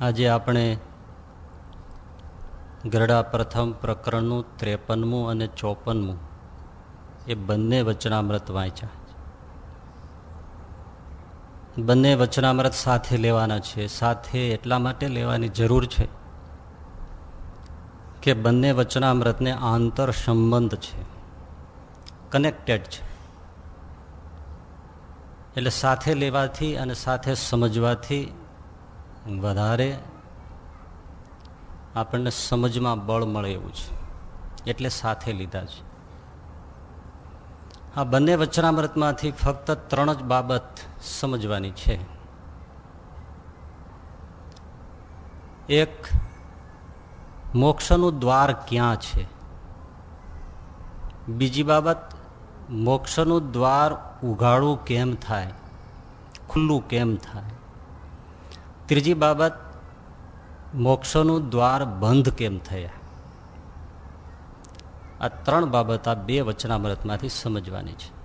આજે આપણે ગરડા પ્રથમ પ્રકરણનું ત્રેપનમું અને ચોપનમું એ બંને વચનામૃત વાંચ્યા બંને વચનામૃત સાથે લેવાના છે. સાથે એટલા માટે લેવાની જરૂર છે કે બંને વચનામૃતને આંતર સંબંધ છે કનેક્ટેડ છે. એટલે સાથે લેવાથી અને સાથે સમજવાથી વધારે આપણને સમજમાં બળ મળે એવું છે. એટલે સાથે લીધા છે. આ બંને વચનામૃતમાંથી ફક્ત ત્રણ જ બાબત સમજવાની છે. એક, મોક્ષનું દ્વાર ક્યાં છે? બીજી બાબત, મોક્ષનું દ્વાર ઉઘાડું કેમ થાય? ખુલ્લું કેમ થાય? ત્રીજી બાબત, મોક્ષનું દ્વાર બંધ કેમ થયા? આ ત્રણ બાબત આ બે વચનામૃતમાંથી સમજવાની છે.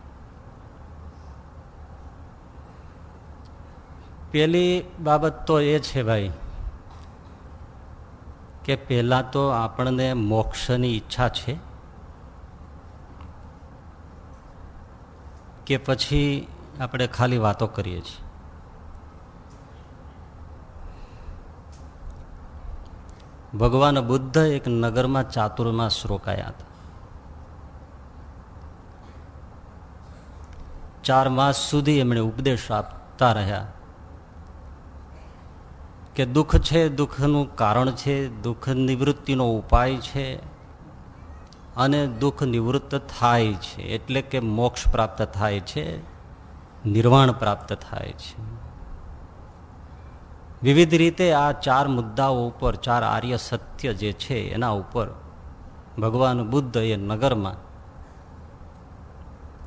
પેલી બાબત તો એ છે ભાઈ કે પહેલાં તો આપણને મોક્ષની ઈચ્છા છે કે પછી આપણે ખાલી વાતો કરીએ છીએ. ભગવાન બુદ્ધ એક નગરમાં ચાતુર્માસ રોકાયા હતા. ચાર માસ સુધી એમણે ઉપદેશ આપતા રહ્યા કે દુઃખ છે, દુઃખનું કારણ છે, દુઃખ નિવૃત્તિનો ઉપાય છે અને દુઃખ નિવૃત્ત થાય છે. એટલે કે મોક્ષ પ્રાપ્ત થાય છે, નિર્વાણ પ્રાપ્ત થાય છે. વિવિધ રીતે આ ચાર મુદ્દાઓ ઉપર, ચાર આર્ય સત્ય જે છે એના ઉપર ભગવાન બુદ્ધ એ નગરમાં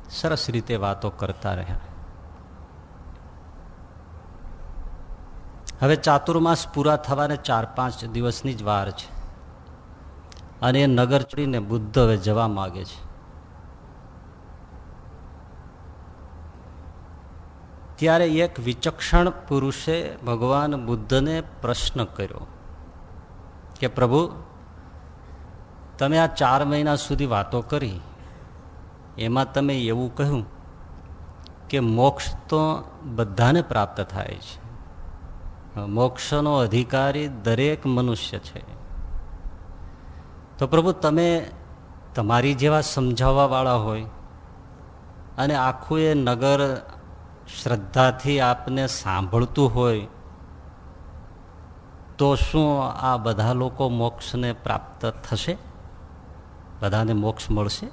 સરસ રીતે વાતો કરતા રહ્યા. હવે ચાતુર્માસ પૂરા થવાને ચાર પાંચ દિવસની જ વાર છે. અને એ નગર ચડીને બુદ્ધ હવે જવા માગે છે. ત્યારે એક વિચક્ષણ પુરુષે ભગવાન બુદ્ધને પ્રશ્ન કર્યો કે પ્રભુ, તમે આ ચાર મહિના સુધી વાતો કરી, એમાં તમે એવું કહ્યું કે મોક્ષ તો બધાને પ્રાપ્ત થાય છે. મોક્ષનો અધિકારી દરેક મનુષ્ય છે. તો પ્રભુ, તમે તમારી જેવા સમજાવવાવાળા હોય અને આખું એ નગર શ્રદ્ધાથી આપને સાંભળતું હોય, તો શું આ બધા લોકો મોક્ષને પ્રાપ્ત થશે? બધાને મોક્ષ મળશે?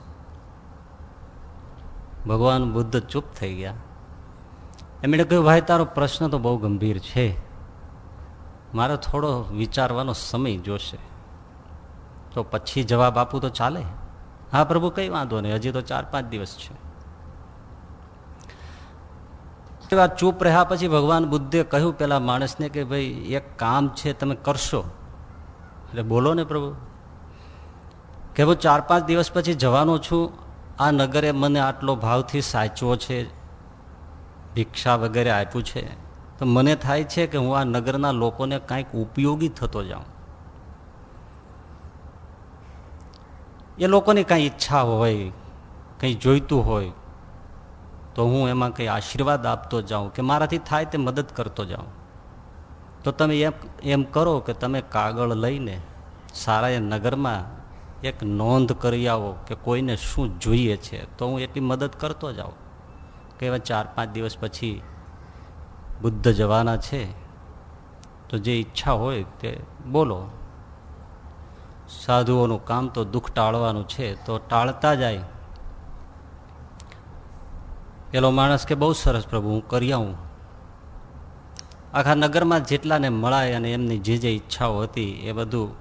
ભગવાન બુદ્ધ ચૂપ થઈ ગયા. એમણે કહ્યું, ભાઈ, તારો પ્રશ્ન તો બહુ ગંભીર છે. મારે થોડો વિચારવાનો સમય જોશે. તો પછી જવાબ આપું તો ચાલે. હા પ્રભુ, કંઈ વાંધો નહીં. હજી તો ચાર પાંચ દિવસ છે. ચૂપ રહ્યા પછી ભગવાન બુદ્ધે કહ્યું પેલા માણસને કે ભાઈ, એક કામ છે, તમે કરશો. એટલે બોલો ને પ્રભુ. કે હું ચાર પાંચ દિવસ પછી જવાનો છું. આ નગરે મને આટલો ભાવથી સાચવો છે, ભિક્ષા વગેરે આપ્યું છે. તો મને થાય છે કે હું આ નગરના લોકોને કાંઈક ઉપયોગી થતો જાઉં. એ લોકોની કાંઈ ઈચ્છા હોય, કંઈ જોઈતું હોય તો હું એમાં કંઈ આશીર્વાદ આપતો જાઉં કે મારાથી થાય તે મદદ કરતો જાઉં. તો તમે એમ એમ કરો કે તમે કાગળ લઈને સારા એ નગરમાં એક નોંધ કરી આવો કે કોઈને શું જોઈએ છે. તો હું એટલી મદદ કરતો જાઉં. કે એવા ચાર પાંચ દિવસ પછી બુદ્ધ જવાના છે. તો જે ઈચ્છા હોય તે બોલો. સાધુઓનું કામ તો દુઃખ ટાળવાનું છે, તો ટાળતા જાય. પેલો માણસ કે બહુ સરસ પ્રભુ, હું કરી આવું. આખા નગરમાં જેટલાને મળાય અને એમની જે જે ઈચ્છાઓ હતી એ બધું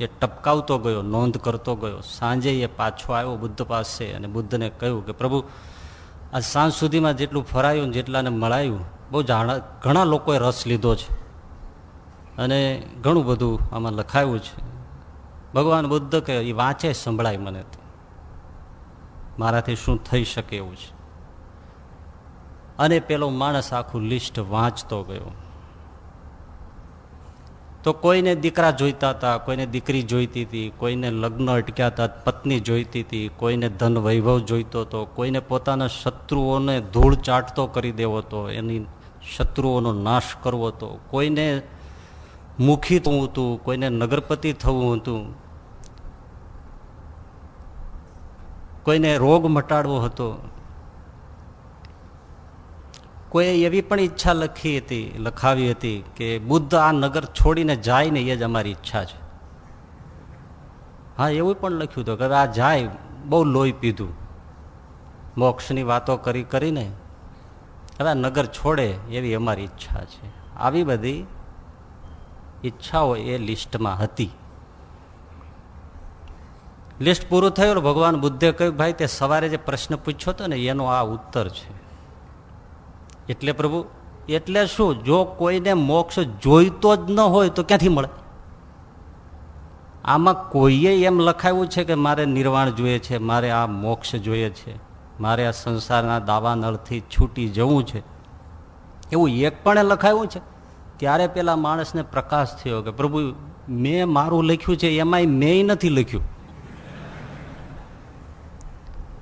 એ ટપકાવતો ગયો, નોંધ કરતો ગયો. સાંજે એ પાછો આવ્યો બુદ્ધ પાસે અને બુદ્ધને કહ્યું કે, પ્રભુ આ સાંજ સુધીમાં જેટલું ફરાયું જેટલાને મળાયું, બહુ જાણા, ઘણા લોકોએ રસ લીધો છે. અને ઘણું બધું આમાં લખાયું છે. ભગવાન બુદ્ધ કે એ વાંચે સંભળાય મને મારાથી શું થઈ શકે એવું છે? અને પેલો માણસ આખું લિસ્ટ વાંચતો ગયો. તો કોઈને દીકરા જોઈતા હતા, કોઈને દીકરી જોઈતી હતી, કોઈને લગ્ન અટક્યા હતા, પત્ની જોઈતી હતી, કોઈને ધન વૈભવ જોઈતો હતો, કોઈને પોતાના શત્રુઓને ધૂળ ચાટતો કરી દેવો હતો, એની શત્રુઓનો નાશ કરવો હતો, કોઈને મુખી થવું હતું, કોઈને નગરપતિ થવું હતું, કોઈને રોગ મટાડવો હતો. કોઈએ એવી પણ ઈચ્છા લખી હતી, લખાવી હતી કે બુદ્ધ આ નગર છોડીને જાય ને એ જ અમારી ઈચ્છા છે. હા, એવું પણ લખ્યું હતું કે આ જાય, બહુ લોહી પીધું. મોક્ષની વાતો કરી કરીને હવે નગર છોડે એવી અમારી ઈચ્છા છે. આવી બધી ઈચ્છાઓ એ લિસ્ટમાં હતી. લિસ્ટ પૂરું થયું ભગવાન બુદ્ધે કહ્યું, ભાઈ, તે સવારે જે પ્રશ્ન પૂછ્યો હતો ને એનો આ ઉત્તર છે. એટલે પ્રભુ, એટલે શું? જો કોઈને મોક્ષ જોઈતો જ ન હોય તો ક્યાંથી મળે? આમાં કોઈએ એમ લખાયું છે કે મારે નિર્વાણ જોઈએ છે, મારે આ મોક્ષ જોઈએ છે, મારે આ સંસારના દાવાનળથી છૂટી જવું છે. એવું એક પણ લખાયું છે. ત્યારે પેલા માણસને પ્રકાશ થયો કે પ્રભુ, મેં મારું લખ્યું છે, એમાંય મેં નથી લખ્યું.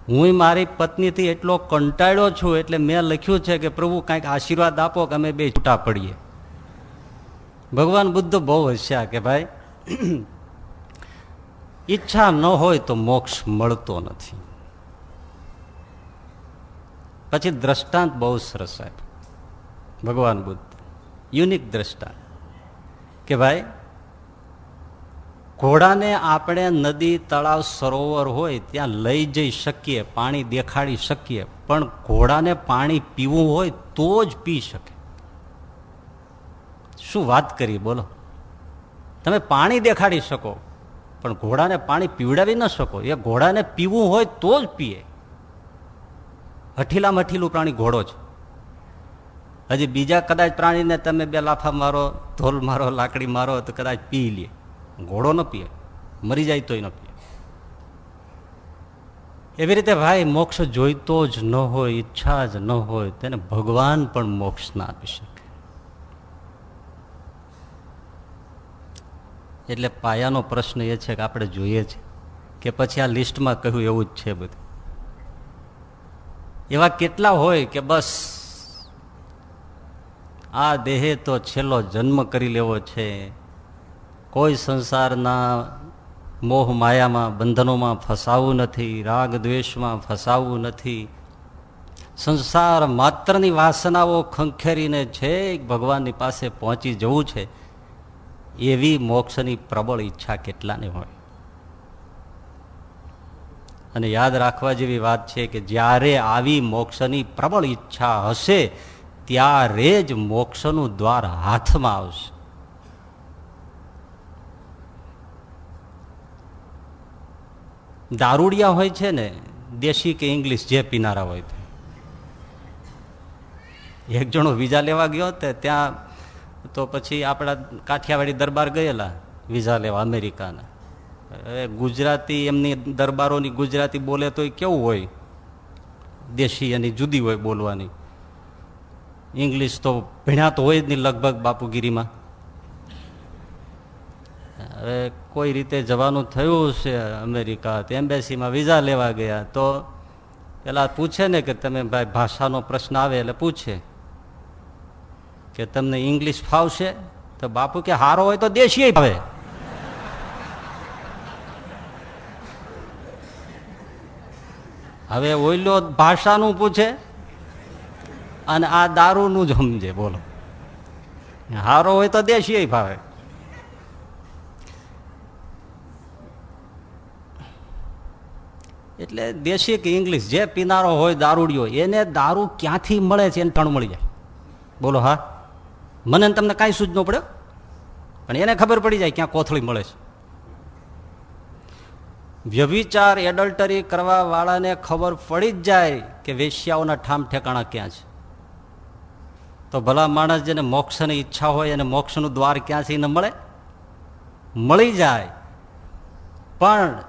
હું મારી પત્નીથી એટલો કંટાળ્યો છું એટલે મેં લખ્યું છે કે પ્રભુ કાંઈક આશીર્વાદ આપો કે અમે બે છૂટા પડીએ. ભગવાન બુદ્ધ બહુ હસ્યા કે ભાઈ, ઈચ્છા ન હોય તો મોક્ષ મળતો નથી. પછી દ્રષ્ટાંત બહુ સરસ સાહેબ ભગવાન બુદ્ધ, યુનિક દ્રષ્ટાંત. કે ભાઈ ઘોડાને આપણે નદી, તળાવ, સરોવર હોય ત્યાં લઈ જઈ શકીએ, પાણી દેખાડી શકીએ. પણ ઘોડાને પાણી પીવું હોય તો જ પી શકે. શું વાત કરી બોલો? તમે પાણી દેખાડી શકો, પણ ઘોડાને પાણી પીવડાવી ન શકો. એ ઘોડાને પીવું હોય તો જ પીએ. હઠીલામાં હઠીલું પ્રાણી ઘોડો છે. હજી બીજા કદાચ પ્રાણીને તમે બે લાફા મારો ધોલ મારો, લાકડી મારો, તો કદાચ પી લે. ઘોડો ન પીએ, મરી જાય તોય ન પીએ. એવી રીતે ભાઈ મોક્ષ જોઈતો જ ન હોય, ઈચ્છા જ ન હોય, તેને ભગવાન પણ મોક્ષ ના આપી શકે. એટલે પાયાનો પ્રશ્ન એ છે કે આપણે જોઈએ છે કે પછી આ લિસ્ટમાં કહ્યું એવું જ છે બધું. એવા કેટલા હોય કે બસ આ દેહે તો છેલ્લો જન્મ કરી લેવો છે કોઈ સંસારના મોહ માયામાં, બંધનોમાં ફસાવું નથી, રાગ દ્વેષમાં ફસાવું નથી. સંસાર માત્રની વાસનાઓ ખંખેરીને છે ભગવાનની પાસે પહોંચી જવું છે, એવી મોક્ષની પ્રબળ ઈચ્છા કેટલાને હોય? અને યાદ રાખવા જેવી વાત છે કે જ્યારે આવી મોક્ષની પ્રબળ ઈચ્છા હશે, ત્યારે જ મોક્ષનું દ્વાર હાથમાં આવશે. દારૂડિયા હોય છે ને, દેશી કે ઇંગ્લિશ જે પીનારા હોય એક જણો વિઝા લેવા ગયો તે, ત્યાં તો પછી આપણા કાઠિયાવાડી દરબાર ગયેલા વિઝા લેવા અમેરિકાના. ગુજરાતી એમની દરબારોની ગુજરાતી બોલે તો કેવું હોય? દેશી એની જુદી હોય બોલવાની. ઇંગ્લિશ તો ભણ્યા તો હોય જ નહીં લગભગ બાપુગીરીમાં. કોઈ રીતે જવાનું થયું છે અમેરિકા એમ્બેસીમાં વિઝા લેવા ગયા, તો પેલા પૂછે ને કે તમે ભાઈ ભાષાનો પ્રશ્ન આવે એટલે પૂછે કે તમને ઇંગ્લિશ ફાવશે? તો બાપુ કે હારો હોય તો દેશી ભાવે હવે ઓઈલો ભાષાનું પૂછે અને આ દારૂનું જ સમજે, બોલો. હારો હોય તો દેશી ભાવે એટલે દેશી કે ઇંગ્લિશ, જે પીનારો હોય, દારૂડિયો, એને દારૂ ક્યાંથી મળે છે એને તણ મળી જાય. બોલો, હા? મને તમને કાંઈ સૂજ ન પડે. પણ એને ખબર પડી જાય ક્યાં કોથળી મળે છે. વ્યભિચાર એડલ્ટરી કરવા વાળાને ખબર પડી જ જાય કે વેશ્યાઓના ઠામ ઠેકાણા ક્યાં છે. તો ભલા માણસ જેને મોક્ષની ઈચ્છા હોય, એને મોક્ષનું દ્વાર ક્યાંથી ન મળે? મળી જાય. પણ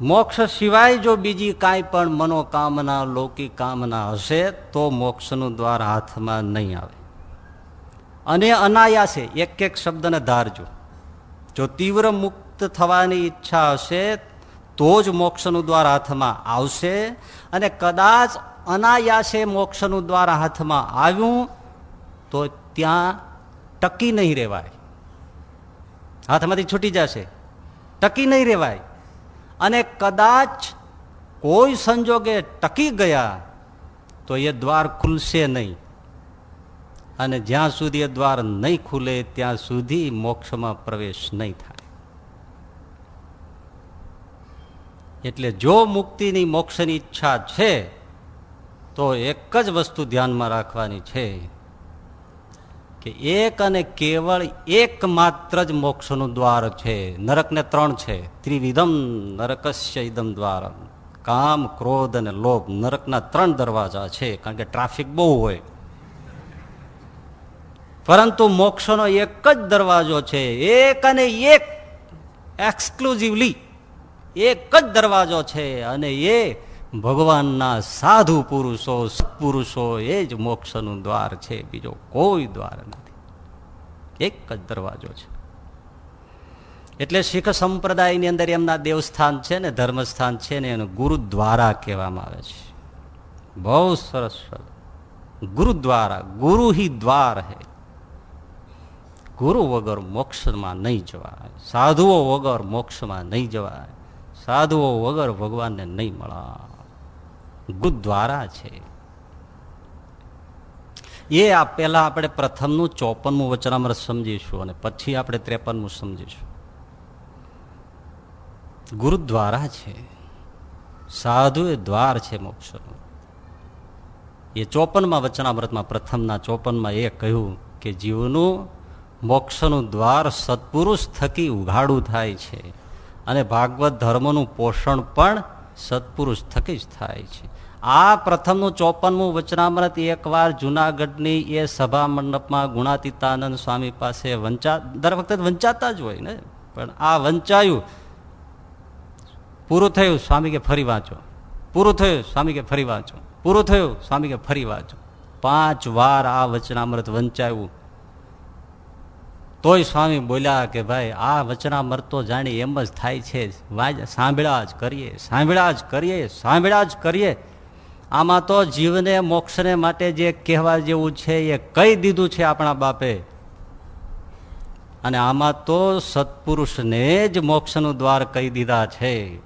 મોક્ષ સિવાય જો બીજી કાંઈ પણ મનોકામના, લૌકિક કામના હશે, તો મોક્ષનું દ્વાર હાથમાં નહીં આવે. અને અનાયાસે એક એક શબ્દને ધારજો. જો તીવ્ર મુક્ત થવાની ઈચ્છા હશે, તો જ મોક્ષનું દ્વાર હાથમાં આવશે અને કદાચ અનાયાસે મોક્ષનું દ્વાર હાથમાં આવ્યું, તો ત્યાં ટકી નહીં રહેવાય. હાથમાંથી છૂટી જશે. ટકી નહીં રહેવાય. અને કદાચ કોઈ સંજોગે ટકી ગયા તો એ દ્વાર ખુલશે નહીં. અને જ્યાં સુધી એ દ્વાર નહીં ખુલે, ત્યાં સુધી મોક્ષમાં પ્રવેશ નહીં થાય. એટલે જો મુક્તિની મોક્ષની ઈચ્છા છે, તો એક જ વસ્તુ ધ્યાનમાં રાખવાની છે. કે એક અને કેવળ એકમાત્ર જ મોક્ષનું દ્વાર છે. નરકને ત્રણ છે. ત્રિવિધમ નરકસ્ય ઇદમ દ્વાર. કામ, ક્રોધ અને લોભ નરકના ત્રણ દરવાજા છે, કારણ કે ટ્રાફિક બહુ હોય. પરંતુ મોક્ષનો એક જ દરવાજો છે. એક અને એક, એક્સક્લુઝિવલી એક જ દરવાજો છે. અને એ ભગવાનના સાધુ પુરુષો, સત્પુરુષો, એ જ મોક્ષનું દ્વાર છે, બીજો કોઈ દ્વાર નથી. એક જ દરવાજો છે. એટલે શીખ સંપ્રદાયની અંદર એમના દેવસ્થાન છે ને, ધર્મસ્થાન છે ને, એનું ગુરુદ્વારા કહેવામાં આવે છે. બહુ સરસ ગુરુદ્વારા ગુરુ હિ દ્વાર હે. ગુરુ વગર મોક્ષમાં નહીં જવાય. સાધુઓ વગર મોક્ષમાં નહીં જવાય. સાધુઓ વગર ભગવાનને નહીં મળા ગુરુદ્વારા છે. એ આ પહેલા આપણે પ્રથમનું ચોપનમું વચનામૃત સમજીશું અને પછી આપણે ત્રેપનમું સમજીશું. ગુરુદ્વારા છે. સાધુ એ દ્વાર છે મોક્ષનું. એ ચોપનમાં વચનામૃતમાં પ્રથમના ચોપનમાં એ કહ્યું કે જીવનું મોક્ષનું દ્વાર સત્પુરુષ થકી ઉઘાડું થાય છે અને ભાગવત ધર્મનું પોષણ પણ સત્પુરુષ થકી જ થાય છે. આ પ્રથમનું ચોપનમું વચનામૃત એકવાર જુનાગઢની એ સભા મંડપમાં ગુણાતીતાનંદ સ્વામી પાસે વંચા, દર વખતે વંચાતા જ હોય ને. પણ આ વંચાયું, પૂરું થયું સ્વામી કે ફરી વાંચો. પૂરું થયું સ્વામી કે ફરી વાંચો. પૂરું થયું સ્વામી કે ફરી વાંચો. પાંચ વાર આ વચનામૃત વંચાયું. તોય સ્વામી બોલ્યા કે ભાઈ, આ વચનામૃત તો જાણે એમ જ થાય છે. સાંભળ્યા જ કરીએ, સાંભળ્યા જ કરીએ, સાંભળ્યા જ કરીએ. આમાં તો જીવને મોક્ષને માટે જે કહેવા જેવું છે એ કહી દીધું છે આપણા બાપે. અને આમાં તો સત્પુરુષને જ મોક્ષનું દ્વાર કહી દીધા છે.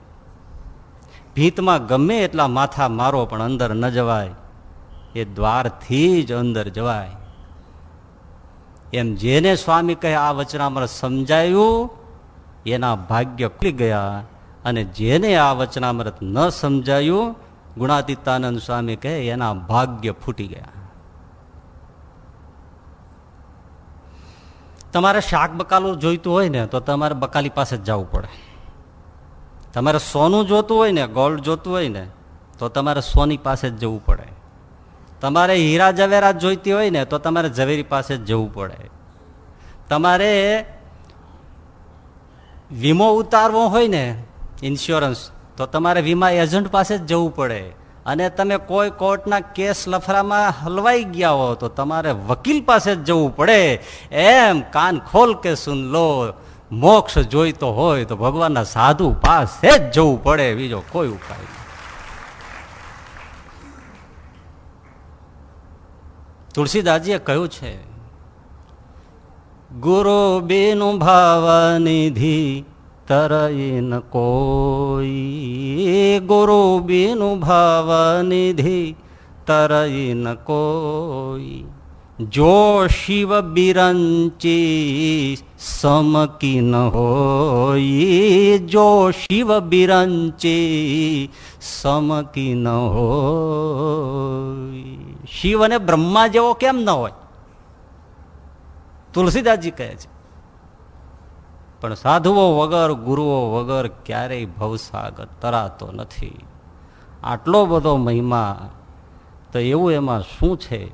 ભીતમાં ગમે એટલા માથા મારો પણ અંદર ન જવાય. એ દ્વારથી જ અંદર જવાય. એમ જેને સ્વામી કહે આ વચનામૃત સમજાયું, એના ભાગ્ય ખુલી ગયા અને જેને આ વચનામૃત ન સમજાયું ગુણાતીતાનંદ સ્વામી કહે, એના ભાગ્ય ફૂટી ગયા. તમારે શાક બકાલું જોઈતું હોય ને, તો તમારે બકાલી પાસે જ જવું પડે. તમારે સોનું જોતું હોય ને, ગોલ્ડ જોતું હોય ને, તો તમારે સોની પાસે જ જવું પડે. તમારે હીરા ઝવેરાત જોઈતી હોય ને, તો તમારે ઝવેરી પાસે જ જવું પડે. તમારે વીમો ઉતારવો હોય ને ઇન્સ્યોરન્સ તો તમારે વીમા એજન્ટ પાસે જ જવું પડે. અને તમે કોઈ કોર્ટના કેસ લફરામાં હલવાઈ ગયા હો તો તમારે વકીલ પાસે જ જવું પડે. એમ કાન ખોલ કે સુન લો, મોક્ષ જોઈતો હોય તો ભગવાનના સાધુ પાસે જ જવું પડે, બીજો કોઈ ઉપાય તુલસીદાસજીએ કહ્યું છે ગુરુ બેનું ભાવનિધિ તરઈન કોઈ ગુરુ બેનું ભાવનિધિ તરઈન કોઈ જો શિવ બિરંચી સમકી ન હોય જો શિવ બિરંચી સમકી ન હોય શિવ અને બ્રહ્મા જેવો કેમ ન હોય તુલસીદાસજી કહે છે પણ સાધુઓ વગર, ગુરુઓ વગર ક્યારેય ભવસાગર તરાતો નથી. આટલો બધો મહિમા, તો એવું એમાં શું છે?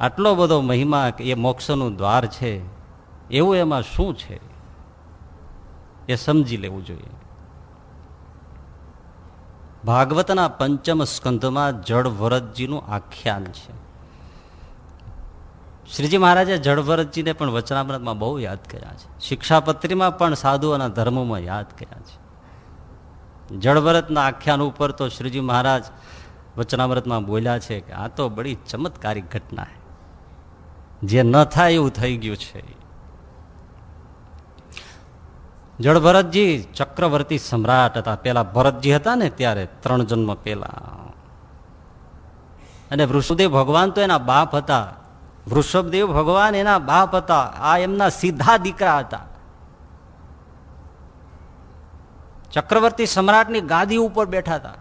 આટલો બધો મહિમા એ મોક્ષનું દ્વાર છે, એવું એમાં શું છે? એ સમજી લેવું જોઈએ. ભાગવતના પંચમ સ્કંધમાં જળ વરદજીનું આખ્યાન છે. શ્રીજી મહારાજે જળભરતજીને પણ વચનામૃતમાં બહુ યાદ કર્યા છે. શિક્ષાપત્રીમાં પણ સાધુ અને ધર્મોમાં યાદ કર્યા છે. જળભરતના આખ્યાન ઉપર તો શ્રીજી મહારાજ વચનામૃતમાં બોલ્યા છે કે આ તો બડી ચમત્કારિક ઘટના જે ન થાય એવું થઈ ગયું છે. જળભરતજી ચક્રવર્તી સમ્રાટ હતા. પેલા ભરતજી હતા ને ત્યારે ત્રણ જન્મ પેલા. અને વૃષુદેવ ભગવાન તો એના બાપ હતા. વૃષભદેવ ભગવાન એના બાપ હતા. આ એમના સીધા દીકરા હતા. ચક્રવર્તી સમ્રાટની ગાદી ઉપર બેઠા હતા.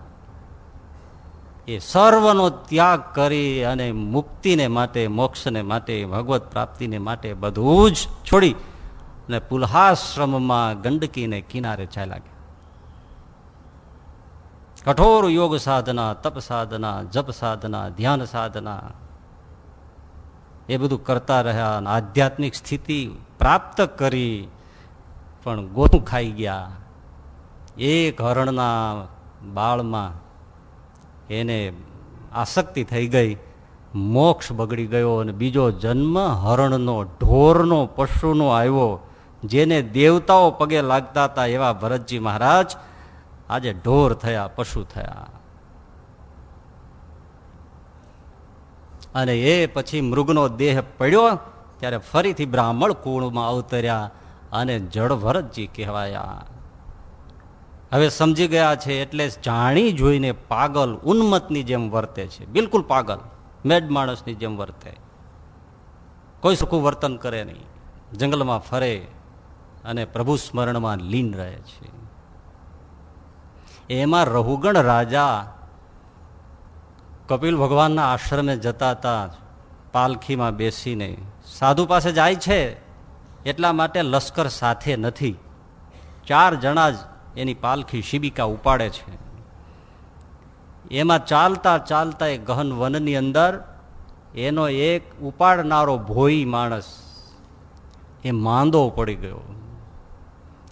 એ સર્વનો ત્યાગ કરી અને મુક્તિને માટે, મોક્ષને માટે, ભગવત પ્રાપ્તિને માટે બધું જ છોડી અને પુલ્હાશ્રમમાં ગંડકીને કિનારે ચાલ્યા ગયા. કઠોર યોગ સાધના, તપ સાધના, જપ સાધના, ધ્યાન સાધના એ બધું કરતા રહ્યા અને આધ્યાત્મિક સ્થિતિ પ્રાપ્ત કરી, પણ ગોતું ખાઈ ગયા. એક હરણના બાળમાં એને આસક્તિ થઈ ગઈ. મોક્ષ બગડી ગયો અને બીજો જન્મ હરણનો, ઢોરનો, પશુનો આવ્યો, જેને દેવતાઓ પગે લાગતા હતા એવા ભરતજી મહારાજ આજે ઢોર થયા, પશુ થયા. અને એ પછી મૃગનો દેહ પડ્યો, ત્યારે ફરીથી બ્રાહ્મણ કુળમાં અવતર્યા અને જળભરતજી કહેવાયા. હવે સમજી ગયા છે એટલે જાણી જોઈને પાગલ ઉન્મતની જેમ વર્તે છે. બિલકુલ પાગલ, મેડ માણસની જેમ વર્તે. કોઈ સુખું વર્તન કરે નહીં. જંગલમાં ફરે અને પ્રભુ સ્મરણમાં લીન રહે છે. એમાં રહુગણ રાજા કપિલ ભગવાનના આશ્રમે જતા હતા પાલખીમાં બેસીને, સાધુ પાસે જાય છે? એટલા માટે લશ્કર સાથે નથી. ચાર જણા જ એની પાલખી શિબિકા ઉપાડે છે. એમાં ચાલતા ચાલતા એ ગહન વનની અંદર એનો એક ઉપાડનારો ભોઈ માણસ એ માંદો પડી ગયો.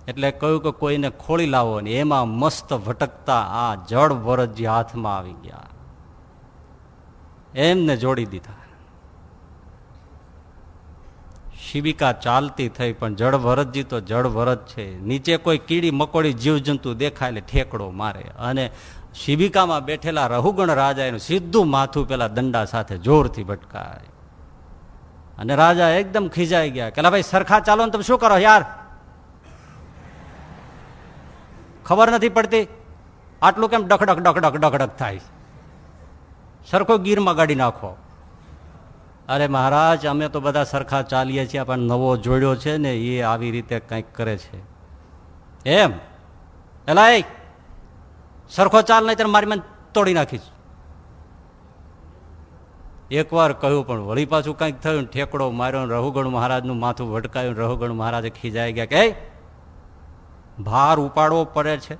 એટલે કહ્યું કે કોઈને ખોળી લાવો ને એમાં મસ્ત ભટકતા આ જળ વરજી હાથમાં આવી ગયા. એમને જોડી દીધા. શિબિકા ચાલતી થઈ, પણ જળ તો જળ છે. નીચે કોઈ કીડી મકોડી જીવજંતુ દેખાય એટલે ઠેકડો મારે. અને શિબિકામાં બેઠેલા રહુગણ રાજા એનું સીધું માથું પેલા દંડા સાથે જોરથી ભટકાય. અને રાજા એકદમ ખીજાઈ ગયા કે ભાઈ, સરખા ચાલો ને તમે શું કરો યાર? ખબર નથી પડતી? આટલું કેમ ડકડક ડકડક ડકડક થાય? સરખો ગીરમાં ગાડી નાખો. અરે મહારાજ, અમે તો બધા સરખા ચાલીએ છીએ, પણ નવો જોડ્યો છે ને, એ આવી રીતે કંઈક કરે છે. એમ? એલા સરખો ચાલ નહીં મારી મને તોડી નાખીશ. એકવાર કહ્યું, પણ વળી પાછું કંઈક થયું, ઠેકડો માર્યો રહુગણ મહારાજનું માથું વટકાયું રહુગણ મહારાજે ખીજાઈ ગયા કે ભાર ઉપાડવો પડે છે.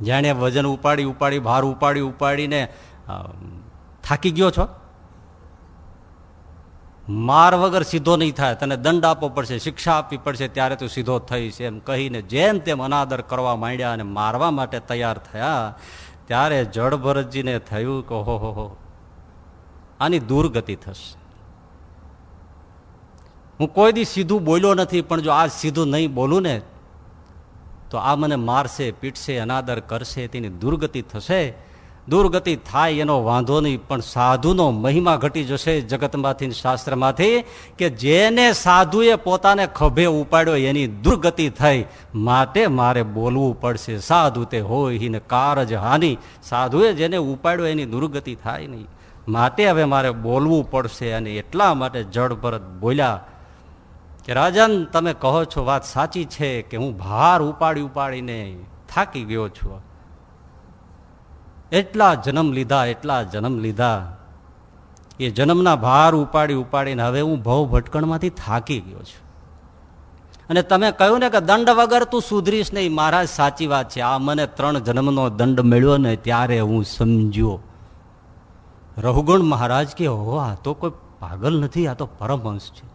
જેણે વજન ઉપાડી ઉપાડી, ભાર ઉપાડી, ઉપાડીને થાકી ગયો છો? માર વગર સીધો નહીં થાય, તને દંડ આપવો પડશે, શિક્ષા આપવી પડશે, ત્યારે તું સીધો થઈશ, એમ કહીને જેમ તેમ અનાદર કરવા માંડ્યા અને મારવા માટે તૈયાર થયા, ત્યારે જળભરતજીને થયું કે હો હો, આની દુર્ગતિ થશે. હું કોઈ દી સીધું બોલ્યો નથી, પણ જો આ સીધું નહીં બોલું ને, તો આ મને મારશે, પીટશે, અનાદર કરશે, તેની દુર્ગતિ થશે. દુર્ગતિ થાય એનો વાંધો નહીં, પણ સાધુનો મહિમા ઘટી જશે જગતમાંથી શાસ્ત્રમાંથી કે જેને સાધુએ પોતાને ખભે ઉપાડ્યો એની દુર્ગતિ થઈ. માટે મારે બોલવું પડશે. સાધુ તે હોય હિને કારજ હાનિ. સાધુએ જેને ઉપાડ્યો એની દુર્ગતિ થાય નહીં. માટે હવે મારે બોલવું પડશે અને એટલા માટે જડ બોલ્યા કે રાજન, તમે કહો છો વાત સાચી છે કે હું ભાર ઉપાડી ઉપાડીને થાકી ગયો છું. એટલા જન્મ લીધા, એટલા જન્મ લીધા. એ જન્મના ભાર ઉપાડી ઉપાડીને હવે હું ભવ ભટકણમાંથી થાકી ગયો છું. અને તમે કહ્યું ને કે દંડ વગર તું સુધરીશ નહીં, મહારાજ સાચી વાત છે. આ મને ત્રણ જન્મનો દંડ મળ્યો ને ત્યારે હું સમજ્યો. રહુગણ મહારાજ કે હો આ તો કોઈ પાગલ નથી, આ તો પરમહંસ છે.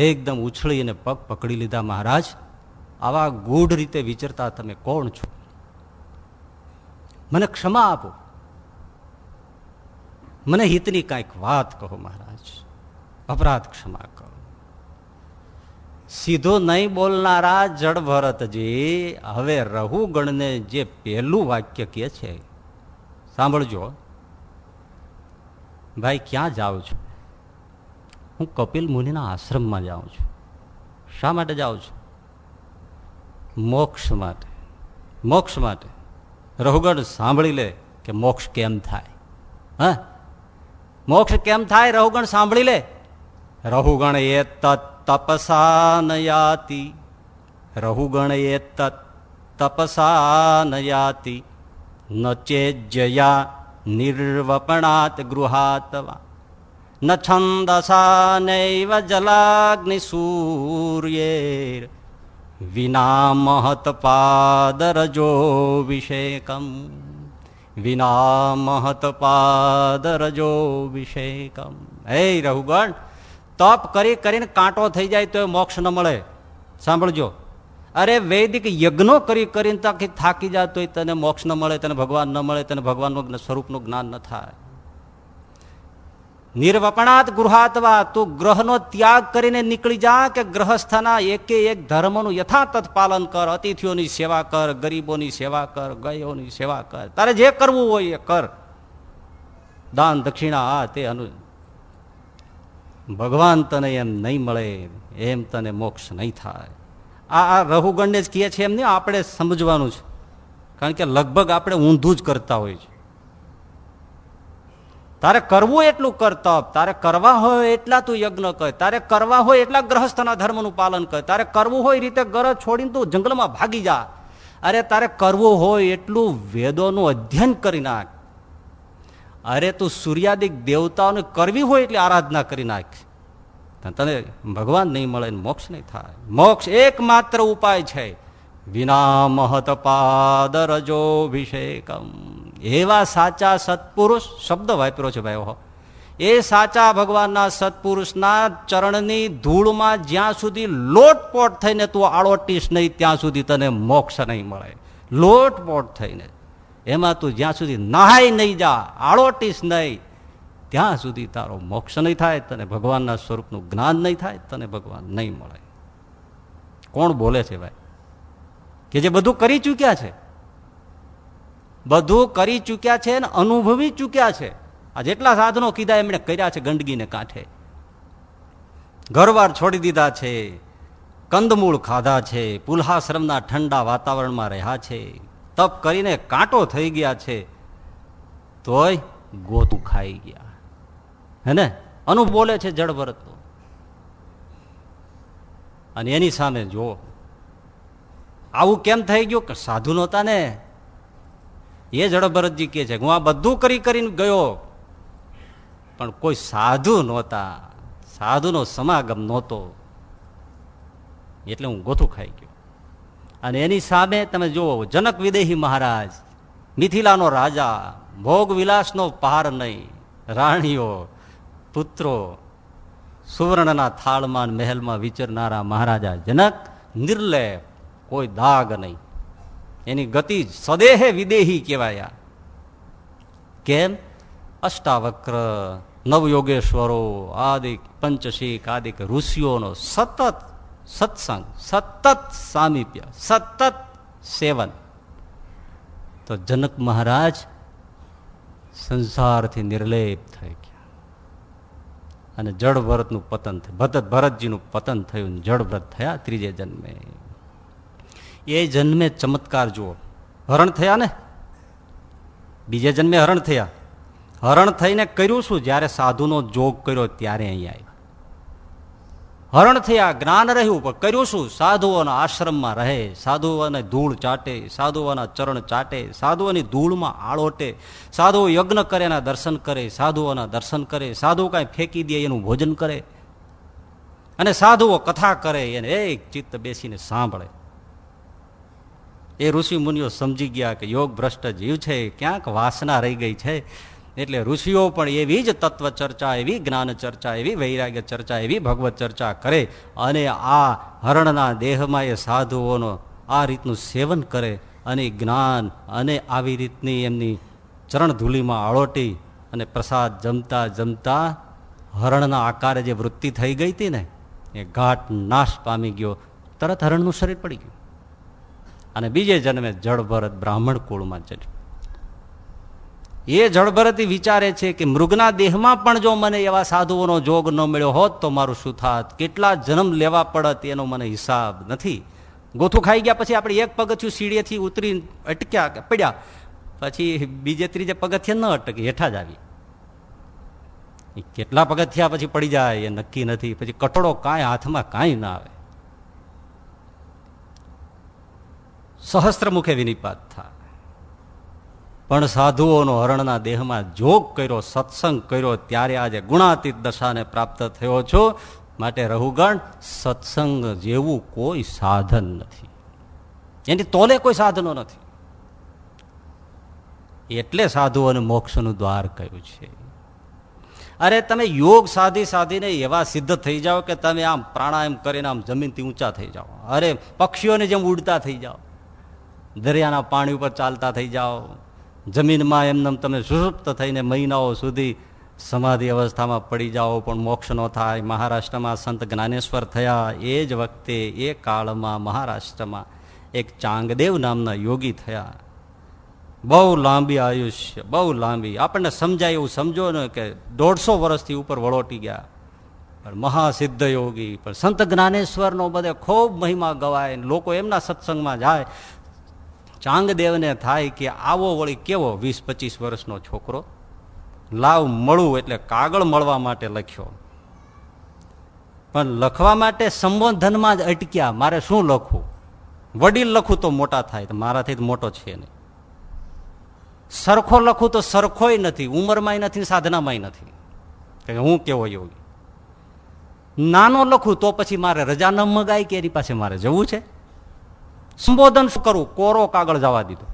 એકદમ ઉછળી અને પગ પકડી લીધા મહારાજ. આવા ગૂઢ રીતે વિચરતા તમે કોણ છો? મને ક્ષમા આપો. મને હિતની કાંઈક વાત કહો મહારાજ. અપરાધ ક્ષમા કરો સીધો નહીં બોલનારા જડ ભરતજી હવે રહુગણને જે પહેલું વાક્ય કે છે, સાંભળજો. ભાઈ, ક્યાં જાઉં છું? હું કપિલ મુનિના આશ્રમમાં જાઉં છું. શા માટે જાઉં છું? મોક્ષ માટે. મોક્ષ માટે. રહુગણ સાંભળી લે કે મોક્ષ કેમ થાય? હા? મોક્ષ કેમ થાય રહુગણ સાંભળી લે? રહુગણ એ તત્ તપસા નયાતિ રહુગણ એ તત્ તપસા નયાતિ ન ચેજ્યયા નિર્વપણાત ગૃહાતવા. ન છંદસા નૈવ જલાગ્નિ સૂર્યે વિના મહત્પાદરજો વિષેકમ વિના મહત્પાદરજો વિષેકમ હે રહુગણ તપ કરી કરીને કાંટો થઈ જાય તો મોક્ષ ન મળે સાંભળજો અરે વૈદિક યજ્ઞો કરી કરીને તાકી થાકી જાય તો તને મોક્ષ ન મળે તને ભગવાન ન મળે તને ભગવાનનું સ્વરૂપનું જ્ઞાન ન થાય નિર્વપણાત ગૃહાતવા તું ગ્રહનો ત્યાગ કરીને નીકળી જા કે ગ્રહસ્થના એકે એક ધર્મનું યથાતથ પાલન કર, અતિથિઓની સેવા કર, ગરીબોની સેવા કર, ગયોની સેવા કર. તારે જે કરવું હોય એ કર. દાન દક્ષિણા આ તે અનુ. ભગવાન તને એમ નહીં મળે, એમ તને મોક્ષ નહીં થાય. આ આ રહુગણને જ કહે છે એમ નહીં, આપણે સમજવાનું છે. કારણ કે લગભગ આપણે ઊંધું જ કરતા હોય છે. તારે કરવું એટલું કર તારે કરવા હોય એટલા તું યજ્ઞ કર, તારે કરવા હોય એટલા ગ્રહસ્થના ધર્મનું પાલન કર, તારે કરવું હોય રીતે ગરજ છોડીને તું જંગલમાં ભાગી જા. અરે તારે કરવું હોય એટલું વેદોનું અધ્યયન કરી નાખ. અરે તું સૂર્યાદિક દેવતાઓને કરવી હોય એટલે આરાધના કરી નાખ. તને ભગવાન નહીં મળે મોક્ષ નહીં થાય. મોક્ષ એકમાત્ર ઉપાય છે. વિના મહત પાદરજો અભિષેકમ એવા સાચા સત્પુરુષ શબ્દ વાપરો છે ભાઈ એ સાચા ભગવાનના સત્પુરુષના ચરણની ધૂળમાં જ્યાં સુધી લોટપોટ થઈને તું આળોટીશ નહીં, ત્યાં સુધી તને મોક્ષ નહીં મળે. લોટપોટ થઈને. એમાં તું જ્યાં સુધી નહાય નહીં જા, આળોટીશ નહીં, ત્યાં સુધી તારો મોક્ષ નહીં થાય, તને ભગવાનના સ્વરૂપનું જ્ઞાન નહીં થાય, તને ભગવાન નહીં મળે. કોણ બોલે છે ભાઈ? કે જે બધું કરી ચૂક્યા છે? બધું કરી ચૂક્યા છે અને અનુભવી ચૂક્યા છે. આ જેટલા સાધનો કીધા એમણે કર્યા છે ગંદકીને કાંઠે. ઘરવાર છોડી દીધા છે, કંદમૂળ ખાધા છે, પુલ્હાશ્રમના ઠંડા વાતાવરણમાં રહ્યા છે, તપ કરીને કાંટો થઈ ગયા છે, તોય ગોતું ખાઈ ગયા. હે ને? અનુભવ બોલે છે જળભરત અને એની સામે જુઓ. આવું કેમ થઈ ગયું? કે સાધુ નહોતા ને? એ જડભરતજી કે છે હું આ બધું કરી કરીને ગયો, પણ કોઈ સાધુ નહોતા, સાધુનો સમાગમ નહોતો. એટલે હું ગોથું ખાઈ ગયો. અને એની સામે તમે જુઓ, જનક વિદેહી મહારાજ, મિથિલાનો રાજા, ભોગ વિલાસનો પાર નહીં, રાણીઓ, પુત્રો, સુવર્ણના થાળમાં મહેલમાં વિચરનારા મહારાજા જનક, નિર્લેપ, કોઈ દાગ નહીં. એની ગતિ સદેહે વિદેહી કહેવાય. કેમ? અષ્ટાવક્ર, નવયોગેશ્વરો આદિક પંચશીક આદિક ઋષિઓનો સતત સત્સંગ, સતત સામીપ્ય સતત સેવન. તો જનક મહારાજ સંસારથી નિર્લેપ થઈ ગયા. અને જળભરતનું પતન થયું. ભરત ભરતજીનું પતન થયું જળવ્રત થયા ત્રીજે જન્મે. એ જન્મે ચમત્કાર જુઓ. હરણ થયા ને? બીજે જન્મે હરણ થયા. હરણ થઈને કર્યું શું? જ્યારે સાધુનો જોગ કર્યો ત્યારે અહીંયા આવ્યા. હરણ થયા, જ્ઞાન રહ્યું, પણ કર્યું શું? સાધુઓના આશ્રમમાં રહે, સાધુઓને ધૂળ ચાટે, સાધુઓના ચરણ ચાટે, સાધુઓની ધૂળમાં આળોટે, સાધુઓ યજ્ઞ કરે એના દર્શન કરે, સાધુઓના દર્શન કરે, સાધુ કાંઈ ફેંકી દે, એનું ભોજન કરે. અને સાધુઓ કથા કરે, એને એક ચિત્ત બેસીને સાંભળે. એ ઋષિ મુનિઓ સમજી ગયા કે યોગ ભ્રષ્ટ જીવ છે, ક્યાંક વાસના રહી ગઈ છે. એટલે ઋષિઓ પણ એવી જ તત્વ ચર્ચા, એવી જ્ઞાન ચર્ચા, એવી વૈરાગ્ય ચર્ચા, એવી ભગવત ચર્ચા કરે અને આ હરણના દેહમાં એ સાધુઓનો આ રીતનું સેવન કરે અને જ્ઞાન અને આવી રીતની એમની ચરણ ધૂલીમાં આળોટી અને પ્રસાદ જમતા જમતા હરણના આકારે જે વૃત્તિ થઈ ગઈ હતી ને, એ ઘાટ નાશ પામી ગયો. તરત હરણનું શરીર પડી ગયું. અને બીજે જન્મે જળભરત બ્રાહ્મણ કુળમાં જન્મ. એ જળભરતી વિચારે છે કે મૃગના દેહમાં પણ જો મને એવા સાધુઓનો જોગ ન મળ્યો હોત તો મારું શું થાત? કેટલા જન્મ લેવા પડત એનો મને હિસાબ નથી. ગોથું ખાઈ ગયા પછી આપણે એક પગથિયું સીડીએથી ઉતરી અટક્યા પડ્યા. પછી બીજે ત્રીજે પગથિયા ન અટકે, હેઠા જ આવી. કેટલા પગથિયા પછી પડી જાય એ નક્કી નથી. પછી કટડો કાંઈ હાથમાં કાંઈ ના આવે. સહસ્ત્ર મુખે વિનિપાત થાય પણ સાધુઓનો હરણના દેહમાં જોગ કર્યો, સત્સંગ કર્યો, ત્યારે આજે ગુણાતીત દશાને પ્રાપ્ત થયો છો. માટે રહુગણ, સત્સંગ જેવું કોઈ સાધન નથી. એની તોલે કોઈ સાધનો નથી. એટલે સાધુઓને મોક્ષનું દ્વાર કહ્યું છે. અરે, તમે યોગ સાધી સાધીને એવા સિદ્ધ થઈ જાઓ કે તમે આમ પ્રાણાયામ કરીને આમ જમીનથી ઊંચા થઈ જાઓ. અરે, પક્ષીઓને જેમ ઉડતા થઈ જાઓ. દરિયાના પાણી ઉપર ચાલતા થઈ જાઓ. જમીનમાં એમને તમે સુષુપ્ત થઈને મહિનાઓ સુધી સમાધિ અવસ્થામાં પડી જાઓ, પણ મોક્ષ ન થાય. મહારાષ્ટ્રમાં સંત જ્ઞાનેશ્વર થયા એ જ વખતે, એ કાળમાં મહારાષ્ટ્રમાં એક ચાંગદેવ નામના યોગી થયા. બહુ લાંબી આયુષ્ય, બહુ લાંબી. આપણને સમજાય એવું સમજો ને કે દોઢસો વર્ષથી ઉપર વળોટી ગયા. પણ મહાસિદ્ધ યોગી, પણ સંત જ્ઞાનેશ્વરનો બધે ખૂબ મહિમા ગવાય લોકો એમના સત્સંગમાં જાય. ચાંગદેવને થાય કે આવો વળી કેવો વીસ, પચીસ વર્ષનો છોકરો? લાવ મળવું એટલે કાગળ મળવા માટે લખ્યો. પણ લખવા માટે સંબોધનમાં જ અટક્યા, મારે શું લખવું? વડીલ લખું તો મોટા થાય મારાથી જ મોટો છે નહીં. સરખો લખું તો સરખોય નથી, ઉંમરમાંય નથી, સાધનામાંય નથી. હું કેવો યોગી? નાનો લખું તો પછી મારે રજા ન મગાય કે એની પાસે મારે જવું છે? સંબોધન શું કરવું? કોરો કાગળ જવા દીધો.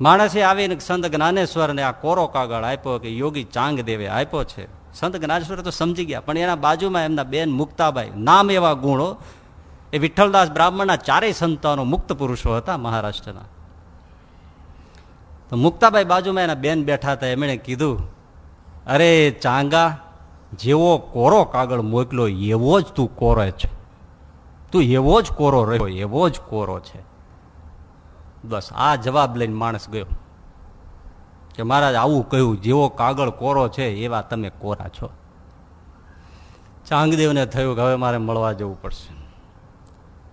માણસે આવીને સંત જ્ઞાનેશ્વરને આ કોરો કાગળ આપ્યો કે યોગી ચાંગ દેવે આપ્યો છે. સંત જ્ઞાનેશ્વર તો સમજી ગયા, પણ એના બાજુમાં એમના બેન મુક્તાબાઈ, નામ એવા ગુણો. એ વિઠ્ઠલદાસ બ્રાહ્મણના ચારેય સંતાનો મુક્ત પુરુષો હતા મહારાષ્ટ્રના. તો મુક્તાબાઈ બાજુમાં એના બેન બેઠા હતા, એમણે કીધું, અરે ચાંગા, જેવો કોરો કાગળ મોકલો એવો જ તું કોરો છે. તું એવો જ કોરો રહ્યો, એવો જ કોરો છે. બસ આ જવાબ લઈને માણસ ગયો કે મહારાજ, આવું કહ્યું, જેવો કાગળ કોરો છે, એવા તમે કોરા છો. ચાંગદેવને થયું કે હવે મારે મળવા જવું પડશે.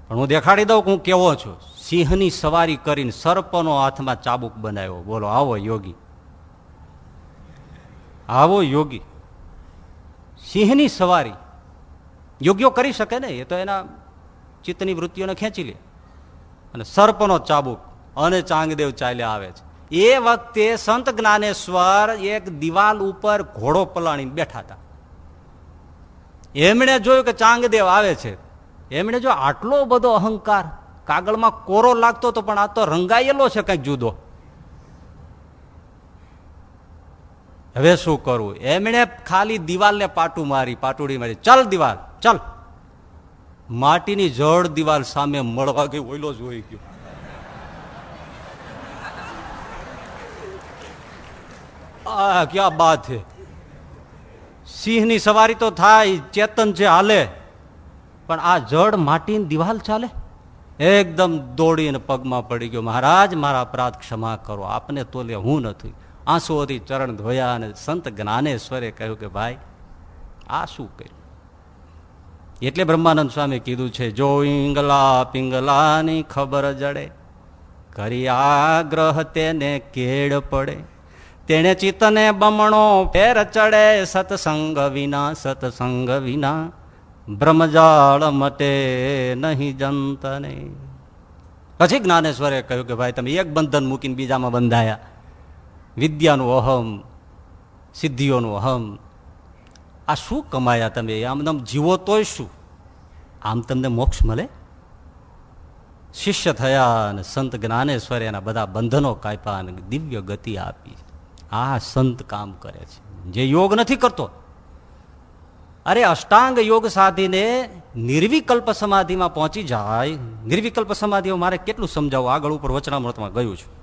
પણ હું દેખાડી દઉં કે હું કેવો છું. સિંહની સવારી કરીને સર્પનો હાથમાં ચાબુક બનાવ્યો. બોલો, આવો યોગી. આવો યોગી. સિંહની સવારી યોગ્યો કરી શકે ને? એ તો એના ચિત્તની વૃત્તિઓને ખેંચી લે. અને સર્પનો ચાબુક અને ચાંગદેવ ચાલ્યા આવે છે. એ વખતે સંત જ્ઞાનેશ્વર એક દિવાલ ઉપર ઘોડો પલાણીને બેઠા હતા. એમણે જોયું કે ચાંગદેવ આવે છે. એમણે જો આટલો બધો અહંકાર, કાગળમાં કોરો લાગતો હતો, પણ આ તો રંગાયેલો છે કંઈક જુદો. હવે શું કરવું એમણે ખાલી દિવાલને પાટું મારી, પાટુડી મારી. ચલ દિવાલ, ચલ. માટીની જળ દિવાલ સામે મળવા ગઈ ઓઈલો જ હોઈ ગયો. આ ક્યાં બાત છે સિંહની સવારી તો થાય, ચેતન છે હાલે, પણ આ જડ માટીની દિવાલ ચાલે? એકદમ દોડીને પગમાં પડી ગયો, મહારાજ, મારા અપરાધ ક્ષમા કરો, આપને તો લે હું નથી. આંસુઓથી ચરણ ધોયા અને સંત જ્ઞાનેશ્વરે કહ્યું કે, ભાઈ, આ શું કર્યું? એટલે બ્રહ્માનંદ સ્વામી કીધું છે, જો ઈંગલા પિંગલાની ખબર જડે કરી આગ્રહ તેને કેડ પડે. તેણે ચિત્તને બમણો ફેર ચડે, સત્સંગ વિના સત્સંગ વિના. બ્રહ્મજાળ મટે નહીં જંતને. પછી જ્ઞાનેશ્વરે કહ્યું કે, ભાઈ, તમે એક બંધન મૂકીને બીજામાં બંધાયા. વિદ્યાનું અહમ, સિદ્ધિઓનું અહમ આ શું કમાયા તમે? આમ આમ જીવો તોય શું? આમ તમને મોક્ષ મળે? શિષ્ય થયા અને સંત જ્ઞાનેશ્વર એના બધા બંધનો કાપ્યા અને દિવ્ય ગતિ આપી. આ સંત કામ કરે છે. જે યોગ નથી કરતો. અરે અષ્ટાંગ યોગ સાધીને નિર્વિકલ્પ સમાધિમાં પહોંચી જાય. નિર્વિકલ્પ સમાધિ મારે કેટલું સમજાવું? આગળ ઉપર વચનામૃતમાં ગયું છું.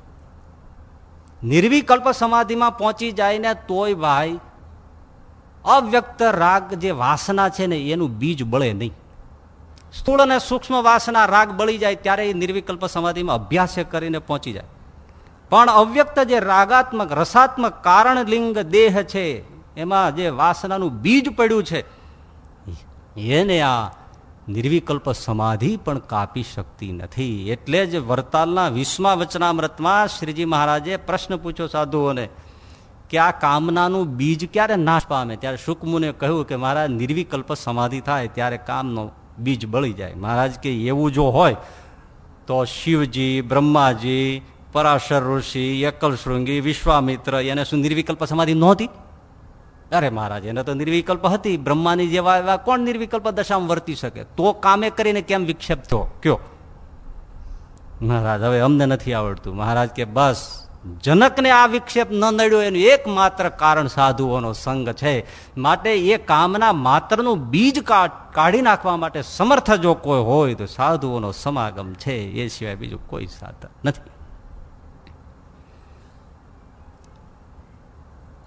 નિર્વિકલ્પ સમાધિમાં પહોંચી જાય ને તોય ભાઈ અવ્યક્ત રાગ જે વાસના છે ને, એનું બીજ બળે નહીં. સ્થૂળ અને સૂક્ષ્મ વાસના રાગ બળી જાય ત્યારે એ નિર્વિકલ્પ સમાધિમાં અભ્યાસ કરીને પહોંચી જાય. પણ અવ્યક્ત જે રાગાત્મક, રસાત્મક કારણલિંગ દેહ છે, એમાં જે વાસનાનું બીજ પડ્યું છે, એને આ નિર્વિકલ્પ સમાધિ પણ કાપી શકતી નથી. એટલે જ વરતાલના વિસ્મા વચનામૃતમાં શ્રીજી મહારાજે પ્રશ્ન પૂછ્યો સાધુઓને કે આ કામનાનું બીજ ક્યારે નાશ પામે? ત્યારે શુકમુને કહ્યું કે મારા નિર્વિકલ્પ સમાધિ થાય ત્યારે કામનો બીજ બળી જાય. મહારાજ કે, એવું જો હોય તો શિવજી, બ્રહ્માજી, પરાશર ઋષિ, એકલ શૃંગી, વિશ્વામિત્ર, એને શું નિર્વિકલ્પ સમાધિ નહોતી? અરે મહારાજ, એને તો નિર્વિકલ્પ હતી. બ્રહ્માની જેવા એવા કોણ નિર્વિકલ્પ દશામાં વર્તી શકે? તો કામે કરીને કેમ વિક્ષેપ થયો કયો? મહારાજ, હવે અમને નથી આવડતું. મહારાજ કે, બસ જનકને આ વિક્ષેપ ન નડ્યો એનું એકમાત્ર કારણ સાધુઓનો સંગ છે. માટે એ કામના માત્રનું બીજ કાઢી નાખવા માટે સમર્થ જો કોઈ હોય તો સાધુઓનો સમાગમ છે. એ સિવાય બીજું કોઈ સાધન નથી.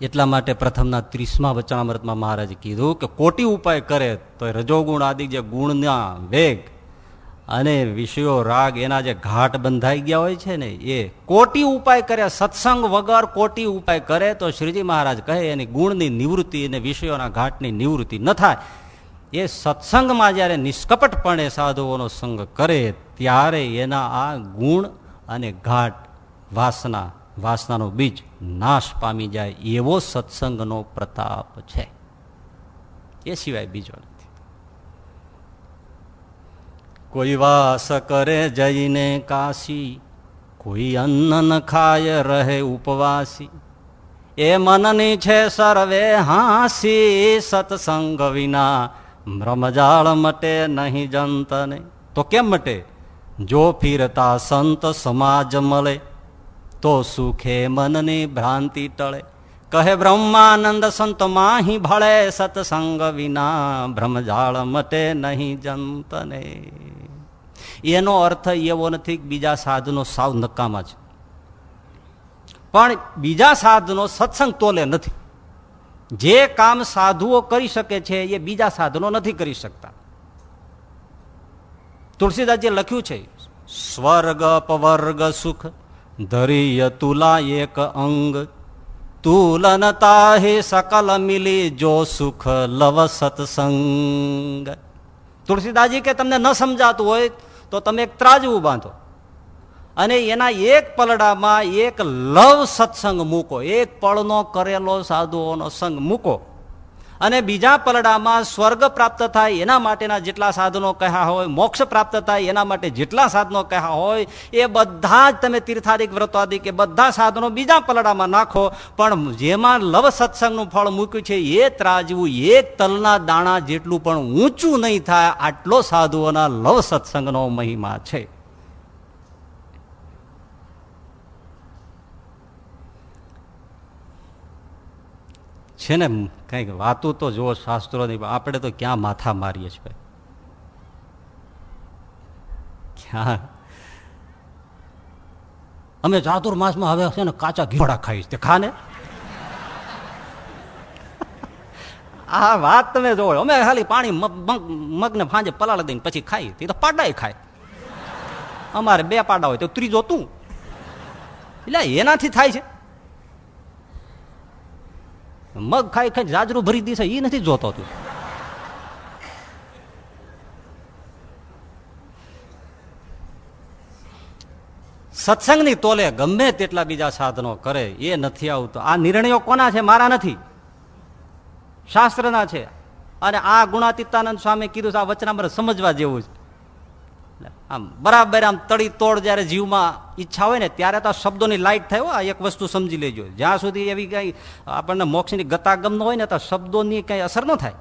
એટલા માટે પ્રથમના ત્રીસમા વચનામૃતમાં મહારાજે કીધું કે કોટી ઉપાય કરે તો રજોગુણ આદિ જે ગુણના વેગ અને વિષયો રાગ, એના જે ઘાટ બંધાઈ ગયા હોય છે ને, એ કોટી ઉપાય કરે, સત્સંગ વગર કોટી ઉપાય કરે, તો શ્રીજી મહારાજ કહે, એની ગુણની નિવૃત્તિ અને વિષયોના ઘાટની નિવૃત્તિ ન થાય. એ સત્સંગમાં જ્યારે નિષ્કપટપણે સાધુઓનો સંગ કરે, ત્યારે એના આ ગુણ અને ઘાટ વાસના, વાસનાનો બીજ નાશ પામી જાય એવો સત્સંગનો પ્રતાપ છે. એ સિવાય બીજો નથી કોઈ વાસ કરે જઈને કાશી, કોઈ અન્ન ન ખાય રહે ઉપવાસી. એ મનની છે સર્વે હાસી સત્સંગ વિના. બ્રહ્મજાળ મટે નહીં જંતને. તો કેમ મટે? જો ફીરતા સંત સમાજ મળે, તો સુખે મનની ભ્રાંતિ ટળે. કહે બ્રહ્માનંદ સંત માહી ભળે સત્સંગ વિના. બ્રહ્મજાળ મટે નહીં જંતને. એનો અર્થ એવો નથી બીજા સાધનો સાવ નકામા છે. પણ બીજા સાધનો સત્સંગ તોલે નથી. જે કામ સાધુઓ કરી શકે છે એ બીજા સાધનો નથી કરી શકતા. તુલસીદાસજી લખ્યું છે, સ્વર્ગ પવર્ગ સુખ, ધરીય તુલા એક અંગ. તુલનતા હે સકલ મિલી જો સુખ લવ સત્સંગ. તુલસીદાસજી કે તમને ન સમજાતું હોય તો તમે એક ત્રાજવું બાંધો. અને એના એક પલડામાં એક લવ સત્સંગ મૂકો. એક પળનો કરેલો સાધુઓનો સંગ મૂકો. અને બીજા પલડામાં સ્વર્ગ પ્રાપ્ત થાય એના માટેના જેટલા સાધનો કહ્યા હોય, મોક્ષ પ્રાપ્ત થાય એના માટે જેટલા સાધનો કહ્યા હોય, એ બધા જ તમે તીર્થાદિક, વ્રતાદિક કે બધા સાધનો બીજા પલડામાં નાખો, પણ જેમાં લવ સત્સંગનું ફળ મૂક્યું છે, એ ત્રાજવું, એક તલના દાણા જેટલું પણ ઊંચું નહીં થાય, આટલો સાધુઓના લવ સત્સંગનો મહિમા છે. છે ને કંઈક વાતું તો જુઓ શાસ્ત્રોની આપણે તો ક્યાં માથા મારીએ છીએ ક્યાં? અમે ચાતુર્માસમાં હવે છે ને કાચા ઘીવડા ખાઈશ તે ખાને? આ વાત તમે જોવો અમે ખાલી પાણી મગને ફાંજે પલાળ દઈને પછી ખાઈ તે તો પાડાય ખાય. અમારે બે પાડા હોય, તો ત્રીજો તું. એટલે એનાથી થાય છે. મગ ખાઈ ખાઈ જાજરું ભરી દીશે એ નથી જોતો તું. સત્સંગની તોલે ગમે તેટલા બીજા સાધનો કરે, એ નથી આવતું. આ નિર્ણયો કોના છે, મારા નથી. શાસ્ત્રના છે. અને આ ગુણાતીતાનંદ સ્વામી કીધું આ વચનામૃત સમજવા જેવું છે. આમ બરાબર આમ તળી તોડ જયારે જીવમાં ઈચ્છા હોય ને, ત્યારે તો આ શબ્દોની લાઈટ થાય આ એક વસ્તુ સમજી લેજો. જ્યાં સુધી એવી કઈ આપણને મોક્ષની ગતાગમ ન હોય ને, તો શબ્દોની કઈ અસર ન થાય.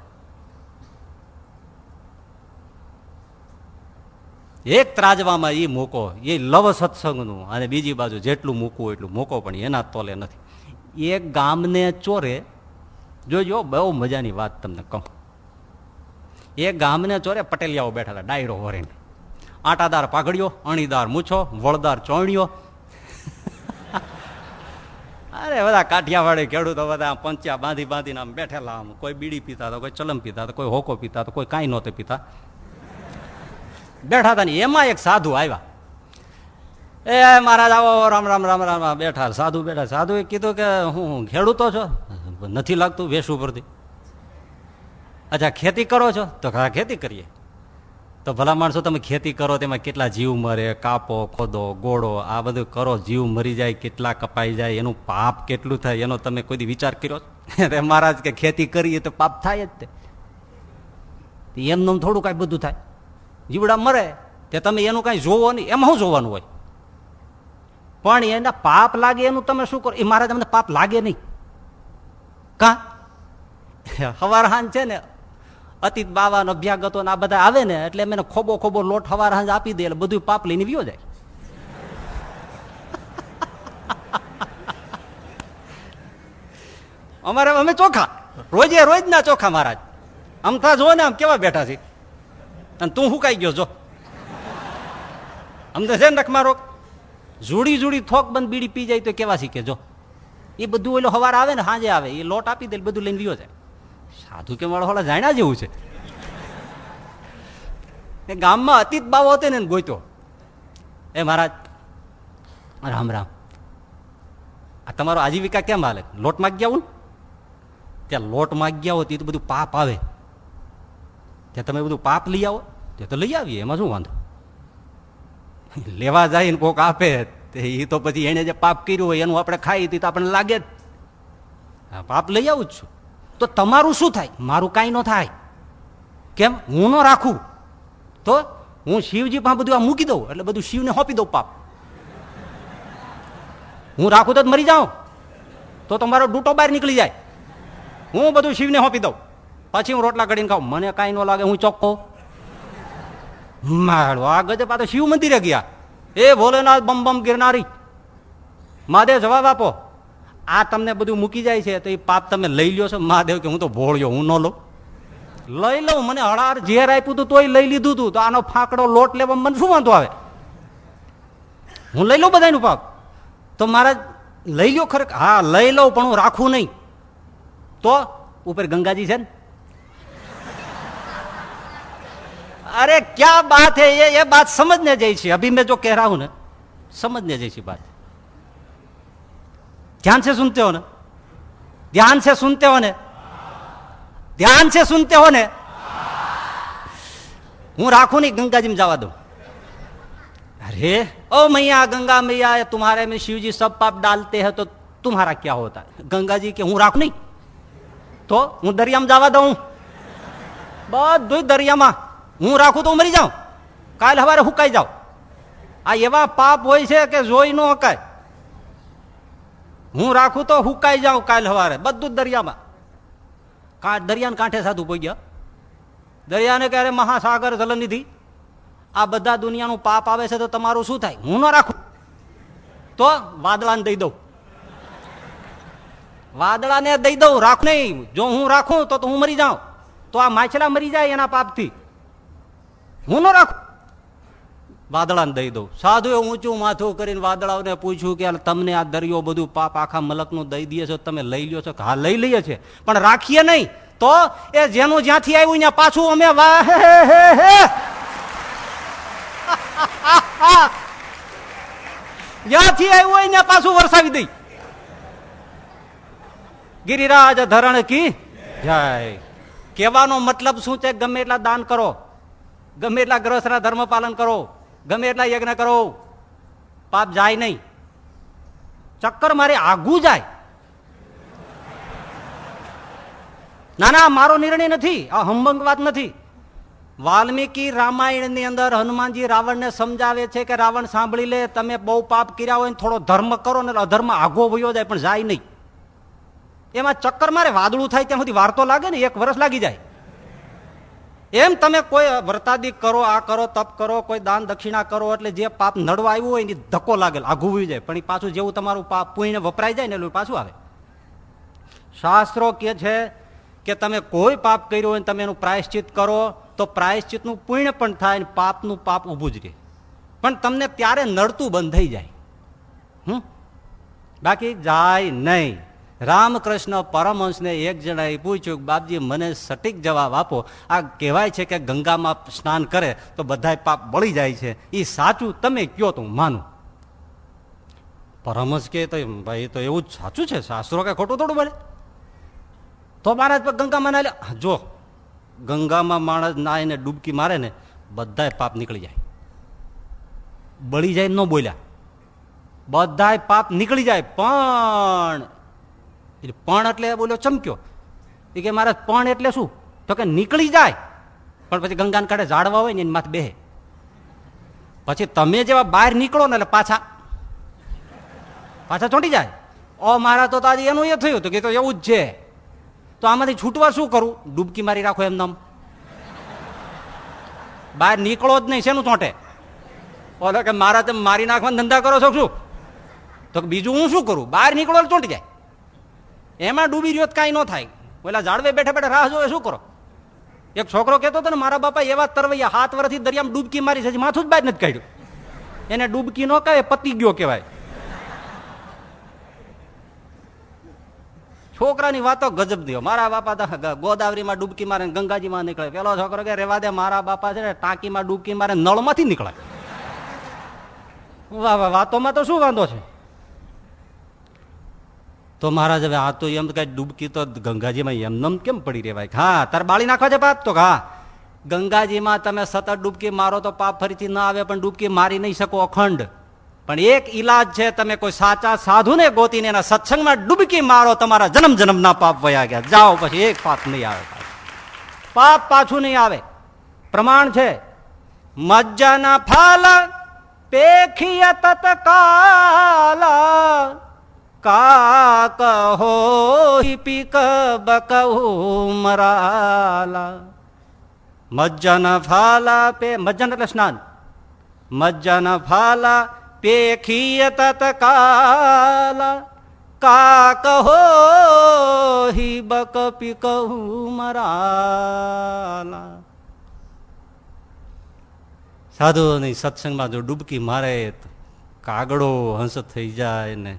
એક ત્રાજવામાં એ મૂકો એ લવ સત્સંગનું, અને બીજી બાજુ જેટલું મૂકવું એટલું મૂકો, પણ એના તોલે નથી. એક ગામને ચોરે, જોજો, બહુ મજાની વાત તમને કહું. એ ગામને ચોરે પટેલિયાઓ બેઠા હતા, ડાયરો હોરીને આટાદાર પાઘડીઓ, અણીદાર મૂછો, વળદાર ચોણીઓ અરે, બધા કાઠિયાવાડી ખેડૂતો બધા પંચ્યા બાંધી બાંધીને આમ બેઠેલા આમ. કોઈ બીડી પીતા તો, કોઈ ચલમ પીતા તો, કોઈ હોકો પીતા તો, કોઈ કાંઈ નહોતો પીતા. બેઠા હતા ને, એમાં એક સાધુ આવ્યા. એ મહારાજ, આવો રામ રામ રામ રામ બેઠા, સાધુ, બેઠા. સાધુએ કીધું કે, હું ખેડૂતો છો? નથી લાગતું વેશ ઉપરથી. અચ્છા, ખેતી કરો છો? તો ખેતી કરીએ. તો ભલા માણસો, તમે ખેતી કરો, તેમાં કેટલા જીવ મરે, કાપો, ખોદો, ગોળો, આ બધું કરો, જીવ મરી જાય, કેટલા કપાઈ જાય, એનું પાપ કેટલું થાય, એનો તમે કોઈ વિચાર કર્યો મહારાજ કે ખેતી કરીએ તો પાપ થાય જ તે. એમનું થોડું કાંઈ બધું થાય. જીવડા મરે, તે તમે એનું કાંઈ જોવો નહીં. એમાં શું જોવાનું હોય? પણ એના પાપ લાગે એનું તમે શું કરો? એ મહારાજ, અમને પાપ લાગે નહીં. કા? હવાર છે ને અતીત બાવા અભ્યાગતો આ બધા આવે ને એટલે એમને ખોબો ખોબો લોટ હવાર હાંજ આપી દે એટલે બધું પાપ લઈને વ્યો જાય. અમારે અમે ચોખા. રોજે રોજ ના ચોખા મહારાજ. અમથા જો ને આમ કેવા બેઠા છે. અને તું હુકાઈ ગયો જો. અમને છે ને મારો જુડી જુડી થોક બંધ બીડી પી જાય તો કેવા શીખે જો. એ બધું ઓલો હવાર આવે ને સાંજે આવે, એ લોટ આપી દે બધું લઈને વ્યો જાય. સાધુ કે હોલા જાણ્યા જેવું છે? એ ગામમાં અતીત બાવો હતો ને ગોઈતો. એ મહારાજ, રામ રામ. આ તમારો આજીવિકા કેમ હાલે? લોટ માગ્યા હું ત્યાં લોટ માગ્યા ગયા ત્યાં તો બધું પાપ આવે. ત્યાં તમે બધું પાપ લઈ આવો, તે તો લઈ આવીએ, એમાં શું વાંધો? લેવા જાય ને કોક આપે એ તો પછી એને જે પાપ કર્યું હોય એનું આપણે ખાઈ, તો આપણને લાગે જ. પાપ લઈ આવું જ છું. તો તમારું શું થાય? મારું કાંઈ ન થાય. કેમ? હું ન રાખું. તો હું શિવજી પાસે બધું આ મૂકી દઉં, એટલે બધું શિવને સોંપી દઉં પાપ. હું રાખું તો મરી જાઉં. તો તમારો ડૂટો બહાર નીકળી જાય. હું બધું શિવને સોંપી દઉં. પછી હું રોટલા કરીને ખાઉં. મને કાંઈ ન લાગે, હું ચોખ્ખો મારો આ ગજે પાછો શિવ મંદિરે ગયા. એ ભોલેનાથ બમ બમ ગિરનારી. માદે જવાબ આપો. આ તમને બધું મૂકી જાય છે, તો એ પાપ તમે લઈ લ્યો છો. મહાદેવ કે હું તો ભોળ્યો, હું ન લઉં. લઈ લઉં, મને હળાર ઝેર આપ્યું હતું, તોય લઈ લીધું હતું તો આનો ફાંકડો લોટ લેવા મને શું વાંધો આવે? હું લઈ લઉં બધાનું પાપ? તો મહારાજ, લઈ લો ખરેખર? હા, લઈ લઉં, પણ હું રાખું નહીં. તો ઉપર ગંગાજી છે ને? અરે, ક્યાં બાત હે? એ બાત સમજને જઈ છે. અભી મેં જો કહે રહા ને, સમજને જઈ છે બાત. ध्यान से सुनते हो ना ध्यान से सुनते हो ने ध्यान से सुनते हो ने હું રાખું નહીં ગંગાજી में જવા દઉં अरे ओ मैया गंगा मैया तुम्हारे में शिव जी सब पाप डालते हैं तो तुम्हारा क्या होता है गंगा जी के હું રાખું નહીં તો હું દરિયામાં જવા દઉં બધું દરિયામાં હું રાખું તો હું મરી જાઉં કાલ સવારે હુકાઈ જાઉં આ એવા પાપ હોય છે કે જોઈ ન હકાય હું રાખું તો હુકાઈ જાઉં કાલ સવારે બધું જ દરિયામાં. દરિયાને કાંઠે સાધુ પહોંચ્યા દરિયાને ક્યારે મહાસાગર જલનિધિ આ બધા દુનિયાનું પાપ આવે છે તો તમારું શું થાય? હું ન રાખું. તો વાદળાને દઈ દઉં. વાદળાને દઈ દઉં, રાખ નહીં. જો હું રાખું તો હું મરી જાઉં. તો આ માછલા મરી જાય એના પાપથી. હું ન રાખું. વાદળાને દઈ દઉં. સાધુએ ઊંચું માથું કરીને વાદળાઓને પૂછ્યું કે તમને આ દરિયો બધું પાપ આખા મલકનું દઈ દઈએ છો, તમે લઈ લ્યો છો? હા, લઈ લઈએ છીએ, પણ રાખીએ નહીં. તો એ જેનું જ્યાંથી આવ્યું ત્યાં પાછું અમે જ્યાંથી આવ્યું હોય ત્યાં પાછું વરસાવી દઈ. ગિરિરાજ ધરણ કી? જય. કહેવાનો મતલબ શું છે? ગમે એટલા દાન કરો. ગમે એટલા ગ્રહસ્થના ધર્મ પાલન કરો. ગમે એટલા યજ્ઞ કરો, પાપ જાય નહીં. ચક્કર મારે આગું જાય. ના ના, મારો નિર્ણય નથી. આ હંબંગ વાત નથી. વાલ્મીકી રામાયણની અંદર હનુમાનજી રાવણને સમજાવે છે કે રાવણ સાંભળી લે, તમે બહુ પાપ કર્યા હોય થોડો ધર્મ કરો ને અધર્મ આગો વયો જાય પણ જાય નહીં. એમાં ચક્કર મારે વાદળું થાય ત્યાં સુધી વાર્તો લાગે ને, એક વર્ષ લાગી જાય. એમ તમે કોઈ વ્રતાદિક કરો, આ કરો, તપ કરો, કોઈ દાન દક્ષિણા કરો, એટલે જે પાપ નડવા આવ્યું હોય એની ધક્કો લાગેલ આઘું વયું જાય. પણ પાછું જેવું તમારું પાપ પુણ્ય વપરાઈ જાય ને એટલું પાછું આવે. શાસ્ત્રો કે છે કે તમે કોઈ પાપ કર્યું હોય તમે એનું પ્રાયશ્ચિત કરો, તો પ્રાયશ્ચિતનું પુણ્ય પણ થાય ને પાપનું પાપ ઊભું જ રહે. પણ તમને ત્યારે નડતું બંધ થઈ જાય. હમ? બાકી જાય નહીં. રામકૃષ્ણ પરમહંસને એક જણાએ પૂછ્યું, બાપજી, મને સટીક જવાબ આપો. આ કહેવાય છે કે ગંગામાં સ્નાન કરે તો બધા પાપ બળી જાય છે. એ સાચું તમે કયો તો માનું. પરમહંસ કે ભાઈ તો એવું જ સાચું છે. શાસ્ત્રો કે ખોટું થોડું બને તો મહારાજ ગંગામાં ના જો, ગંગામાં માણસ નાઈને ડૂબકી મારે ને બધા પાપ નીકળી જાય. બળી જાય ન બોલ્યા. બધા પાપ નીકળી જાય, પણ પણ એટલે બોલ્યો, ચમક્યો. એ કે મારા પણ એટલે શું? તો કે નીકળી જાય. પણ પછી ગંગાને કાઢે ઝાડવા હોય ને એની માથે બેહે. પછી તમે જેવા બહાર નીકળો ને એટલે પાછા પાછા ચોંટી જાય. ઓ મારા તો આજે એનું એ થયું તો કે તો એવું જ છે. તો આમાંથી છૂટવા શું કરું? ડૂબકી મારી રાખો એમ નામ. બહાર નીકળો જ નહીં, શેનું ચોંટે? ઓલો કે મારા તમે મારી નાખવાનો ધંધા કરો છો શું? તો બીજું હું શું કરું? બહાર નીકળો ચોંટી જાય. એમાં ડૂબી રહ્યો કાંઈ ન થાય. પેલા જાળવે બેઠા બેઠા રાહ જોવે, શું કરો? એક છોકરો કહેતો હતો ને, મારા બાપા એવા તરવૈયા હાથ વર્ષથી દરિયામાં ડૂબકી મારી છે માથું જ બહાર નથી કાઢ્યું. એને ડૂબકી ન કહે પતી ગયો કહેવાય. છોકરાની વાતો ગજબ દો મારા બાપા ગોદાવરીમાં ડૂબકી મારે ગંગાજીમાં નીકળે. પેલો છોકરો કે, રેવા દે, મારા બાપા છે ને, ટાંકીમાં ડૂબકી મારે નળમાંથી નીકળે. વાહ વાહ, વાતોમાં તો શું વાંધો છે? તો મહારાજ હવે આ તો એમ કઈ ડૂબકી તો ગંગાજીમાં એમનેમ કેમ પડી રહેવાય? હા, તારે બાળી નાખવા છે પાપ તો? હા. ગંગાજીમાં તમે સતત ડૂબકી મારો તો પાપ ફરીથી ના આવે, પણ ડૂબકી મારી નહીં શકો અખંડ. પણ એક ઈલાજ છે, તમે કોઈ સાચા સાધુને ગોતીને એના સત્સંગમાં ડૂબકી મારો, તમારા જન્મ જન્મના પાપ વયા ગયા. જાઓ પછી એક પાપ નહીં આવે. પાપ પાછું નહીં આવે. પ્રમાણ છે, મજ્જાના ફાલ, પેખિય તત્કાલ. કાક હો પીક બકહુ મરાલા. મજ્જન ફાલા પે મજ્જન એટલે સ્નાન. મજ્જન ફાલા પેખિય તત્કાલા કાક હો હિ બક પીક મરાલા. સાધુની સત્સંગમાં જો ડૂબકી મારે કાગડો હંસ થઈ જાય ને.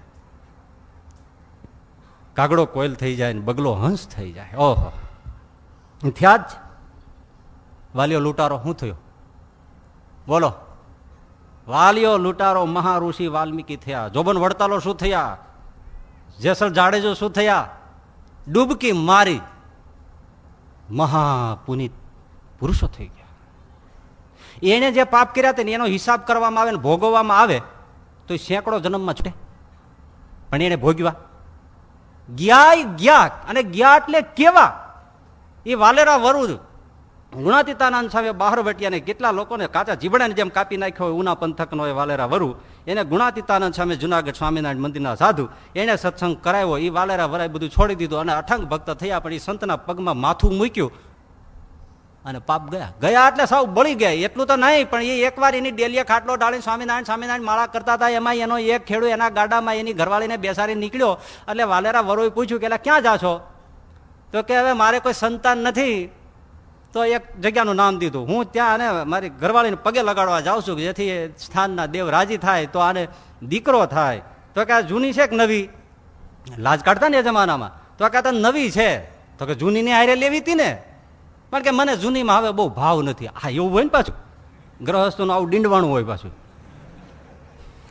કાગડો કોયલ થઈ જાય ને બગલો હંસ થઈ જાય. ઓહો. થયા જ વાલીઓ લૂંટારો શું થયો? બોલો. વાલીઓ લૂંટારો મહાઋષિ વાલ્મીકી થયા. જોબન વડતાલો શું થયા? જેસલ જાડેજો શું થયા? ડૂબકી મારી. મહાપુનિત પુરુષો થઈ ગયા. એને જે પાપ કર્યા હતા ને એનો હિસાબ કરવામાં આવે ને ભોગવવામાં આવે, તો સેંકડો જન્મમાં છૂટે. પણ એને ભોગવ્યા ગયા જ્ઞાત અને જ્ઞા એટલે કેવા? એ વાલેરા વરુ ગુણાતીતાનંદ સામે બહાર વટિયાને કેટલા લોકોને કાચા જીબડાને જેમ કાપી નાખ્યો હોય ઉના પંથકનો એ વાલેરા વરુ. એને ગુણાતીતાનંદ સામે જુનાગઢ સ્વામિનારાયણ મંદિરના સાધુ. એને સત્સંગ કરાવ્યો. એ વાલેરા વરાય બધું છોડી દીધું અને અઠંગ ભક્ત થયા. પણ એ સંતના પગમાં માથું મૂક્યું. અને પાપ ગયા. ગયા એટલે સાવ બળી ગયા. એટલું તો નહીં, પણ એ એકવાર એની ડેલીએ ખાટલો ડાળી સ્વામિનારાયણ સ્વામિનારાયણ માળા કરતા હતા. એમાં એનો એક ખેડૂત એના ગાડામાં એની ઘરવાળીને બેસાડી નીકળ્યો. એટલે વાલેરા વરોએ પૂછ્યું કે ક્યાં જા છો? તો કે, હવે મારે કોઈ સંતાન નથી. તો એક જગ્યાનું નામ દીધું. હું ત્યાં અને મારી ઘરવાળીને પગે લગાડવા જાઉં છું જેથી સ્થાનના દેવ રાજી થાય, તો આને દીકરો થાય. તો કે, આ જૂની છે કે નવી? લાજ કાઢતા ને એ જમાનામાં. તો કે નવી છે. તો કે, જૂનીની હારે લેવી હતી ને? પણ કે મને જૂનીમાં હવે બહુ ભાવ નથી. હા, એવું હોય ને પાછું. ગ્રહસ્થનું આવું ડીંડવાણું હોય પાછું.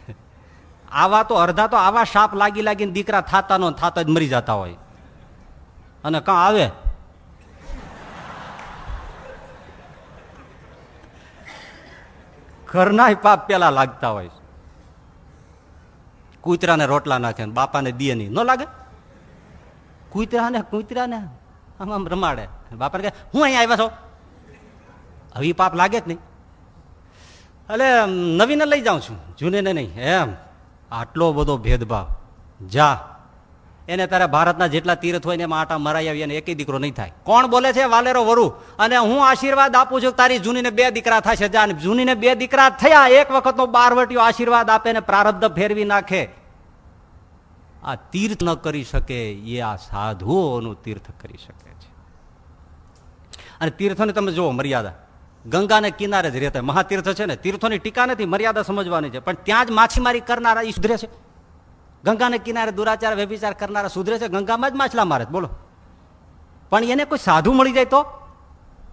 આવા તો અડધા તો આવા સાપ લાગી લાગીને દીકરા થાતા નો થાતા જ મરી જતા હોય. અને કાં આવે? ઘરના પાપ પેલા લાગતા હોય. કૂતરાને રોટલા નાખે બાપાને દીએ નહીં. ન લાગે? કૂતરાને કૂતરાને. આમ આમ રમાડે. બાપાને કહે, હું અહીંયા આવ્યા છો? હવે પાપ લાગે જ નહીં. એટલે નવીને લઈ જાઉં છું, જૂનેને નહીં, એમ. આટલો બધો ભેદભાવ. જા. એને તારે ભારતના જેટલા તીર્થ હોય ને એમાં આટા મરાઈ આવી અને એકે દીકરો નહીં થાય. કોણ બોલે છે? વાલેરો વરુ. અને હું આશીર્વાદ આપું છું તારી જૂનીને બે દીકરા થશે. જા જૂનીને બે દીકરા થયા, એક વખતનો બારવટીઓ આશીર્વાદ આપે ને પ્રારબ્ધ ફેરવી નાખે. આ તીર્થ ન કરી શકે, એ આ સાધુઓનું તીર્થ કરી શકે. અને તીર્થોને તમે જુઓ મર્યાદા. ગંગાને કિનારે જ રહેતા મહાતીર્થ છે ને, તીર્થોની ટીકા નથી, મર્યાદા સમજવાની છે. પણ ત્યાં જ માછીમારી કરનારા એ સુધરે છે. ગંગાને કિનારે દુરાચાર, વ્યભિચાર કરનારા સુધરે છે. ગંગામાં જ માછલા મારે બોલો. પણ એને કોઈ સાધુ મળી જાય તો?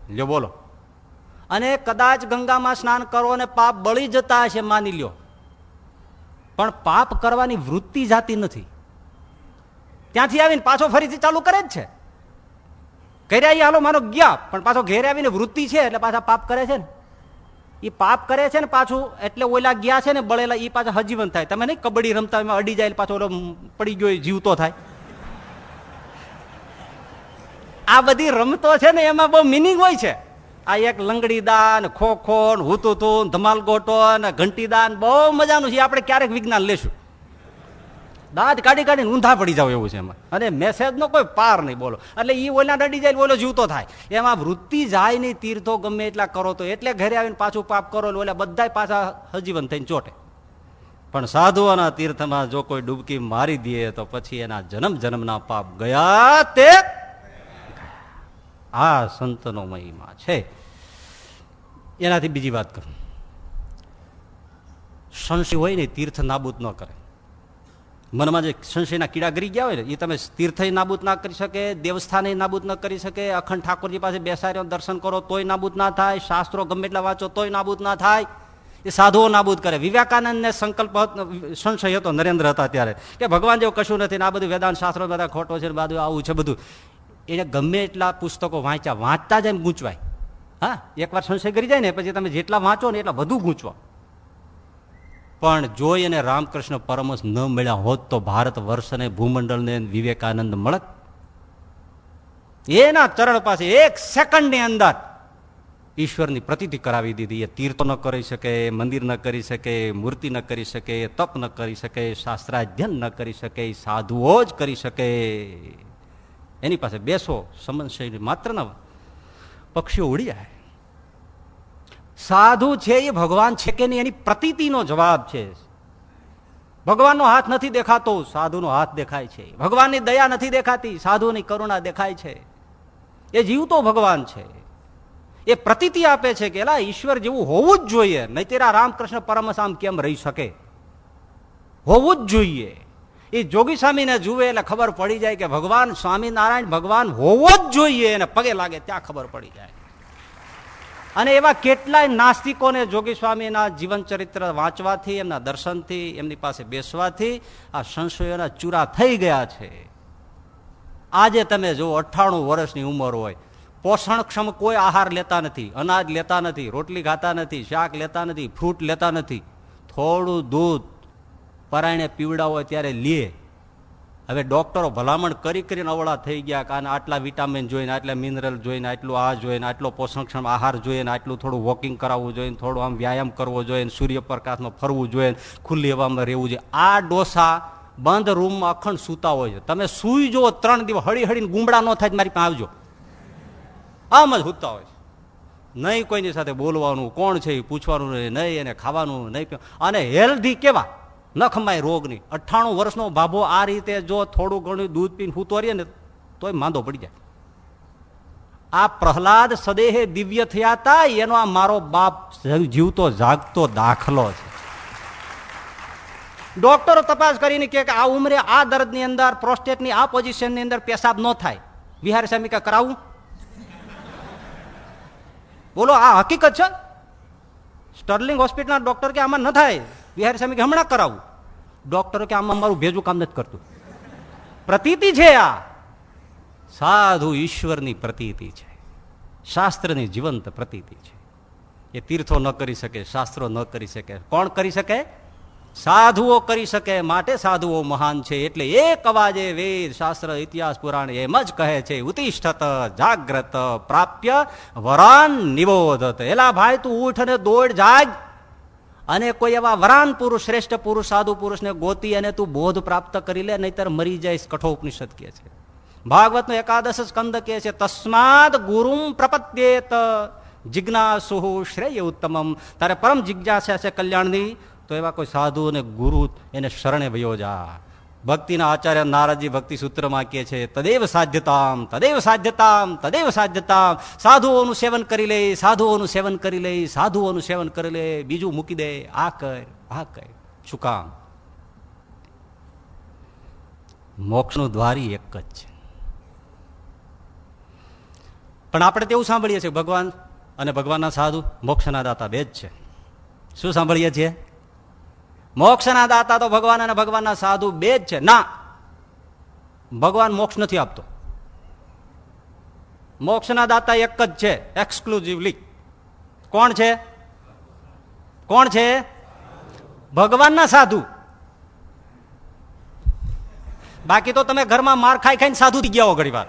લ્યો બોલો. અને કદાચ ગંગામાં સ્નાન કરો અને પાપ બળી જતા હશે, માની લ્યો. પણ પાપ કરવાની વૃત્તિ જાતી નથી. ત્યાંથી આવીને પાછો ફરીથી ચાલુ કરે જ છે. કર્યા હાલો મારો ગયા, પણ પાછો ઘેરે આવીને વૃત્તિ છે એટલે પાછા પાપ કરે છે ને. એ પાપ કરે છે ને પાછું, એટલે ઓલા ગયા છે ને બળેલા એ પાછા હજીવન થાય. તમે નહીં કબડ્ડી રમતા એમાં અડી જાય પાછો ઓલો પડી ગયો જીવતો થાય. આ બધી રમતો છે ને એમાં બહુ મિનિંગ હોય છે. આ એક લંગડીદાન ખો ખો હુતું ધમાલ ગોટો ને ઘંટીદાન બહુ મજાનું છે. આપણે ક્યારેક વિજ્ઞાન લેશું. દાંત કાઢી કાઢીને ઊંધા પડી જાવ એવું છે એમાં. અને મેસેજનો કોઈ પાર નહીં, બોલો. એટલે એ ઓલા રડી જાય ઓલો જીવતો થાય. એમાં વૃત્તિ જાય નહીં તીર્થો ગમે એટલા કરો તો એટલે ઘરે આવીને પાછું પાપ કરો ઓલા બધા પાછા હજીવન થઈને ચોટે. પણ સાધુઓના તીર્થમાં જો કોઈ ડૂબકી મારી દે તો પછી એના જન્મ જન્મના પાપ ગયા તે આ સંતનો મહિમા છે. એનાથી બીજી વાત કરું. સંશય હોય ને તીર્થ નાબૂદ ન કરે. મનમાં જે સંશયના કીડા ગરી ગયા હોય ને એ તમે તીર્થ નાબૂદ ના કરી શકે દેવસ્થાને નાબૂદ ન કરી શકે, અખંડ ઠાકોરજી પાસે બેસાડ્યો દર્શન કરો, તોય નાબૂદ ના થાય, શાસ્ત્રો ગમે એટલા વાંચો, તોય નાબૂદ ના થાય. એ સાધુઓ નાબૂદ કરે. વિવેકાનંદને સંકલ્પ સંશય હતો નરેન્દ્ર હતા ત્યારે, કે ભગવાન જેવું કશું નથી ને આ બધું વેદાંત શાસ્ત્રો બધા ખોટો છે બધું આવું છે બધું. એને ગમે એટલા પુસ્તકો વાંચ્યા, વાંચતા જ એમ ગૂંચવાય. હા, એકવાર સંશય કરી જાય ને, પછી તમે જેટલા વાંચો ને એટલા વધુ ગૂંચવા. પણ જોઈ એને રામકૃષ્ણ પરમશ ન મળ્યા હોત તો ભારત વર્ષને ભૂમંડળને વિવેકાનંદ મળત? એના ચરણ પાસે એક સેકન્ડની અંદર ઈશ્વરની પ્રતિતિ કરાવી દીધી. એ તીર્થ ન કરી શકે મંદિર ન કરી શકે મૂર્તિ ન કરી શકે તપ ન કરી શકે શાસ્ત્રાધ્યન ન કરી શકે સાધુઓ જ કરી શકે. એની પાસે બેસો સમન્શય માત્ર ન પક્ષીઓ ઉડી જાય. સાધુ છે એ ભગવાન છે કે નહીં એની પ્રતીતિનો જવાબ છે. ભગવાનનો હાથ નથી દેખાતો, સાધુનો હાથ દેખાય છે. ભગવાનની દયા નથી દેખાતી, સાધુની કરુણા દેખાય છે. એ જીવતો ભગવાન છે. એ પ્રતીતિ આપે છે કે એલા, ઈશ્વર જેવું હોવું જ જોઈએ નહીં તેરા રામકૃષ્ણ પરમસામ કેમ રહી શકે? હોવું જ જોઈએ. એ જોગી સ્વામીને જુએ એટલે ખબર પડી જાય કે ભગવાન સ્વામિનારાયણ ભગવાન હોવો જ જોઈએ અને પગે લાગે ત્યાં ખબર પડી જાય. અને એવા કેટલાય નાસ્તિકોને જોગી સ્વામીના જીવન ચરિત્ર વાંચવાથી, એમના દર્શનથી, એમની પાસે બેસવાથી આ સંશયોના ચૂરા થઈ ગયા છે. આજે તમે જો અઠ્ઠાણું વર્ષની ઉંમર હોય. પોષણક્ષમ કોઈ આહાર લેતા નથી, અનાજ લેતા નથી, રોટલી ખાતા નથી, શાક લેતા નથી, ફ્રૂટ લેતા નથી. થોડું દૂધ પરાયણે પીવડા હોય ત્યારે લે. હવે ડોક્ટરો ભલામણ કરી કરીને અવળા થઈ ગયા કારણ આટલા વિટામિન જોઈને, આટલા મિનરલ જોઈને, આટલું આ જોઈને, આટલો પોષણક્ષમ આહાર જોઈને, આટલું થોડું વોકિંગ કરાવવું જોઈએ થોડું આમ વ્યાયામ કરવો જોઈએ સૂર્યપ્રકાશમાં ફરવું જોઈએ ખુલ્લી હવામાં રહેવું જોઈએ. આ ડોસા બંધ રૂમમાં અખંડ સૂતા હોય છે. તમે સુઈ જો ત્રણ દિવસ, હળી હળીને ગુમડા ન થાય મારી પાસે આવજો. આમ જ સૂતા હોય નહીં કોઈની સાથે બોલવાનું, કોણ છે એ પૂછવાનું નહીં એને ખાવાનું, નહીં અને હેલ્ધી કેવા? ન ખમાય રોગની. અઠ્ઠાણું વર્ષનો ભાભો આ રીતે જો થોડું ઘણું દૂધ પીને હૂતો રહીએ ને, તોય માંદો પડી જાય. આ પ્રહલાદ સદેહે દિવ્ય થયા હતા એનો આ મારો બાપ જીવતો, જાગતો, દાખલો છે. ડોક્ટરો તપાસ કરીને કે આ ઉંમરે આ દર્દની અંદર, પ્રોસ્ટેટની આ પોઝિશનની અંદર પેશાબ ન થાય. વિહાર સમિકા કરાવું. બોલો, આ હકીકત છે? સ્ટર્લિંગ હોસ્પિટલના ડોક્ટર કે આમાં ન થાય? વિહારી સ્વામી કે હમણાં કરાવું. ડોક્ટરો કે આમાં મારું ભેજું કામ નથી કરતું. પ્રતીતિ છે આ. સાધુ ઈશ્વરની પ્રતીતિ છે. શાસ્ત્રની જીવંત પ્રતીતિ છે. એ તીર્થો ન કરી શકે, શાસ્ત્રો ન કરી શકે. કોણ કરી શકે? સાધુઓ કરી શકે, માટે સાધુઓ મહાન છે. એટલે એક અવાજે વેદ, શાસ્ત્ર, ઇતિહાસ, પુરાણ એમ જ કહે છે, ઉતિષ્ઠત, જાગ્રત, પ્રાપ્ય વરાન નિબોધત. એલા ભાઈ, તું ઉઠ અને દોડ, જાગ. અને કોઈ એવા વરાન પુરુષ, શ્રેષ્ઠ પુરુષ, સાધુ પુરુષને ગોતી અને તું બોધ પ્રાપ્ત કરી લે, નહીતર મરી જઈશ, કઠોપનિષદ કે છે. ભાગવત નો એકાદશ સ્કંદ કે છે, તસ્માદ ગુરુમ પ્રપત્યેત જિજ્ઞાસુ શ્રેય ઉત્તમમ તારે પરમ જિજ્ઞાસા છે કલ્યાણની, તો એવા કોઈ સાધુ અને ગુરુ એને શરણે વયો જા. ભક્તિના આચાર્ય નારાજી ભક્તિ સૂત્રમાં કે છે, તદેવ સાધ્યતામ તદેવ સાધ્યતામ તદેવ સાધ્યતામ. સાધુઓનું સેવન કરી લે, સાધુઓનું સેવન કરી લે, સાધુઓનું સેવન કરી લે. બીજું મૂકી દે. આ કર આ કર. શું કામ? મોક્ષનું દ્વારી એક જ છે. પણ આપણે તેવું સાંભળીએ છીએ, ભગવાન અને ભગવાનના સાધુ મોક્ષના દાતા બે જ છે. શું સાંભળીએ છીએ? મોક્ષના દાતા તો ભગવાન અને ભગવાનના સાધુ બે જ છે. ના. ભગવાન મોક્ષ નથી આપતો. મોક્ષના દાતા એક જ છે એક્સક્લુઝિવલી કોણ છે? કોણ છે? ભગવાનના સાધુ. બાકી તો તમે ઘરમાં માર ખાઈ ખાઈને સાધુ થઈ ગયા હો ઘણી વાર.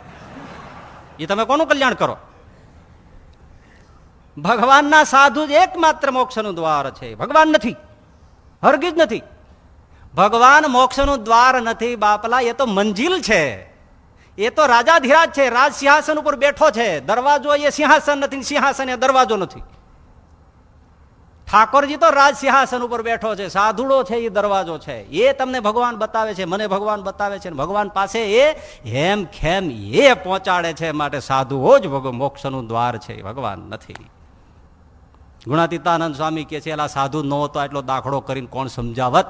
એ તમે કોનું કલ્યાણ કરો? ભગવાનના સાધુ જ એકમાત્ર મોક્ષનું દ્વાર છે. ભગવાન નથી. હરગીજ નથી. ભગવાન મોક્ષનું દ્વાર નથી બાપલા, એ તો મંજિલ છે. એ તો રાજાધિરાજ છે, રાજ સિંહાસન ઉપર બેઠો છે. દરવાજો એ સિંહાસન નથી, સિંહાસન એ દરવાજો નથી. ઠાકોરજી તો રાજ સિંહાસન ઉપર બેઠો છે, સાધુડો છે, એ દરવાજો છે. એ તમને ભગવાન બતાવે છે, મને ભગવાન બતાવે છે ભગવાન પાસે એ હેમ ખેમ એ પહોંચાડે છે માટે સાધુઓ જ મોક્ષનું દ્વાર છે ભગવાન નથી. ગુણાતીતાનંદ સ્વામી કે છે, એલા સાધુ ન હતો એટલો દાખલો કરીને કોણ સમજાવત?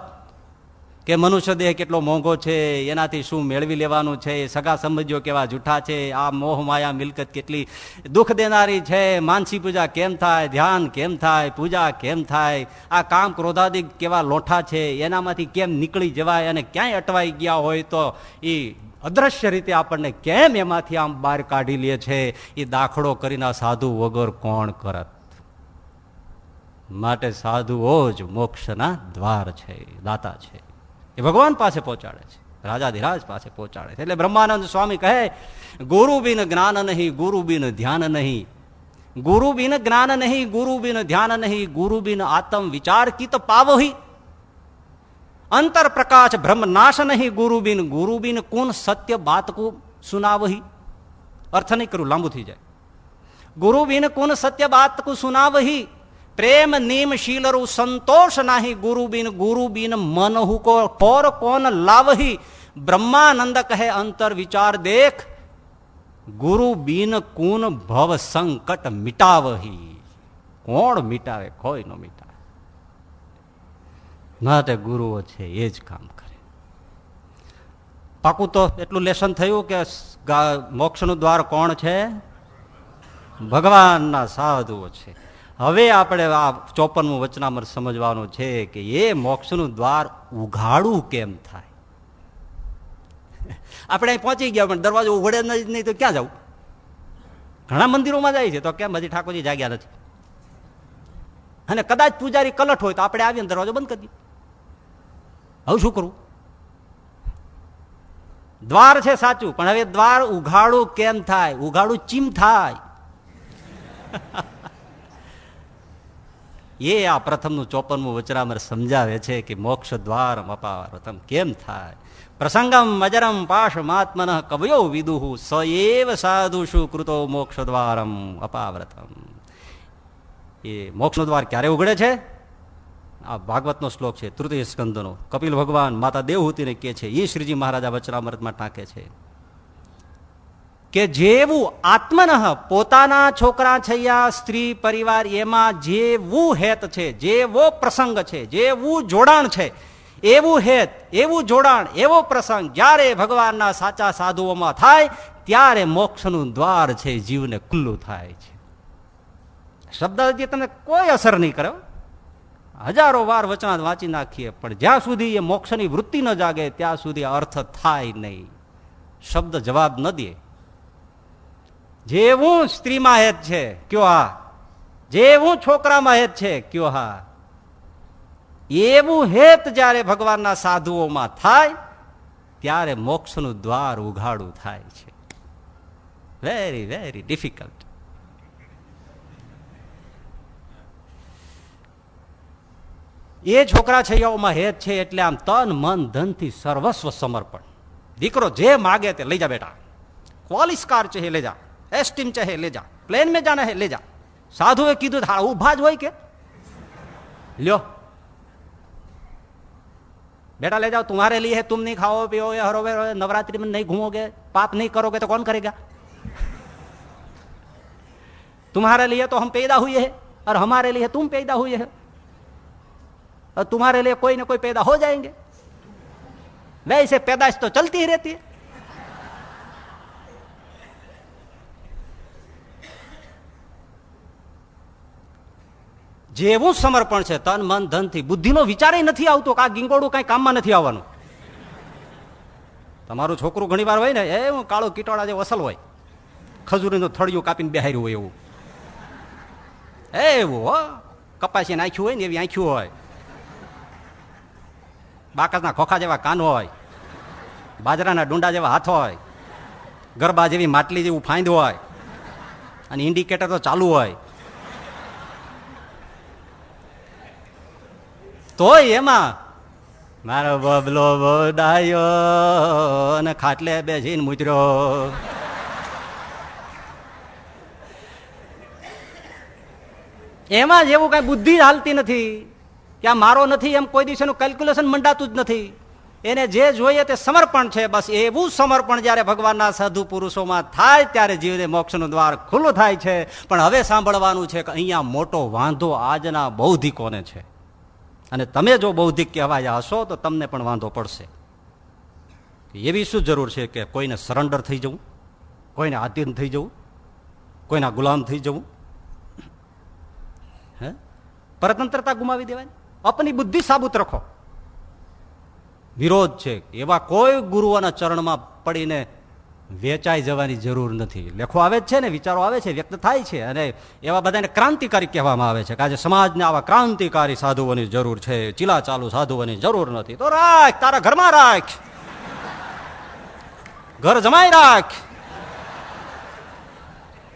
કે મનુષ્ય દેહ કેટલો મોંઘો છે, એનાથી શું મેળવી લેવાનું છે? સગા સંબંધીઓ કેવા જૂઠા છે? આ મોહ માયા મિલકત કેટલી દુઃખ દેનારી છે? માનસી પૂજા કેમ થાય? ધ્યાન કેમ થાય? પૂજા કેમ થાય? આ કામ ક્રોધાદિક કેવા લોઠા છે? એનામાંથી કેમ નીકળી જવાય અને ક્યાંય અટવાઈ ગયા હોય તો એ અદ્રશ્ય રીતે આપણને કેમ એમાંથી આમ બહાર કાઢી લે છે? એ દાખલો કરીને સાધુ વગર કોણ કરત? માટે સાધુઓ જ મોક્ષના દ્વાર છે, દાતા છે. એ ભગવાન પાસે પહોંચાડે છે. રાજાધિરાજ પાસે પહોંચાડે છે. એટલે બ્રહ્માનંદ સ્વામી કહે, ગુરુ બિન જ્ઞાન નહીં, ગુરુ બિન ધ્યાન નહીં. ગુરુ બિન જ્ઞાન નહીં, ગુરુ બિન ધ્યાન નહીં, ગુરુ બિન આત્મ વિચાર કિત પાવહી. અંતર પ્રકાશ બ્રહ્મ નાશ નહીં, ગુરુ બિન ગુરુ બિન કુન સત્ય બાત કો સુનાવહી. અર્થ નહીં કરું, લાંબુ થઈ જાય. ગુરુ બિન કુન સત્ય બાત સુનાવહી. પ્રેમ નિમ શીલરુ સંતોષ નાહી ગુરુ બિન ગુરુ બિન મન હુકો કોર કોન લાવહી? બ્રહ્માનંદ કહે અંતર વિચાર દેખ ગુરુ બિન કુન ભવ સંકટ મિટાવહી? કોણ મિટાવે? કોઈ નો મિટાવે. માટે ગુરુઓ છે, એ જ કામ કરે. પાકું તો એટલું લેસન થયું કે મોક્ષનું દ્વાર કોણ છે? ભગવાનના સાધુઓ છે. હવે આપણે આ ચોપનમું વચનામર સમજવાનું છે કે એ મોક્ષનું દ્વાર ઉઘાડું કેમ થાય? આપણે અહીં પહોંચી ગયા પણ દરવાજો ઉઘડે નહીં તો ક્યાં જવું ઘણા મંદિરોમાં જાય છે તો કેમ હજી ઠાકોરજી જાગ્યા નથી? અને કદાચ પૂજારી કલટ હોય તો આપણે આવીને દરવાજો બંધ કરી દઈએ હવે શું કરવું? દ્વાર છે સાચું, પણ હવે દ્વાર ઉઘાડું કેમ થાય? ઉઘાડું ચીમ થાય. એ આ પ્રથમનું ચોપનમું વચરામર સમજાવે છે કે મોક્ષ દ્વાર અપાવતમ. કેમ થાય? પ્રસંગમ અજરમ પાશમાત્મન કવયો વિદુહુ સ એવ સાધુષુ કૃતો મોક્ષ દ્વારમ અપાવ્રતમ એ મોક્ષ દ્વાર ક્યારે ઉઘડે છે? આ ભાગવતનો શ્લોક છે, તૃતીય સ્કંદનો. કપિલ ભગવાન માતા દેવહૂતિને કે છે એ શ્રીજી મહારાજા વચરામૃતમાં ટાંકે છે. કે જેવું આત્મન પોતાના છોકરા છૈયા, સ્ત્રી પરિવાર એમાં જેવું હેત છે, જેવો પ્રસંગ છે, જેવું જોડાણ છે, એવું હેત, એવું જોડાણ, એવો પ્રસંગ જ્યારે ભગવાનના સાચા સાધુઓમાં થાય, ત્યારે મોક્ષનું દ્વાર છે, જીવને ખુલ્લું થાય છે. શબ્દ તમને કોઈ અસર નહીં કરે હજારો વાર વચના વાંચી નાખીએ, પણ જ્યાં સુધી એ મોક્ષની વૃત્તિ ન જાગે, ત્યાં સુધી અર્થ થાય નહીં. શબ્દ જવાબ ન દે. જેવું સ્ત્રીમાં હેત છે, કયો હા? જેવું છોકરામાં હેત છે, કયો હા? એવું હેત જ્યારે ભગવાનના સાધુઓમાં થાય, ત્યારે મોક્ષનું દ્વાર ઉઘાડું થાય છે. વેરી વેરી ડિફિકલ્ટ એ છોકરા છૈયાઓમાં હેત છે એટલે આમ તન, મન, ધનથી સર્વસ્વ સમર્પણ. દીકરો જે માગે તે લઈ જા બેટા. ક્વોલિસ્કાર છે એ લઈ જા. ए स्टीम चाहे ले जा, प्लेन में जाना है, ले जा। साधु कीधु धारा उभाज हो के। लियो। बेटा ले जाओ, तुम्हारे लिए है, तुम नहीं खाओ पियो या हरोवे नवरात्रि में नहीं घूमोगे, पाप नहीं करोगे तो कौन करेगा? तुम्हारे लिए तो हम पैदा हुए हैं, और हमारे लिए तुम पैदा हुए हैं। और तुम्हारे लिए कोई ना कोई पैदा हो जाएँगे। वैसे पैदाइश तो चलती ही रहती है। જેવું સમર્પણ છે, તન, મન, ધનથી. બુદ્ધિનો વિચારે નથી આવતો કે આ ગીંગોડું કઈ કામમાં નથી આવવાનું. તમારું છોકરું ઘણી વાર હોય ને, એ કાળો કીટોળા જે વસલ હોય. ખજૂરીનું થળિયું કાપીને બેહાર્યું હોય એવું. એવું, હો. કપાસી નાખ્યું હોય ને એવી આંખ્યું હોય. બાકસના ખોખા જેવા કાન હોય. બાજરાના ડુંડા જેવા હાથ હોય. ગરબા જેવી માટલી જેવું ફાંદ હોય. અને ઇન્ડિકેટર તો ચાલુ હોય. તોય એમાં મારો બબલો બોડાયો અને ખાટલે બેસીને મુજરો એમાં જેવું કઈ બુદ્ધિ હાલતી નથી કે આ મારો નથી એમ કોઈ દિવસેનું કેલ્ક્યુલેશન મંડાતું જ નથી. એને જે જોઈએ તે સમર્પણ છે, બસ એવું સમર્પણ જ્યારે ભગવાનના સાધુ પુરુષોમાં થાય ત્યારે જીવને મોક્ષનું દ્વાર ખુલ્લું થાય છે. પણ હવે સાંભળવાનું છે કે અહીંયા મોટો વાંધો આજના બૌદ્ધિકોને છે. અને તમે જો બૌદ્ધિક કહેવાયા હશો, તો તમને પણ વાંધો પડશે. એવી શું જરૂર છે કે કોઈને સરેન્ડર થઈ જવું? કોઈને આધીન થઈ જવું? કોઈના ગુલામ થઈ જવું? હે? પરતંત્રતા ગુમાવી દેવાય અપની બુદ્ધિ સાબુત રાખો. વિરોધ છે. એવા કોઈ ગુરુઓના ચરણમાં પડીને વેચાઈ જવાની જરૂર નથી. લેખો આવે છે ને, વિચારો આવે છે, વ્યક્ત થાય છે અને એવા બધાને ક્રાંતિકારી કહેવામાં આવે છે કે આજે સમાજને આવા ક્રાંતિકારી સાધુઓની જરૂર છે ચીલા ચાલુ સાધુઓની જરૂર નથી. તો રાખ, તારા ઘરમાં રાખ. ઘર જમાઈ રાખ.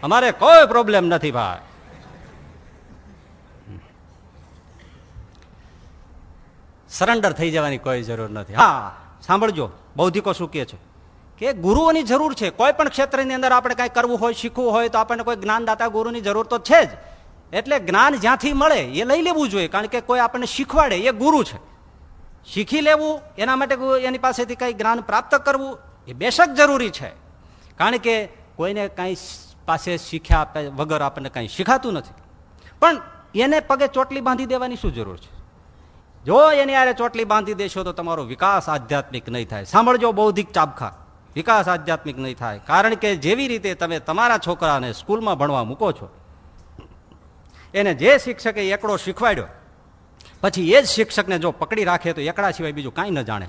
અમારે કોઈ પ્રોબ્લેમ નથી ભાઈ. સરેન્ડર થઈ જવાની કોઈ જરૂર નથી. હા, સાંભળજો, બૌદ્ધિકો શું કે છે? કે ગુરુઓની જરૂર છે. કોઈ પણ ક્ષેત્રની અંદર આપણે કંઈ કરવું હોય, શીખવું હોય, તો આપણને કોઈ જ્ઞાનદાતા ગુરુની જરૂર તો છે જ. એટલે જ્ઞાન જ્યાંથી મળે, એ લઈ લેવું જોઈએ, કારણ કે કોઈ આપણને શીખવાડે, એ ગુરુ છે. શીખી લેવું, એના માટે એની પાસેથી કંઈ જ્ઞાન પ્રાપ્ત કરવું, એ બેશક જરૂરી છે. કારણ કે કોઈને કાંઈ પાસે શીખ્યા વગર આપણને કાંઈ શીખાતું નથી. પણ એને પગે ચોટલી બાંધી દેવાની શું જરૂર છે? જો એની આરે ચોટલી બાંધી દેશો તો તમારો વિકાસ આધ્યાત્મિક નહીં થાય. સાંભળજો બૌદ્ધિક ચાબખા. વિકાસ આધ્યાત્મિક નહીં થાય. કારણ કે જેવી રીતે તમે તમારા છોકરાને સ્કૂલમાં ભણવા મૂકો છો, એને જે શિક્ષકે એકડો શીખવાડ્યો, પછી એ જ શિક્ષકને જો પકડી રાખે તો એકડા સિવાય બીજું કાંઈ ન જાણે.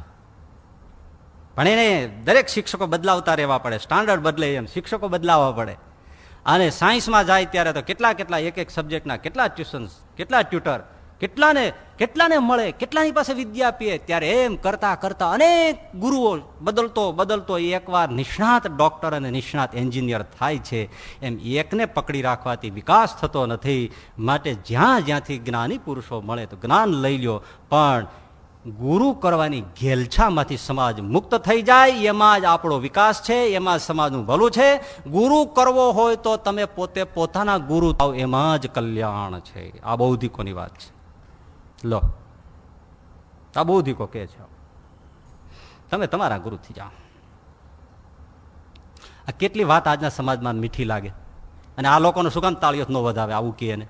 પણ એને દરેક શિક્ષકો બદલાવતા રહેવા પડે, સ્ટાન્ડર્ડ બદલે એમ, શિક્ષકો બદલાવવા પડે. અને સાયન્સમાં જાય ત્યારે તો કેટલા કેટલા એક એક સબ્જેક્ટના કેટલા ટ્યુશન્સ, કેટલા ટ્યુટર કેટલાને કેટલાને મળે, કેટલાની પાસે વિદ્યા આપીએ? ત્યારે એમ કરતા કરતા અનેક ગુરુઓ બદલતો બદલતો એકવાર નિષ્ણાત ડૉક્ટર અને નિષ્ણાત એન્જિનિયર થાય છે. એમ એકને પકડી રાખવાથી વિકાસ થતો નથી. માટે જ્યાં જ્યાંથી જ્ઞાની પુરુષો મળે તો જ્ઞાન લઈ લ્યો. પણ ગુરુ કરવાની ઘેલછામાંથી સમાજ મુક્ત થઈ જાય. એમાં જ આપણો વિકાસ છે. એમાં સમાજનું ભલું છે. ગુરુ કરવો હોય તો તમે પોતે પોતાના ગુરુ થાવ. એમાં જ કલ્યાણ છે. આ બૌદ્ધિકોની વાત છે. લો. આ બૌદ્ધિકો કે છે. તમે તમારા ગુરુથી જાઓ. આ કેટલી વાત આજના સમાજમાં મીઠી લાગે. અને આ લોકોનો શું કામ તાળીઓ ન વધાવે આવું કહે ને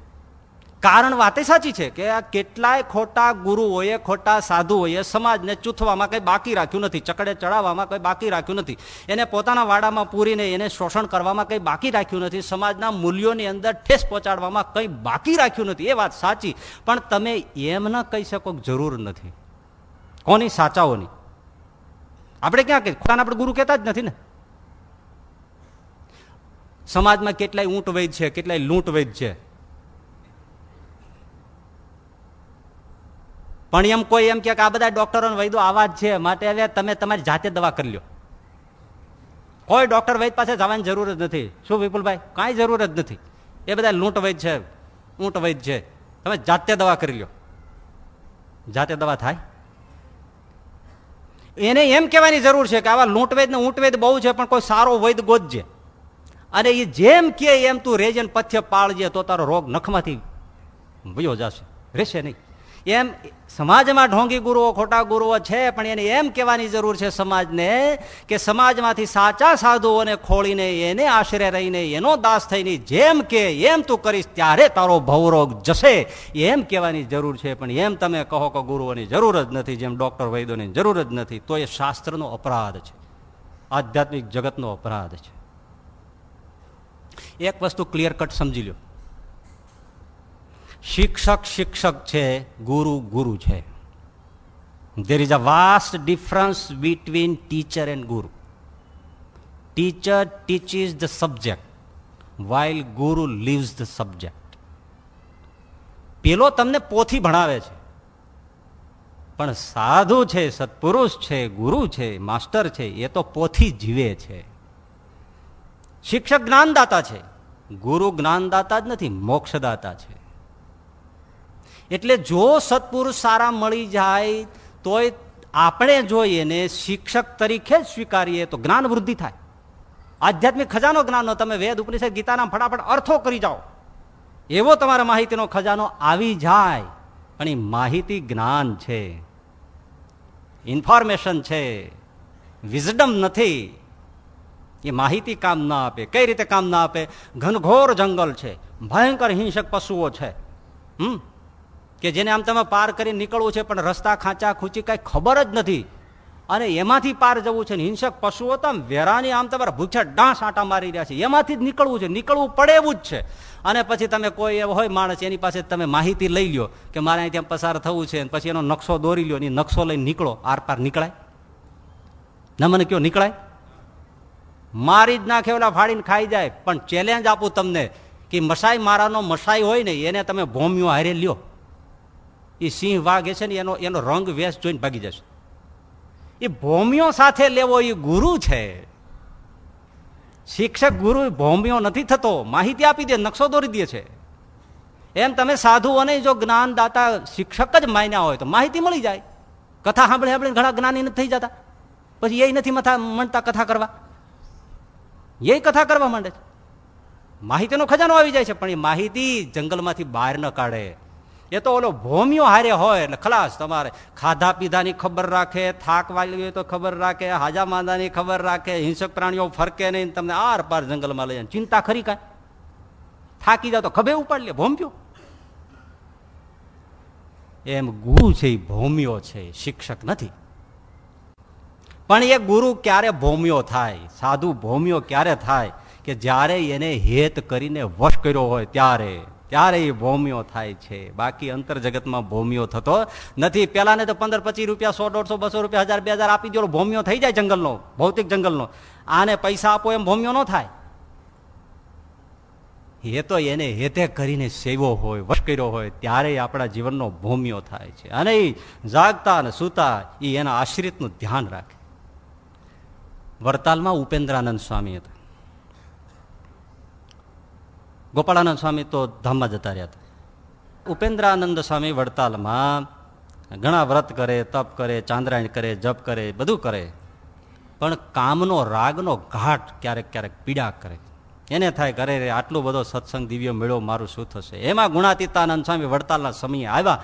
કારણ વાતે સાચી છે કે આ કેટલાય ખોટા ગુરુઓએ ખોટા સાધુઓએ સમાજને ચૂથવામાં કંઈ બાકી રાખ્યું નથી, ચકડે ચડાવવામાં કંઈ બાકી રાખ્યું નથી. એને પોતાના વાડામાં પૂરીને એને શોષણ કરવામાં કંઈ બાકી રાખ્યું નથી, સમાજના મૂલ્યોની અંદર ઠેસ પહોંચાડવામાં કંઈ બાકી રાખ્યું નથી. એ વાત સાચી, પણ તમે એમ ન કહી શકો જરૂર નથી. કોની સાચાઓની? આપણે ક્યાં કહીએ? ખોટાને આપણે ગુરુ કહેતા જ નથી ને. સમાજમાં કેટલાય ઊંટ વૈદ છે, કેટલાય લૂંટ વૈદ છે. પણ એમ કોઈ એમ કે આ બધા ડોક્ટરો વૈદો આવા છે, માટે હવે તમે તમારી જાતે દવા કરી લો કોઈ ડોક્ટર વૈદ પાસે જવાની જરૂર જ નથી. શું વિપુલભાઈ? કાંઈ જરૂર જ નથી. એ બધા લૂંટ વૈદ છે, ઊંટ વૈદ છે. તમે જાતે દવા કરી લો જાતે દવા થાય. એને એમ કહેવાની જરૂર છે કે આવા લૂંટ વૈદ ને ઊંટ વૈદ બહુ છે, પણ કોઈ સારો વૈદ ગોતજે અને એ જેમ કે એમ તું રેજન પથ્ય પાળજે તો તારો રોગ નખમાંથી વયો જશે. રહેશે નહીં. એમ સમાજમાં ઢોંગી ગુરુઓ, ખોટા ગુરુઓ છે, પણ એને એમ કહેવાની જરૂર છે સમાજને કે સમાજમાંથી સાચા સાધુઓને ખોળીને એને આશરે રહીને એનો દાસ થઈને જેમ કે એમ તું કરીશ ત્યારે તારો ભવરોગ જશે. એમ કહેવાની જરૂર છે, પણ એમ તમે કહો કે ગુરુઓની જરૂર જ નથી, જેમ ડૉક્ટર વૈદ્યોની જરૂર જ નથી, તો એ શાસ્ત્રનો અપરાધ છે. આધ્યાત્મિક જગતનો અપરાધ છે. એક વસ્તુ ક્લિયર કટ સમજી લો શિક્ષક શિક્ષક છે, ગુરુ ગુરુ છે. There is a vast difference between teacher and guru. Teacher teaches the subject while guru leaves the subject પેલો તમને પોથી ભણાવે છે. પણ સાધુ છે, સત્પુરુષ છે, ગુરુ છે, માસ્ટર છે, એ તો પોથી જીવે છે. શિક્ષક જ્ઞાનદાતા છે. ગુરુ જ્ઞાનદાતા જ નથી, મોક્ષદાતા છે. એટલે જો સત્પુરુષ સારા મળી જાય, તોય આપણે જોઈએ ને શિક્ષક તરીકે જ સ્વીકારીએ, તો જ્ઞાન વૃદ્ધિ થાય. આધ્યાત્મિક ખજાનો જ્ઞાનનો તમે વેદ, ઉપનિષદ, ગીતાના ફટાફટ અર્થો કરી જાઓ. એવો તમારા માહિતીનો ખજાનો આવી જાય, પણ એ માહિતી જ્ઞાન છે. ઇન્ફોર્મેશન છે. વિઝડમ નથી. એ માહિતી કામ ના આપે. કઈ રીતે કામ ના આપે? ઘનઘોર જંગલ છે. ભયંકર હિંસક પશુઓ છે. હમ? કે જેને આમ તમે પાર કરી નીકળવું છે, પણ રસ્તા ખાંચા ખૂંચી કઈ ખબર જ નથી. અને એમાંથી પાર જવું છે હિંસક પશુઓ તો વેરાની આમ તમારા ભૂખ્યા ડાંસ આટા મારી રહ્યા છે. એમાંથી જ નીકળવું છે, નીકળવું પડે એવું જ છે. અને પછી તમે કોઈ એવો હોય માણસ, એની પાસે તમે માહિતી લઈ લો કે મારે અહીં પસાર થવું છે પછી એનો નકશો દોરી લો એની નકશો લઈને નીકળો. આર પાર નીકળાય? ના મને કયો, નીકળાય? મારી જ નાખે ઓલા ફાડીને ખાઈ જાય. પણ ચેલેન્જ આપું તમને કે મસાઈ, મારાનો મસાઈ હોય ને, એને તમે ભોમ્યો હારે લ્યો. એ સિંહ વાઘ છે ને એનો એનો રંગ વેશ જોઈને ભાગી જશે. એ ભોમિયો સાથે લેવો એ ગુરુ છે. શિક્ષક ગુરુ ભોમિયો નથી થતો. માહિતી આપી દે, નકશો દોરી દે છે. એમ તમે સાધુઓને જો જ્ઞાનદાતા શિક્ષક જ માન્યા હોય તો માહિતી મળી જાય. કથા સાંભળે સાંભળીને ઘણા જ્ઞાની નથી થઈ જતા. પછી એ નથી મથા, માંડતા કથા કરવા. એ કથા કરવા માંડે છે. માહિતીનો ખજાનો આવી જાય છે, પણ એ માહિતી જંગલમાંથી બહાર ન કાઢે. એ તો ઓલો ભોમિયો હારે હોય એટલે ખલાસ તમારે. ખાધા પીધાની ખબર રાખે, થાક વાળી હોય તો ખબર રાખે હાજા માંદાની ખબર રાખે, હિંસક પ્રાણીઓ ફરકે નહીં તમને આર પાર જંગલમાં લઈ જાય. ચિંતા ખરી કાંઈ? થાકી જાવ તો ખભે ઉપાડ લે ભોમ્યો એમ ગુરુ છે એ ભોમિયો છે શિક્ષક નથી. પણ એ ગુરુ ક્યારે ભોમિયો થાય? સાધુ ભોમિયો ક્યારે થાય? કે જ્યારે એને હેત કરીને વશ કર્યો હોય ત્યારે. ત્યારે એ ભૌમ્યો થાય છે. બાકી અંતર જગતમાં ભૌમિયો થતો નથી. પેલાને તો પંદર પચીસ રૂપિયા, સો, દોઢસો, બસો રૂપિયા, હજાર, બે હજાર આપી દો, ભોમિયો થઈ જાય જંગલનો, ભૌતિક જંગલનો. આને પૈસા આપો એમ ભોમિયો ન થાય. એ તો એને હેતે કરીને સેવો હોય, વશ કર્યો હોય, ત્યારે આપણા જીવનનો ભોમિયો થાય છે. અને એ જાગતા અને સૂતા એ એના આશ્રિતનું ધ્યાન રાખે. વડતાલમાં ઉપેન્દ્રાનંદ સ્વામી હતા. ગોપાળાનંદ સ્વામી તો ધામમાં જતા રહ્યા હતા. ઉપેન્દ્રાનંદ સ્વામી વડતાલમાં ઘણા વ્રત કરે, તપ કરે, ચાંદ્રાયણ કરે, જપ કરે, બધું કરે. પણ કામનો, રાગનો ઘાટ ક્યારેક ક્યારેક પીડા કરે. એને થાય ઘરે રે આટલો બધો સત્સંગ દિવ્ય મેળો મારું શું થશે? એમાં ગુણાતીતાનંદ સ્વામી વડતાલના સમયે આવ્યા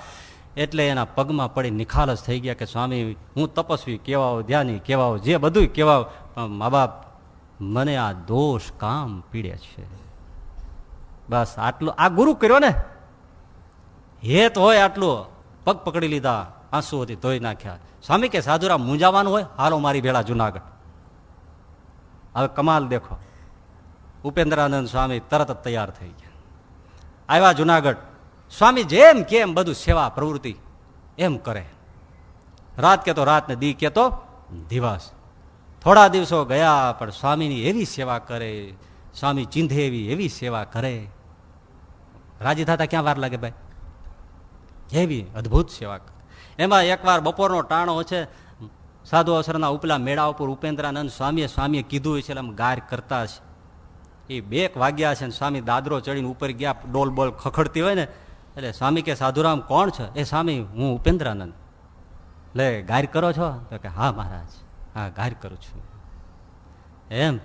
એટલે એના પગમાં પડી નિખાલસ થઈ ગયા કે, સ્વામી, હું તપસ્વી, કેવાઓ ધ્યાની, કેવાઓ જે બધું કેવાઓ મા બાપ, મને આ દોષ કામ પીડે છે. બસ, આટલું આ ગુરુ કર્યો ને? હેત હોય આટલું. પગ પકડી લીધા, આંસુ હતી, ધોઈ નાખ્યા. સ્વામી કે સાધુરા મૂંઝાવાનું હોય? હાલો, મારી ભેળા જુનાગઢ. હવે કમાલ દેખો. ઉપેન્દ્રાનંદ સ્વામી તરત જ તૈયાર થઈ ગયા. આવ્યા જુનાગઢ. સ્વામી જેમ કેમ બધું સેવા, પ્રવૃત્તિ એમ કરે. રાત કેતો રાતને દી કેતો દિવસ. થોડા દિવસો ગયા, પણ સ્વામીની એવી સેવા કરે. સ્વામી ચિંધે એવી એવી સેવા કરે. રાજી થતા ક્યાં વાર લાગે ભાઈ? એવી અદભુત સેવા એમાં એકવાર બપોરનો ટાણો છે, સાધુ અવસરના ઉપલા મેળા ઉપર ઉપેન્દ્રાનંદ સ્વામીએ સ્વામીએ કીધું છે, એમ ગાર કરતા છે એ બે વાગ્યા છે સ્વામી દાદરો ચડીને ઉપર ગયા ડોલ બોલ ખખડતી હોય ને, એટલે સ્વામી કે, સાધુરામ, કોણ છે? એ સ્વામી, હું ઉપેન્દ્રાનંદ. લે, ગાર કરો છો? તો કે, હા, મહારાજ, હા, ગાર કરું છું. એમ.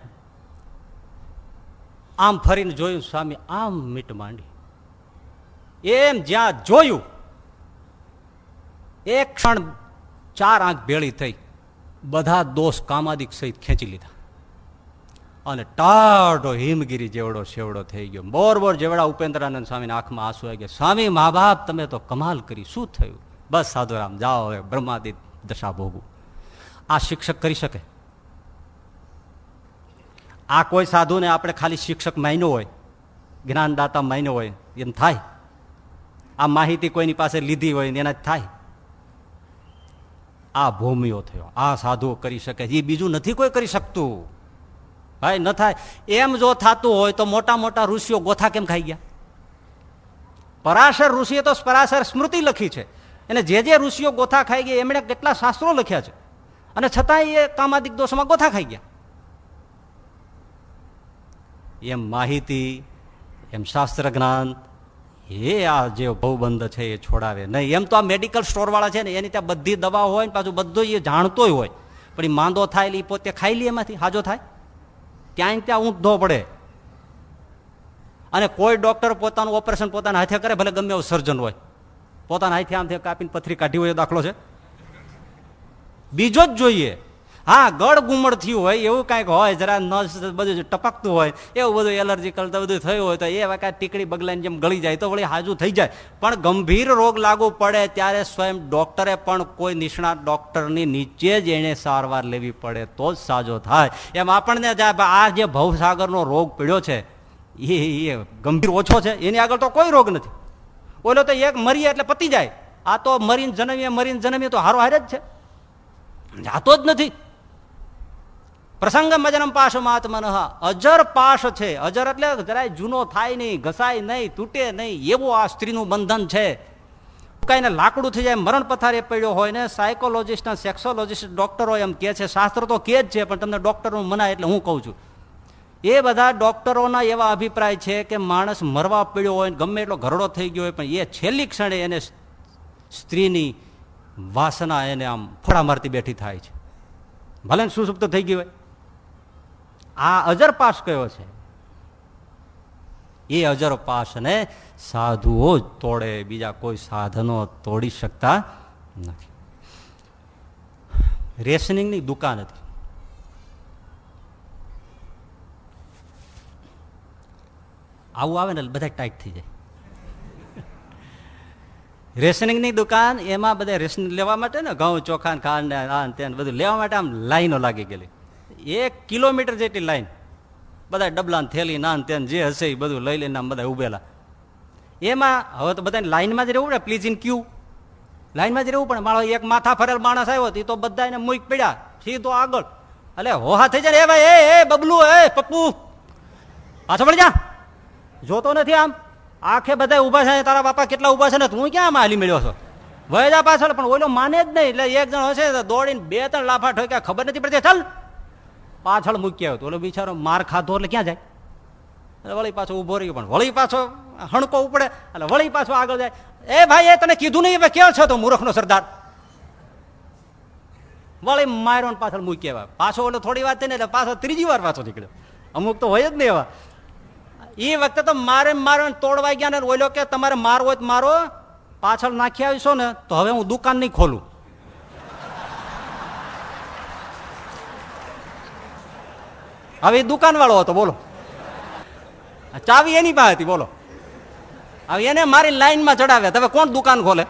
આમ ફરીને જોયું સ્વામી, આમ મીટ માંડી. એમ જ્યાં જોયું, એક ક્ષણ ચાર આંખ ભેળી થઈ. બધા દોષ કામાદિક સહિત ખેંચી લીધા. અને ટાઢો હિમગીરી જેવડો સેવડો થઈ ગયો. બોર બોર જેવડા ઉપેન્દ્રાનંદ સ્વામીના આંખમાં આંસુ આવી ગયા. સ્વામી મા બાપ તમે તો કમાલ કરી. શું થયું? બસ, સાધુરામ, જાઓ હવે, બ્રહ્માદિત દશા ભોગવું. આ શિક્ષક કરી શકે? આ કોઈ સાધુને આપણે ખાલી શિક્ષક માન્યો હોય, જ્ઞાનદાતા માન્યો હોય, એમ થાય. આ માહિતી કોઈની પાસે લીધી હોય એના થાય. આ ભૂમિઓ થયો, આ સાધુઓ કરી શકે એ બીજું નથી કોઈ કરી શકતું. ભાઈ, ન થાય. એમ જો થતું હોય તો મોટા મોટા ઋષિઓ ગોથા કેમ ખાઈ ગયા? પરાશર ઋષિએ તો પરાશર સ્મૃતિ લખી છે. અને જે જે ઋષિઓ ગોથા ખાઈ ગયા, એમણે કેટલા શાસ્ત્રો લખ્યા છે. અને છતાંય એ કામાદિક દોષમાં ગોથા ખાઈ ગયા. એમ માહિતી, એમ શાસ્ત્ર જ્ઞાન એ આ જે ભવબંધ છે એ છોડાવે. નહીં, એમ તો આ મેડિકલ સ્ટોરવાળા છે ને, એની ત્યાં બધી દવા હોય ને, પાછું બધું એ જાણતોય હોય. પણ એ માંદો થાય એ પોતે ખાઈ લે એમાંથી, હાજો થાય? ક્યાંય ત્યાં ઊંધો પડે. અને કોઈ ડોક્ટર પોતાનું ઓપરેશન પોતાના હાથે કરે, ભલે ગમે એવું સર્જન હોય. પોતાના હાથે આમથી કાપીને પથરી કાઢી હોય દાખલો છે. બીજો જ જોઈએ. હા, ગળ ગુમડ થયું હોય, એવું કાંઈક હોય, જરા નસ બધું ટપકતું હોય, એવું બધું એલર્જીકલ તો બધું થયું હોય તો એ કાંઈ ટીકડી બગલાઈને જેમ ગળી જાય, તો વળી હાજુ થઈ જાય. પણ ગંભીર રોગ લાગુ પડે ત્યારે સ્વયં ડોક્ટરે પણ કોઈ નિષ્ણાત ડોક્ટરની નીચે જ એને સારવાર લેવી પડે તો જ સાજો થાય. એમ આપણને આ જે ભવસાગરનો રોગ પીડ્યો છે, એ એ ગંભીર ઓછો છે, એની આગળ તો કોઈ રોગ નથી. ઓલો તો એક મરીએ એટલે પતી જાય. આ તો મરીને જન્મીએ મરીને જન્મીએ તો હારો હારે જ છે. જાતો જ નથી. પ્રસંગ મજનમ પાશ મહાત્મન અજર પાશ છે. અજર એટલે જરાય જૂનો થાય નહીં, ઘસાય નહીં, તૂટે નહીં, એવું આ સ્ત્રીનું બંધન છે. કઈને લાકડું થઈ જાય, મરણ પથારે પડ્યો હોય ને સાયકોલોજીસ્ટના સેક્સોલોજીસ્ટ ડોક્ટરો એમ કે છે. શાસ્ત્ર તો કે જ છે, પણ તમને ડોક્ટરનું મનાય એટલે હું કહું છું. એ બધા ડોક્ટરોના એવા અભિપ્રાય છે કે માણસ મરવા પડ્યો હોય ગમે એટલો ઘરડો થઈ ગયો હોય, પણ એ છેલ્લી ક્ષણે એને સ્ત્રીની વાસના એને આમ ફોડા મારતી બેઠી થાય છે. ભલે સુસુપ્ત થઈ ગયું હોય. આ અજરપાસ કયો છે? એ અજરપાસને સાધુઓ જ તોડે, બીજા કોઈ સાધનો તોડી શકતા નથી. રેશનિંગની દુકાન હતી. આવું આવે ને બધા ટાઈટ થઈ જાય. રેશનિંગની દુકાન, એમાં બધા રેશનિંગ લેવા માટે ને ઘઉં ચોખા ખાંડ આ તે બધું લેવા માટે આમ લાઈનો લાગી ગયેલી. એક કિલોમીટર જેટલી લાઈન. બધા ડબલાન, થેલી, નાન, તેન, જે હશે એ બધું લઈ લઈને બધા ઉભેલા. એમાં, હવે તો બધાને લાઈનમાં જ રહેવું ને પ્લીઝ ઇન ક્યુ લાઈનમાં જ રહેવું પણ મારો એક માથા ફરેલ માણસ આવ્યો એ તો બધા એને મૂક પડ્યા. સીધો આગળ. એટલે હોહા થઈ જાય એ ભાઈ, એ બબલુ, એ, પપ્પુ. પાછો મળી જા. જોતો નથી આમ. આખે બધા ઊભા છે તારા બાપા કેટલા ઊભા છે ને તું ક્યાં આમાં હાલી મળ્યો છો? વયજા પાછળ પણ ઓલો માને જ નહીં. એટલે એક જણ હશે દોડીને બે ત્રણ લાફા ઠોક્યા. ખબર નથી પડતી. ચાલ. પાછળ મૂકી આવ્યો ઓલો બિચારો માર ખાધો એટલે ક્યાં જાય? એટલે વળી પાછો ઊભો રહ્યો પણ વળી પાછો હણકો ઉપડે, એટલે વળી પાછો આગળ જાય. એ ભાઈ, એ તને કીધું નહીં, હવે ક્યાં છો તો મૂર્ખનો સરદાર? વળી માર્યો પાછળ મૂકી આવ્યા પાછો ઓલો થોડી વાત થઈને એટલે પાછો ત્રીજી વાર પાછો નીકળ્યો. અમુક તો હોય જ નહીં એવા. એ વખતે તો મારે મારો તોડવા ગયા ને ઓલો કે તમારે મારવો મારો, પાછળ નાખી આવીશો ને તો હવે હું દુકાન નહીં ખોલું. હવે દુકાન વાળો હતો, બોલો. ચાવી એની પાસે હતી, બોલો. હવે એને મારી લાઈનમાં ચડાવ્યા તમે કોણ દુકાન ખોલે?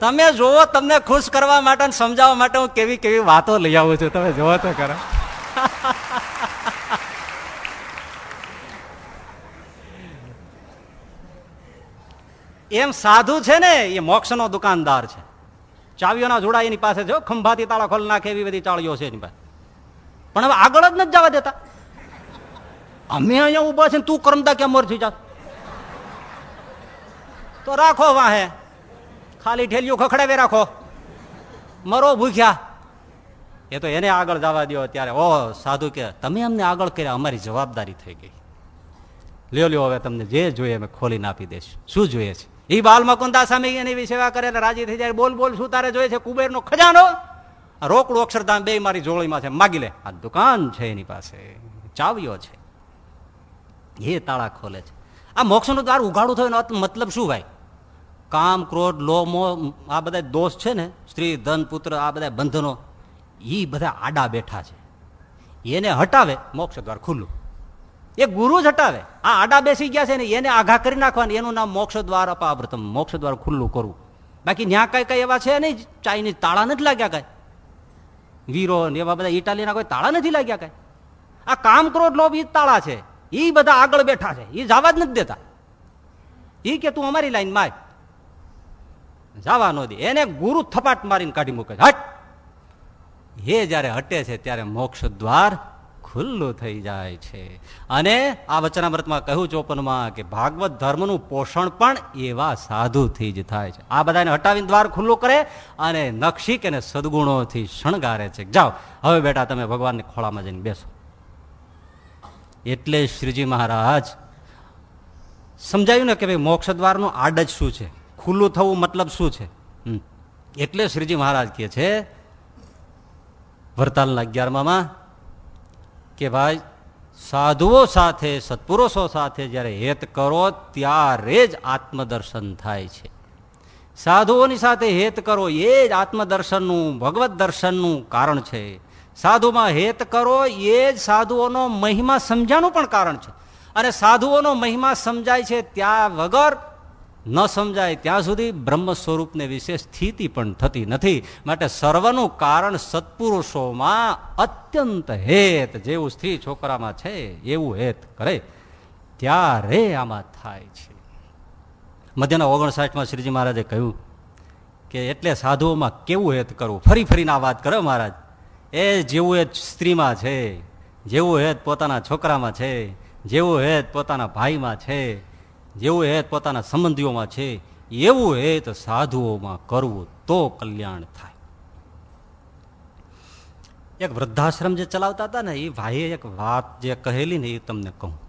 તમે જોવો તમને ખુશ કરવા માટે સમજાવવા માટે હું કેવી કેવી વાતો લઈ આવું છું. તમે જોવો તો કરો એમ સાધુ છે ને, એ મોક્ષનો દુકાનદાર છે. ચાવીઓના જોડા એની પાસે છે ખંભાથી તાળા ખોલ નાખે એવી બધી ચાળીઓ છે એની પાસે. પણ હવે આગળ જ નથી જવા દેતા. અમે અહીંયા ઊભા છે તું કરમતા કેમ મોર જા તો રાખો વાહે. ખાલી ઠેલિયું ખખડાવે રાખો. મરો ભૂખ્યા. એ તો એને આગળ જવા દો ત્યારે ઓ સાધુ કે, તમે અમને આગળ કર્યા, અમારી જવાબદારી થઈ ગઈ. લ્યો લ્યો, હવે તમને જે જોઈએ અમે ખોલીને આપી દઈશું. શું જોઈએ છે? એ બાલ મકુંદા સામે એની સેવા કરે રાજી થઈ જાય. બોલ બોલ, શું તારે જોઈએ છે? કુબેર નો ખજાનો રોકડું અક્ષરધામ બે મારી જોડીમાં છે. માગી લે. આ દુકાન છે એની પાસે. ચાવીઓ છે. એ તાળા ખોલે છે. આ મોક્ષનું દ્વાર ઉઘાડું થયું મતલબ શું ભાઈ? કામ, ક્રોધ લો મો આ બધા દોષ છે ને, સ્ત્રી, ધન, પુત્ર, આ બધા બંધનો એ બધા આડા બેઠા છે. એને હટાવે મોક્ષ દ્વાર ખુલ્લું. એ ગુરુ જ હટાવે. આ આડા બેસી ગયા છે ને એને આઘા કરી નાખવાની. એનું નામ મોક્ષ દ્વાર અપાવ્રતમ મોક્ષ દ્વાર ખુલ્લું કરવું બાકી ન્યા કઈ કઈ એવા છે નહીં. ચાઇનીઝ તાળા નથી લાગ્યા કઈ. વીરો એવા બધા ઇટાલીના કોઈ તાળા નથી લાગ્યા કઈ. આ કામ ક્રોધ લોભ એ તાળા છે. એ બધા આગળ બેઠા છે. એ જવા જ નથી દેતા. એ કે તું અમારી લાઈન માય જવા નો દે. એને ગુરુ થપાટ મારીને કાઢી મૂકે હટ. હે જયારે હટે છે ત્યારે મોક્ષ દ્વાર ખુલ્લું થઈ જાય છે. અને આ વચનામૃતમાં કહ્યું ચોપનમાં કે ભાગવત ધર્મનું પોષણ પણ એવા સાધુથી જ થાય છે. આ બધાને હટાવીને દ્વાર ખુલ્લું કરે અને નક્ષિક અને સદગુણોથી શણગારે છે. જાઓ, હવે બેટા તમે ભગવાનની ખોળામાં જઈને બેસો. એટલે શ્રીજી મહારાજ, સમજાયું ને કે ભાઈ મોક્ષ દ્વારનું આડ જ શું છે? ખુલ્લું થવું મતલબ શું છે? એટલે શ્રીજી મહારાજ કહે છે, વરતાલના અગિયારમાં કે ભાઈ સાધુઓ સાથે, સત્પુરુષો સાથે જ્યારે હેત કરો, ત્યારે જ આત્મદર્શન થાય છે. સાધુઓની સાથે હેત કરો, એ જ આત્મદર્શનનું, ભગવત દર્શનનું કારણ છે. સાધુમાં હેત કરો, એ જ સાધુઓનો મહિમા સમજાનું પણ કારણ છે. અને સાધુઓનો મહિમા સમજાય છે ત્યાં વગર ન સમજાય ત્યાં સુધી બ્રહ્મ સ્વરૂપને વિશે સ્થિતિ પણ થતી નથી. માટે સર્વનું કારણ સત્પુરુષોમાં અત્યંત હેત જેવું સ્ત્રી છોકરામાં છે, એવું હેત કરે. ત્યારે આમાં થાય છે. મધ્યના ઓગણસાઠમાં શ્રીજી મહારાજે કહ્યું કે એટલે સાધુઓમાં કેવું હેત કરવું? ફરી ફરીને આ વાત કરો મહારાજ. એ જેવું હેત સ્ત્રીમાં છે, જેવું હેત પોતાના છોકરામાં છે, જેવું હેત પોતાના ભાઈમાં છે. જેવું હેત પોતાના સંબંધીઓમાં છે, એવું હેત સાધુઓમાં કરવું તો કલ્યાણ થાય. એક વૃદ્ધાશ્રમ જે ચલાવતા હતા ને, એ ભાઈએ એક વાત જે કહેલી ને એ તમને કહું.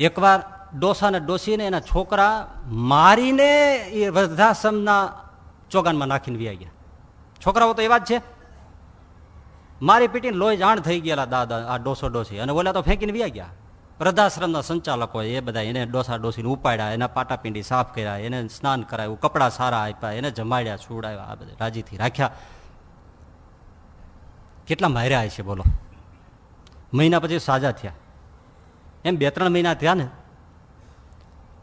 એકવાર ડોસા ને ડોસીને એના છોકરા મારીને એ વૃદ્ધાશ્રમના ચોગાનમાં નાખીને વ્યા ગયા. છોકરાઓ તો એવા જ છે. મારી પીટીને લોહી જાણ થઈ ગયેલા દાદા, આ ડોસો ડોસી. અને ઓલા તો ફેંકીને વ્યા ગયા. વૃદ્ધાશ્રમના સંચાલકો એ બધા એને ડોસા ડોસીને ઉપાડ્યા, એના પાટાપિંડી સાફ કર્યા, એને સ્નાન કરાવ્યું, કપડાં સારા આપ્યા, એને જમાડ્યા છોડાવ્યા આ બધા રાજીથી રાખ્યા. કેટલા માર્યા છે બોલો? મહિના પછી સાજા થયા. એમ બે ત્રણ મહિના થયા ને,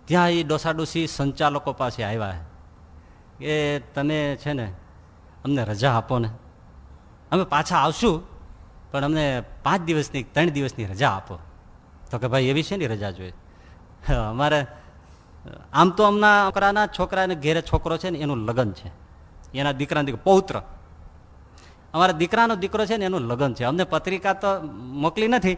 ત્યાં એ ડોસા ડોસી સંચાલકો પાસે આવ્યા. કે તમે છે ને, અમને રજા આપો ને. અમે પાછા આવશું, પણ અમને પાંચ દિવસની, ત્રણ દિવસની રજા આપો. તો કે ભાઈ એવી છે ને રજા જોઈએ? અમારે, આમ તો હમણાં છોકરાના છોકરાને ઘેરે છોકરો છે ને, એનું લગ્ન છે. એના દીકરા દીકરો પૌત્ર. અમારા દીકરાનો દીકરો છે ને, એનું લગ્ન છે. અમને પત્રિકા તો મોકલી નથી,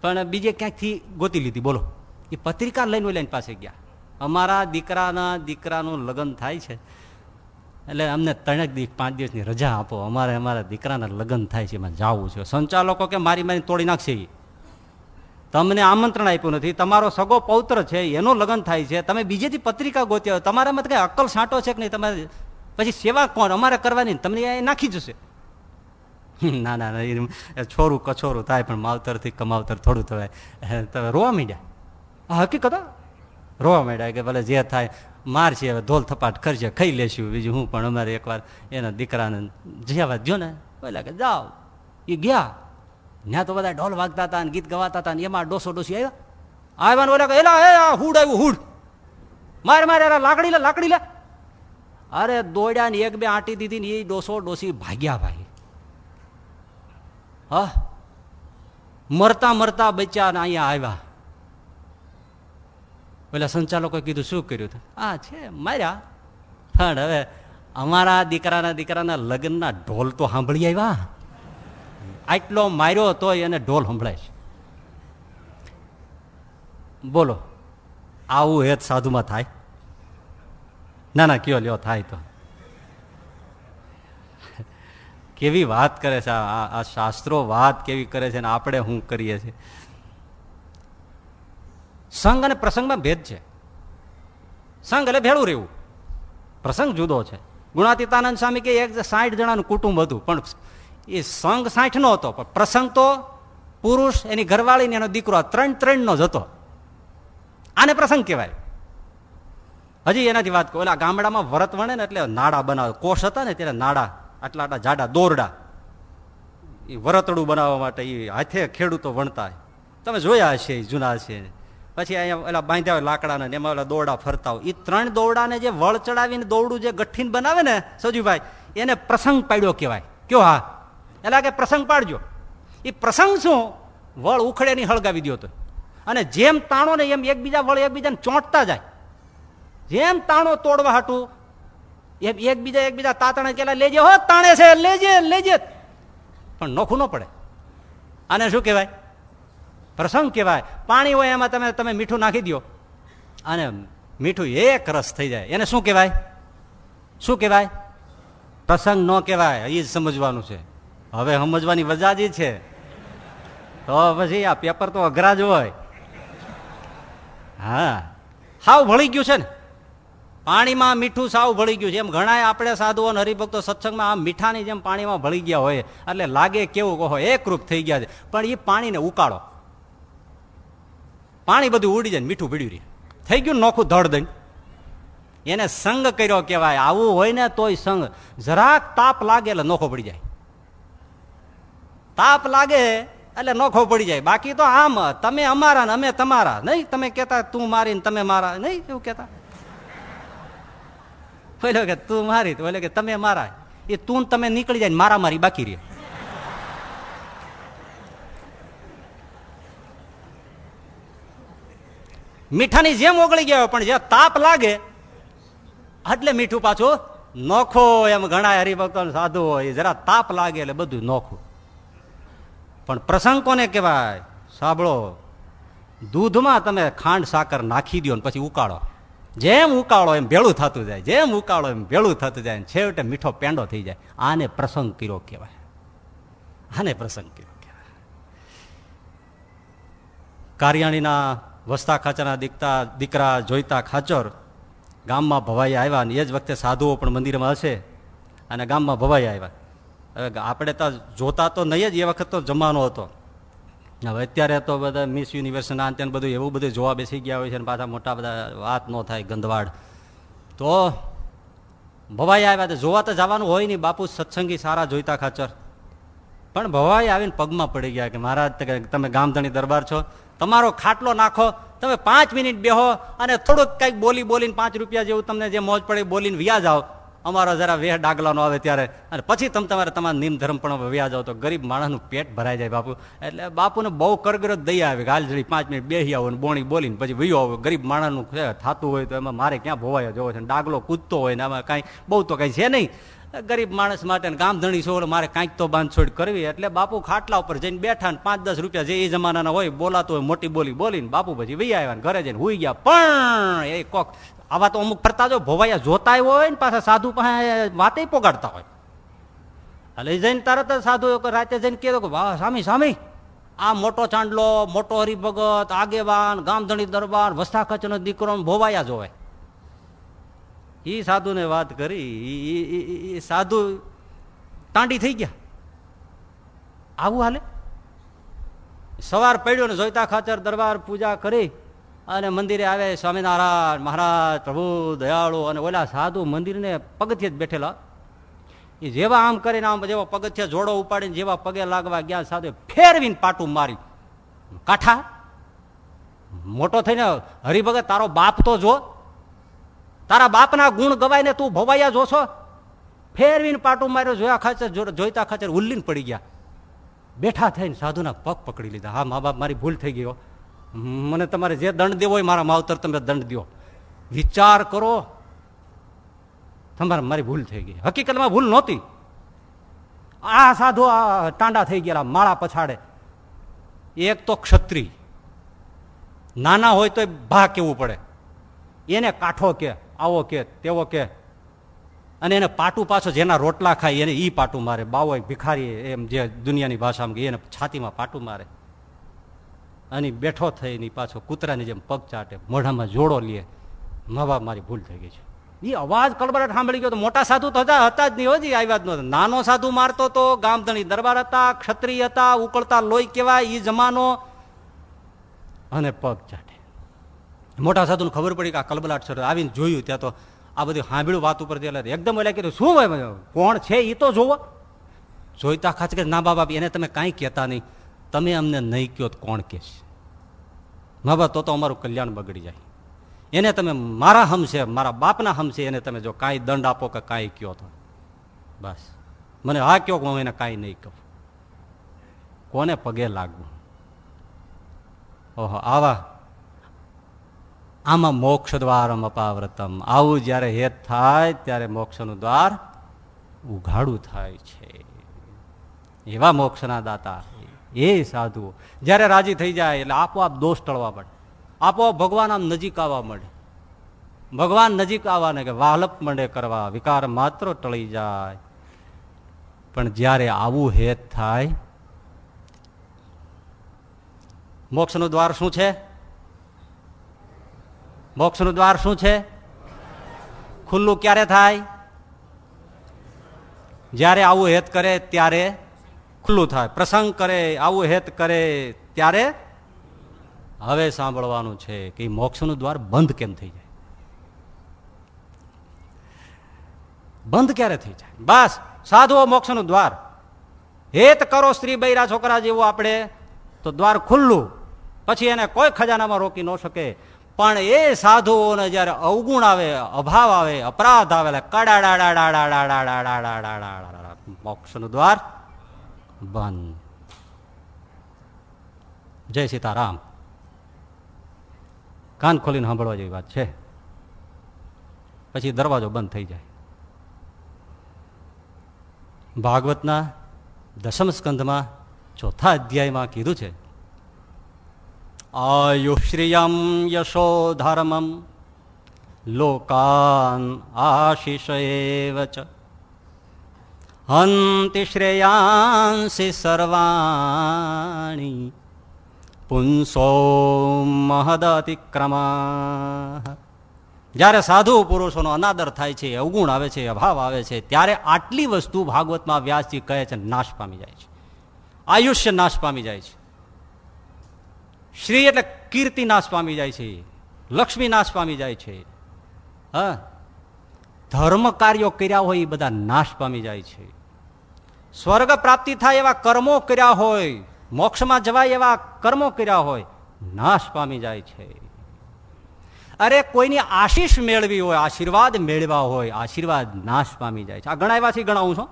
પણ બીજે ક્યાંકથી ગોતી લીધી? બોલો. એ પત્રિકા લઈને લઈને પાસે ગયા. અમારા દીકરાના દીકરાનું લગ્ન થાય છે. એટલે અમને ત્રણેક દિવસ પાંચ દિવસની રજા આપો. અમારે અમારા દીકરાના લગ્ન થાય છે. એમાં જવું છે. સંચાલકો કે મારી મારી તોડી નાખશે એ. તમને આમંત્રણ આપ્યું નથી તમારો સગો પૌત્ર છે એનું લગ્ન થાય છે તમે બીજેથી પત્રિકા ગોત્યા હોય તમારામાં કઈ અક્કલ સાંટો છે કે નહીં? તમારે પછી સેવા કોણ? અમારે કરવાની તમને એ નાખી જશે. ના ના ના છોરું કછોરું થાય પણ માવતરથી કમાવતર થોડું થવાય તમે રોવા માંડ્યા? હકીકત? રોવા માંડ્યા કે ભલે જે થાય મારશે હવે ધોલ થપાટ કરશે ખાઈ લેશું બીજું હું પણ અમારે એકવાર એના દીકરાને જ્યાં જો ને બોલા કે જાઓ. એ ગયા. ત્યાં તો બધા ઢોલ વાગતા હતા ગીત ગવાતા હતા એમાં ડોસો ડોસી આવ્યા. આવ્યા ઓલા એલા એ હુડ આવ્યું, હુડ. મારે મારે લાકડી લે લાકડી લે. અરે દોડ્યા ને એક બે આંટી દીધી ને એ ડોસો ડોસી ભાગ્યા ભાઈ. હા? મરતા મરતા બચ્યા ને અહીંયા આવ્યા. પેલા સંચાલકોએ કીધું, શું કર્યું આ છે, માર્યા. પણ હવે અમારા દીકરાના દીકરાના લગ્નના ઢોલ તો સાંભળી આવ્યા. આટલો માર્યો તોય એને ઢોલ સંભળાય છે. બોલો, આવું હેત સાધુમાં થાય? ના ના કયો લ્યો, થાય તો. કેવી વાત કરે છે, આ શાસ્ત્રો વાત કેવી કરે છે ને આપણે શું કરીએ છીએ? સંઘ અને પ્રસંગમાં ભેદ છે. સંઘ એટલે ભેળું રહેવું. પ્રસંગ જુદો છે. ગુણાતીતાનંદ સ્વામી કે એક સાઠ જણાનું કુટુંબ હતું, પણ એ સંઘ સાઠ નો હતો, પણ પ્રસંગ તો પુરુષ એની ઘરવાળી એનો દીકરો ત્રણ ત્રણ નો જ હતો. આને પ્રસંગ કહેવાય. હજી એનાથી વાત ઓલા ગામડામાં વરત વણે ને એટલે નાડા બનાવે. કોષ હતા ને ત્યારે નાડા આટલા આટલા જાડા દોરડા. એ વરતડું બનાવવા માટે એ હાથે ખેડૂતો વણતા. તમે જોયા હશે જૂના છે પછી અહીંયા ઓલા બાંધ્યા હોય લાકડાના એમાં ઓલા દોરડા ફરતા હોય. એ ત્રણ દોરડાને જે વળ ચડાવીને દોરડું જે ગઠ્ઠીને બનાવે ને સજુભાઈ એને પ્રસંગ પાડ્યો કહેવાય. કયો હા? એટલે કે પ્રસંગ પાડજો. એ પ્રસંગ શું? વળ ઉખડે નહીં હળગાવી દો તો. અને જેમ તાણો ને એમ એકબીજા વળ એકબીજાને ચોંટતા જાય. જેમ તાણો તોડવા હાટું, એમ એકબીજા એકબીજા તાતણે કેલા લેજે હો, તાણે છે, લેજે લેજે. પણ નોખું ન પડે. આને શું કહેવાય? પ્રસંગ કહેવાય. પાણી હોય એમાં તમે તમે મીઠું નાખી દો અને મીઠું એક રસ થઈ જાય. એને શું કહેવાય? શું કહેવાય? પ્રસંગ ન કહેવાય. એ જ સમજવાનું છે. હવે સમજવાની વજા જ છે. તો પછી આ પેપર તો અઘરા જ હોય. હા. સાવ ભળી ગયું છે ને. પાણીમાં મીઠું સાવ ભળી ગયું છે. એમ ઘણા આપણે સાધુઓ હરિભક્તો સત્સંગમાં આ મીઠાની જેમ પાણીમાં ભળી ગયા હોય, એટલે લાગે કેવું કહો, એકરૂપ થઈ ગયા છે. પણ એ પાણીને ઉકાળો. પાણી બધું ઉડી જાય મીઠું પીડ્યું રહે. થઈ ગયું નોખું ધડ દઈ એને સંગ કર્યો કહેવાય. આવું હોય ને તોય સંગ. જરાક તાપ લાગે એટલે નોખો પડી જાય. તાપ લાગે એટલે નોખો પડી જાય. બાકી તો આમ, તમે અમારા ને અમે તમારા. નહીં, તમે કેતા તું મારી ને તમે મારા. નહીં, એવું કેતા બોલો કે, તું મારી. બોલો કે, તમે મારા. એ તું તમે નીકળી જાય મારા મારી બાકી રહે. મીઠાની જેમ ઓગળી ગયા પણ જે તાપ લાગે, એટલે મીઠું પાછું નોખો એમ ઘણા હરિભક્તો સાધુ હોય. જરા તાપ લાગે એટલે બધું નોખું. પણ પ્રસંગ કોને કહેવાય? સાંભળો. દૂધમાં તમે ખાંડ સાકર નાખી દો ને પછી ઉકાળો. જેમ ઉકાળો એમ ભેળું થતું જાય, જેમ ઉકાળો એમ ભેળું થતું જાય છેવટે મીઠો પેંડો થઈ જાય. આને પ્રસંગ કર્યો કહેવાય. આને પ્રસંગ કર્યો કહેવાય. કારિયાણીના વસ્તા ખાચરના દીકતા, દીકરા જોઈતા ખાચર ગામમાં ભવાઈ આવ્યા ને એ જ વખતે સાધુઓ પણ મંદિરમાં હશે અને ગામમાં ભવાઈ આવ્યા. હવે આપણે તો જોતા તો નહીં જ, એ વખત તો જમાનો હતો. હવે અત્યારે તો બધા મિસ યુનિવર્સના અંતે બધું એવું બધું જોવા બેસી ગયા હોય છે અને પાછા મોટા બધા વાત ન થાય ગંધવાડ તો ભવાઈ આવ્યા તો જોવા તો જવાનું હોય નહીં, બાપુ સત્સંગી સારા જોઈતા ખાચર. પણ ભવાઈ આવીને પગમાં પડી ગયા કે મહારાજ તમે ગામધણી દરબાર છો, તમારો ખાટલો નાખો, તમે પાંચ મિનિટ બેહો અને થોડુંક કંઈક બોલી બોલીને પાંચ રૂપિયા જેવું તમને જે મોજ પડે બોલીને વ્યાજ જાઓ. અમારો જરા વેહ ડાગલાનો આવે ત્યારે. અને પછી તમે તમારે તમારા નિમ ધર્મ પણ વ્યા જાઓ તો ગરીબ માણસનું પેટ ભરાઈ જાય બાપુ. એટલે બાપુને બહુ કરગરત દઈ આવે હાલ જડી પાંચ મિનિટ બેસી આવો બોણી બોલીને પછી વયો આવો. ગરીબ માણસનું થતું હોય તો એમાં મારે ક્યાં ભોવાયો જોવો છે ડાગલો કૂદતો હોય ને આમાં કાંઈ બહુ તો કંઈ છે નહીં. ગરીબ માણસ માટે ગામધણી સોળ મારે કાંઈક તો બાંધછોડ કરવી. એટલે બાપુ ખાટલા ઉપર જઈને બેઠા ને પાંચ દસ રૂપિયા જે એ જમાનાના હોય બોલાતો હોય, મોટી બોલી બોલીને બાપુ પછી વહી આવ્યા ઘરે જઈને હુઈ ગયા. પણ એ કોક આવા તો અમુક ફરતા જો ભોવાયા જોતા હોય ને પાછા સાધુ પાસે વાતે પોગાડતા હોય. એટલે જઈને તરત જ સાધુ રાતે જઈને કહેતો કે, વાહ, સામી સામી, આ મોટો ચાંડલો, મોટો હરિભગત, આગેવાન, ગામધણી દરબાર વસ્તા કચ્છનો દીકરો ભોવાયા જોવે. એ સાધુને વાત કરી સાધુ તાંડી થઈ ગયા. આવું હાલે? સવાર પડ્યો ને જોઈતા ખાચર દરબાર પૂજા કરી અને મંદિરે આવે સ્વામિનારાયણ, મહારાજ, પ્રભુ, દયાળુ અને ઓલા સાધુ મંદિરને પગથિયે જ બેઠેલા. એ જેવા આમ કરીને આમ જેવા પગથિયા જોડો ઉપાડીને જેવા પગે લાગવા ગયા સાધુ ફેરવીને પાટું મારી. કાઠા? મોટો થઈને હરિભગત, તારો બાપ તો જો. તારા બાપના ગુણ ગવાઈને તું ભવાયા જોશો. ફેરવીને પાટું માર્યો, જોયા ખાચર જોઈતા ખાચર ઉલ્લીન પડી ગયા. બેઠા થઈને સાધુના પગ પકડી લીધા. હા, મા બાપ, મારી ભૂલ થઈ ગયો મને તમારે જે દંડ દેવો હોય મારા માવતર તમે દંડ દો વિચાર કરો. તમારે મારી ભૂલ થઈ ગઈ. હકીકતમાં ભૂલ નહોતી. આ સાધુ આ ટાંડા થઈ ગયેલા માળા પછાડે. એક તો ક્ષત્રિય. નાના હોય તો ભા કેવું પડે. એને કાઠો કે, આવો કે, તેવો કે. અને એને પાટું પાછો જેના રોટલા ખાય એને ઈ પાટું મારે. બાવો ભિખારી એમ જે દુનિયાની ભાષામાં એને છાતીમાં પાટું મારે. અને બેઠો થઈને પાછો કૂતરાની જેમ પગ ચાટે, મોઢામાં જોડો લે. મા બાપ મારી ભૂલ થઈ ગઈ છે. એ અવાજ કડબડાટ સાંભળી ગયો તો મોટા સાધુ તો હતા હતા જ નહીં હોજી આવ્યા જ નહોતા. નાનો સાધુ મારતો તો, ગામધણી દરબાર હતા, ક્ષત્રિય હતા, ઉકળતા લોહી કેવાય એ જમાનો. અને પગ ચાટે. મોટા સાધુને ખબર પડી કે આ કલબલાટ સર આવીને જોયું ત્યાં તો આ બધી સાંભળ્યું વાત ઉપર એકદમ એટલે કીધું, શું હોય, કોણ છે એ તો જોવો. જોઈતા ખાસ કરી ના બાબા એને તમે કાંઈ કહેતા નહીં. તમે અમને નહીં કહો કોણ કહેશે બાપ તો તો અમારું કલ્યાણ બગડી જાય. એને તમે મારા હમશે મારા બાપના હમશે એને તમે જો કાંઈ દંડ આપો કે કાંઈ કયો તો. બસ. મને આ કયો હું એને કાંઈ નહીં કહું. કોને પગે લાગવું? ઓહો, આવા. આમાં મોક્ષ દ્વારમ અપાવ્રતમ. આવું જ્યારે હેત થાય, ત્યારે મોક્ષનું દ્વાર ઉઘાડું થાય છે. એવા મોક્ષના દાતા. એ સાધુઓ. જ્યારે રાજી થઈ જાય એટલે આપોઆપ દોષ ટળવા પડે આપોઆપ ભગવાન આમ નજીક આવવા મળે ભગવાન નજીક આવવાને કે વાહલપ મંડે કરવા, વિકાર માત્ર ટળી જાય. પણ જ્યારે આવું હેત થાય, મોક્ષનું દ્વાર શું છે? મોક્ષનું દ્વાર શું છે? ખુલ્લું ક્યારે થાય? જ્યારે આવું હેત કરે ત્યારે ખુલ્લું થાય. પ્રસંગ કરે, આવું હેત કરે, ત્યારે હવે સાંભળવાનું છે કે મોક્ષનું દ્વાર બંધ કેમ થઈ જાય? બંધ ક્યારે થઈ જાય? બસ સાધુઓ મોક્ષનું દ્વાર. હેત કરો સ્ત્રી બૈરા છોકરા જેવું આપણે, તો દ્વાર ખુલ્લું. પછી એને કોઈ ખજાનામાં રોકી ન શકે. પણ એ સાધુઓને જ્યારે અવગુણ આવે, અભાવ આવે, અપરાધ આવે મોક્ષનું દ્વાર બંધ જય સીતારામ કાન ખોલીને સાંભળવા જેવી વાત છે. પછી દરવાજો બંધ થઈ જાય. ભાગવતના દશમ સ્કંધમાં ચોથા અધ્યાયમાં કીધું છે આયુશ્રિયમ યશો ધર્મમ લોકાન આશિષ ચ હંતિ શ્રેયાંસી સર્વાણી પુંસો મહદતિક્રમા જ્યારે સાધુ પુરુષોનો અનાદર થાય છે, અવગુણ આવે છે, અભાવ આવે છે, ત્યારે આટલી વસ્તુ ભાગવતમાં વ્યાસજી કહે છે, નાશ પામી જાય છે. આયુષ્ય નાશ પામી જાય છે. શ્રી એટલે કીર્તિ નાશ પામી જાય છે, લક્ષ્મી નાશ પામી જાય છે. હા? ધર્મ કાર્યો કર્યા હોય એ બધા નાશ પામી જાય છે. સ્વર્ગ પ્રાપ્તિ થાય એવા કર્મો કર્યા હોય, મોક્ષમાં જવાય એવા કર્મો કર્યા હોય, નાશ પામી જાય છે. અરે કોઈની આશીષ મેળવી હોય, આશીર્વાદ મેળવા હોય, આશીર્વાદ નાશ પામી જાય છે. આ ઘણા એવાથી ગણાવું છું.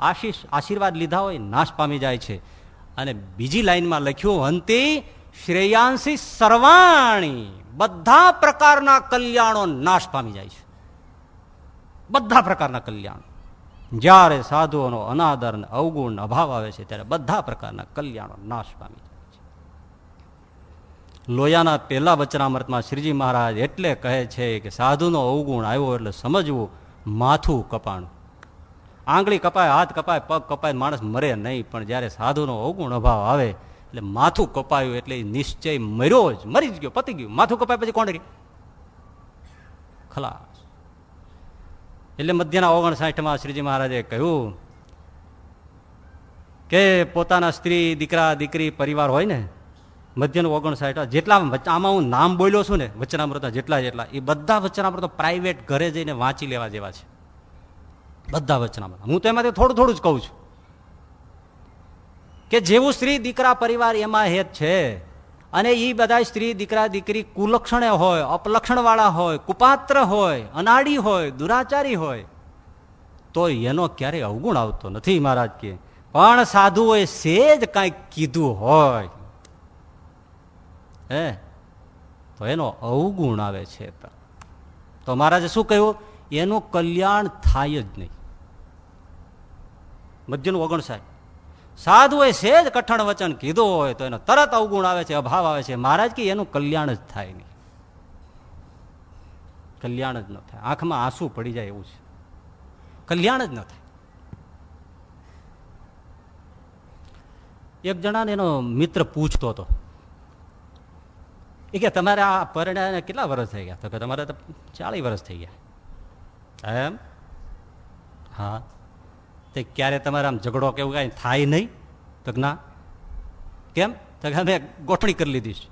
આશીષ, આશીર્વાદ લીધા હોય, નાશ પામી જાય છે. અને બીજી લાઈનમાં લખ્યું, હંતી શ્રેયાંશી સર્વાણી, બધા પ્રકારના કલ્યાણો નાશ પામી જાય છે. બધા પ્રકારના કલ્યાણ. જ્યારે સાધુઓનો અનાદર અવગુણ અભાવ આવે છે, ત્યારે બધા પ્રકારના કલ્યાણો નાશ પામી જાય છે. લોયાના પહેલા વચનામૃતમાં શ્રીજી મહારાજ એટલે કહે છે કે સાધુનો અવગુણ આવ્યો એટલે સમજવું માથું કપાણું. આંગળી કપાય, હાથ કપાય, પગ કપાય, માણસ મરે નહીં, પણ જ્યારે સાધુનો અવગુણ અભાવ આવે એટલે માથું કપાયું એટલે નિશ્ચય મર્યો જ, મરી જ ગયો, પતી ગયું. માથું કપાય પછી કોણ ખલાસ. એટલે મધ્યના ઓગણસાઠમાં શ્રીજી મહારાજે કહ્યું કે પોતાના સ્ત્રી, દીકરા, દીકરી, પરિવાર હોય ને, મધ્યનું ઓગણસાઠ, જેટલા આમાં હું નામ બોલ્યો છું ને, વચનામૃત જેટલા જેટલા, એ બધા વચનામૃતો પ્રાઇવેટ ઘરે જઈને વાંચી લેવા જેવા છે. બધા વચનામૃત. હું તો એમાંથી થોડું થોડું જ કહું છું. કે જેવું સ્ત્રી, દીકરા, પરિવાર એમાં હેત છે અને એ બધા સ્ત્રી, દીકરા, દીકરી કુલક્ષણે હોય, અપલક્ષણવાળા હોય, કુપાત્ર હોય, અનાડી હોય, દુરાચારી હોય, તો એનો ક્યારેય અવગુણ આવતો નથી મહારાજ કે, પણ સાધુઓએ સેજ કાંઈક કીધું હોય. હે? તો એનો અવગુણ આવે છે. તો મહારાજે શું કહ્યું? એનું કલ્યાણ થાય જ નહીં. મધ્યનું ઓગણસાઠ સાધુએ સેજ કઠણ વચન કીધું હોય તો એનો તરત અવગુણ આવે છે, અભાવ આવે છે. મહારાજ કે એનું કલ્યાણ જ થાય નહીં. કલ્યાણ જ ન થાય. આંખમાં આંસુ પડી જાય એવું છે. કલ્યાણ જ ન થાય. એક જણાને એનો મિત્ર પૂછતો હતો. એ કે, તમારે આ પરણાને કેટલા વર્ષ થઈ ગયા? તો કે, તમારે તો ચાલીસ વર્ષ થઈ ગયા. એમ? હા. તે ક્યારે તમારે આમ ઝઘડો કેવું કાંઈ થાય નહીં? તો ના. કેમ? તો કે અમે ગોઠવણી કરી લીધી છે.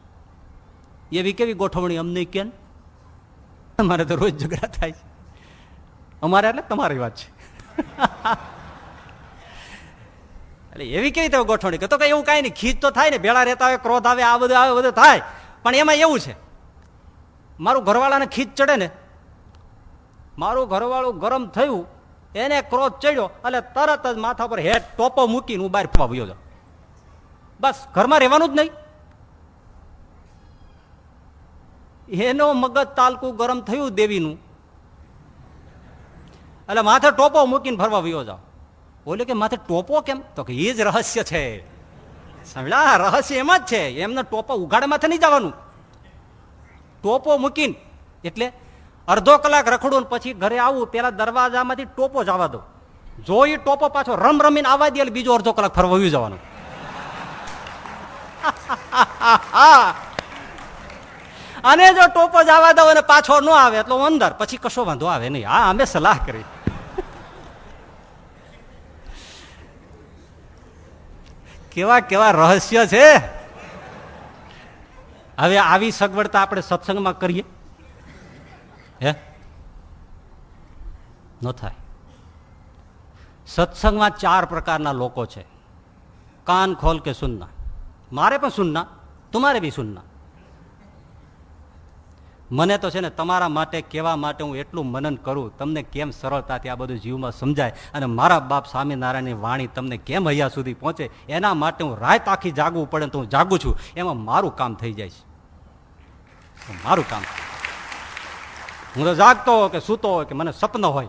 એવી કેવી ગોઠવણી અમને કેમ? અમારે તો રોજ ઝઘડા થાય છે. અમારે એટલે તમારી વાત છે. એટલે એવી કેવી રીતે ગોઠવણી? કે તો કઈ એવું કાંઈ નહીં. ખીચ તો થાય ને, ભેળા રહેતા હોય, ક્રોધ આવે, આ બધું આવે બધું થાય. પણ એમાં એવું છે. મારું ઘરવાળાને ખીચ ચડે ને, મારું ઘરવાળું ગરમ થયું એને ક્રોધ ચડ્યો, એટલે તરત જ માથા પર હેડ ટોપો મૂકીને હું બહાર વયો જાઉં બસ, ઘરમાં રહેવાનું જ નહીં. એનો મગજ તાલકું ગરમ થયું દેવીનું. એટલે માથે ટોપો મૂકીને ફરવા વયો જાઓ. બોલ્યો કે, માથે ટોપો કેમ? તો કે, એ જ રહસ્ય છે. સમજ્યા? રહસ્ય એમાં જ છે. એમને ટોપો ઉઘાડે માથે નહીં જવાનું. ટોપો મૂકીને, એટલે અડધો કલાક રખડું પછી ઘરે આવું, પેલા દરવાજામાંથી ટોપો જવા દો. જો એ ટોપો પાછો રમ રમીને આવવા દે બીજો અડધો કલાક ફરવા જવાનું. અને જો ટોપો જવા દો અને પાછો ન આવે, એટલે અંદર. પછી કશો વાંધો આવે નહીં. હા, અમે સલાહ કરી. કેવા કેવા રહસ્ય છે. હવે આવી સગવડતા આપણે સત્સંગમાં કરીએ. હે? ન થાય. સત્સંગમાં ચાર પ્રકારના લોકો છે. કાન ખોલ કે સુનના? મારે પણ સુનના, તમારે બી સુનના. મને તો છે ને તમારા માટે કહેવા માટે હું એટલું મનન કરું, તમને કેમ સરળતાથી આ બધું જીવમાં સમજાય અને મારા બાપ સ્વામિનારાયણની વાણી તમને કેમ અહીંયા સુધી પહોંચે? એના માટે હું રાત આખી જાગવું પડે તો હું જાગું છું. એમાં મારું કામ થઈ જાય છે. મારું કામ. હું તો જાગતો હોય કે સૂતો હોય કે મને સપન હોય.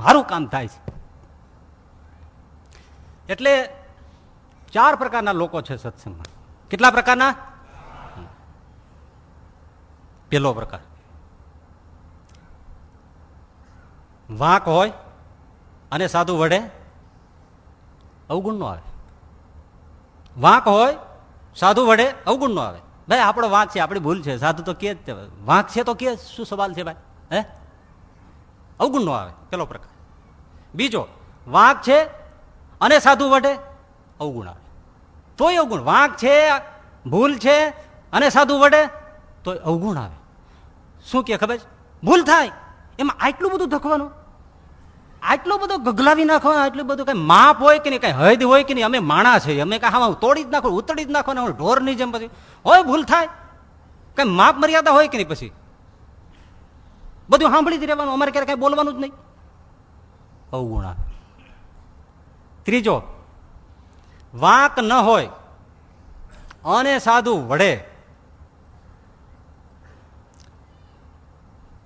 મારું કામ થાય છે. એટલે ચાર પ્રકારના લોકો છે સત્સંગમાં. કેટલા પ્રકારના? પેલો પ્રકાર. વાંક હોય અને સાધુ વડે અવગુણનો આવે. વાંક હોય, સાધુ વડે અવગુણનો આવે. ભાઈ આપણો વાંક છે, આપણી ભૂલ છે. સાધુ તો કે જ વાંક છે તો કે શું સવાલ છે ભાઈ? હે? અવગુણ નો આવે, પેલો પ્રકાર. બીજો, વાંક છે અને સાધુ વટે અવગુણ આવે. તોય અવગુણ. વાંક છે, ભૂલ છે અને સાધુ વટે તોય અવગુણ આવે. શું કે ખબર ભૂલ થાય. એમાં આટલું બધું ધકવાનું? આટલું બધો ગગલાવી નાખો, આટલું બધું કઈ માપ હોય કે નહીં, કઈ હદ હોય કે નહીં, અમે માણા છે અમે કઈ હા તોડી જ નાખો ઉતરી જ નાખો ને ઢોર નહીં જેમ પછી. હોય ભૂલ થાય. કઈ માપ મર્યાદા હોય કે નહીં પછી? બધું સાંભળી જ રહેવાનું, અમારે ક્યારે કઈ બોલવાનું જ નહીં. અવગુણા. ત્રીજો, વાંક ન હોય, અને સાધુ વડે.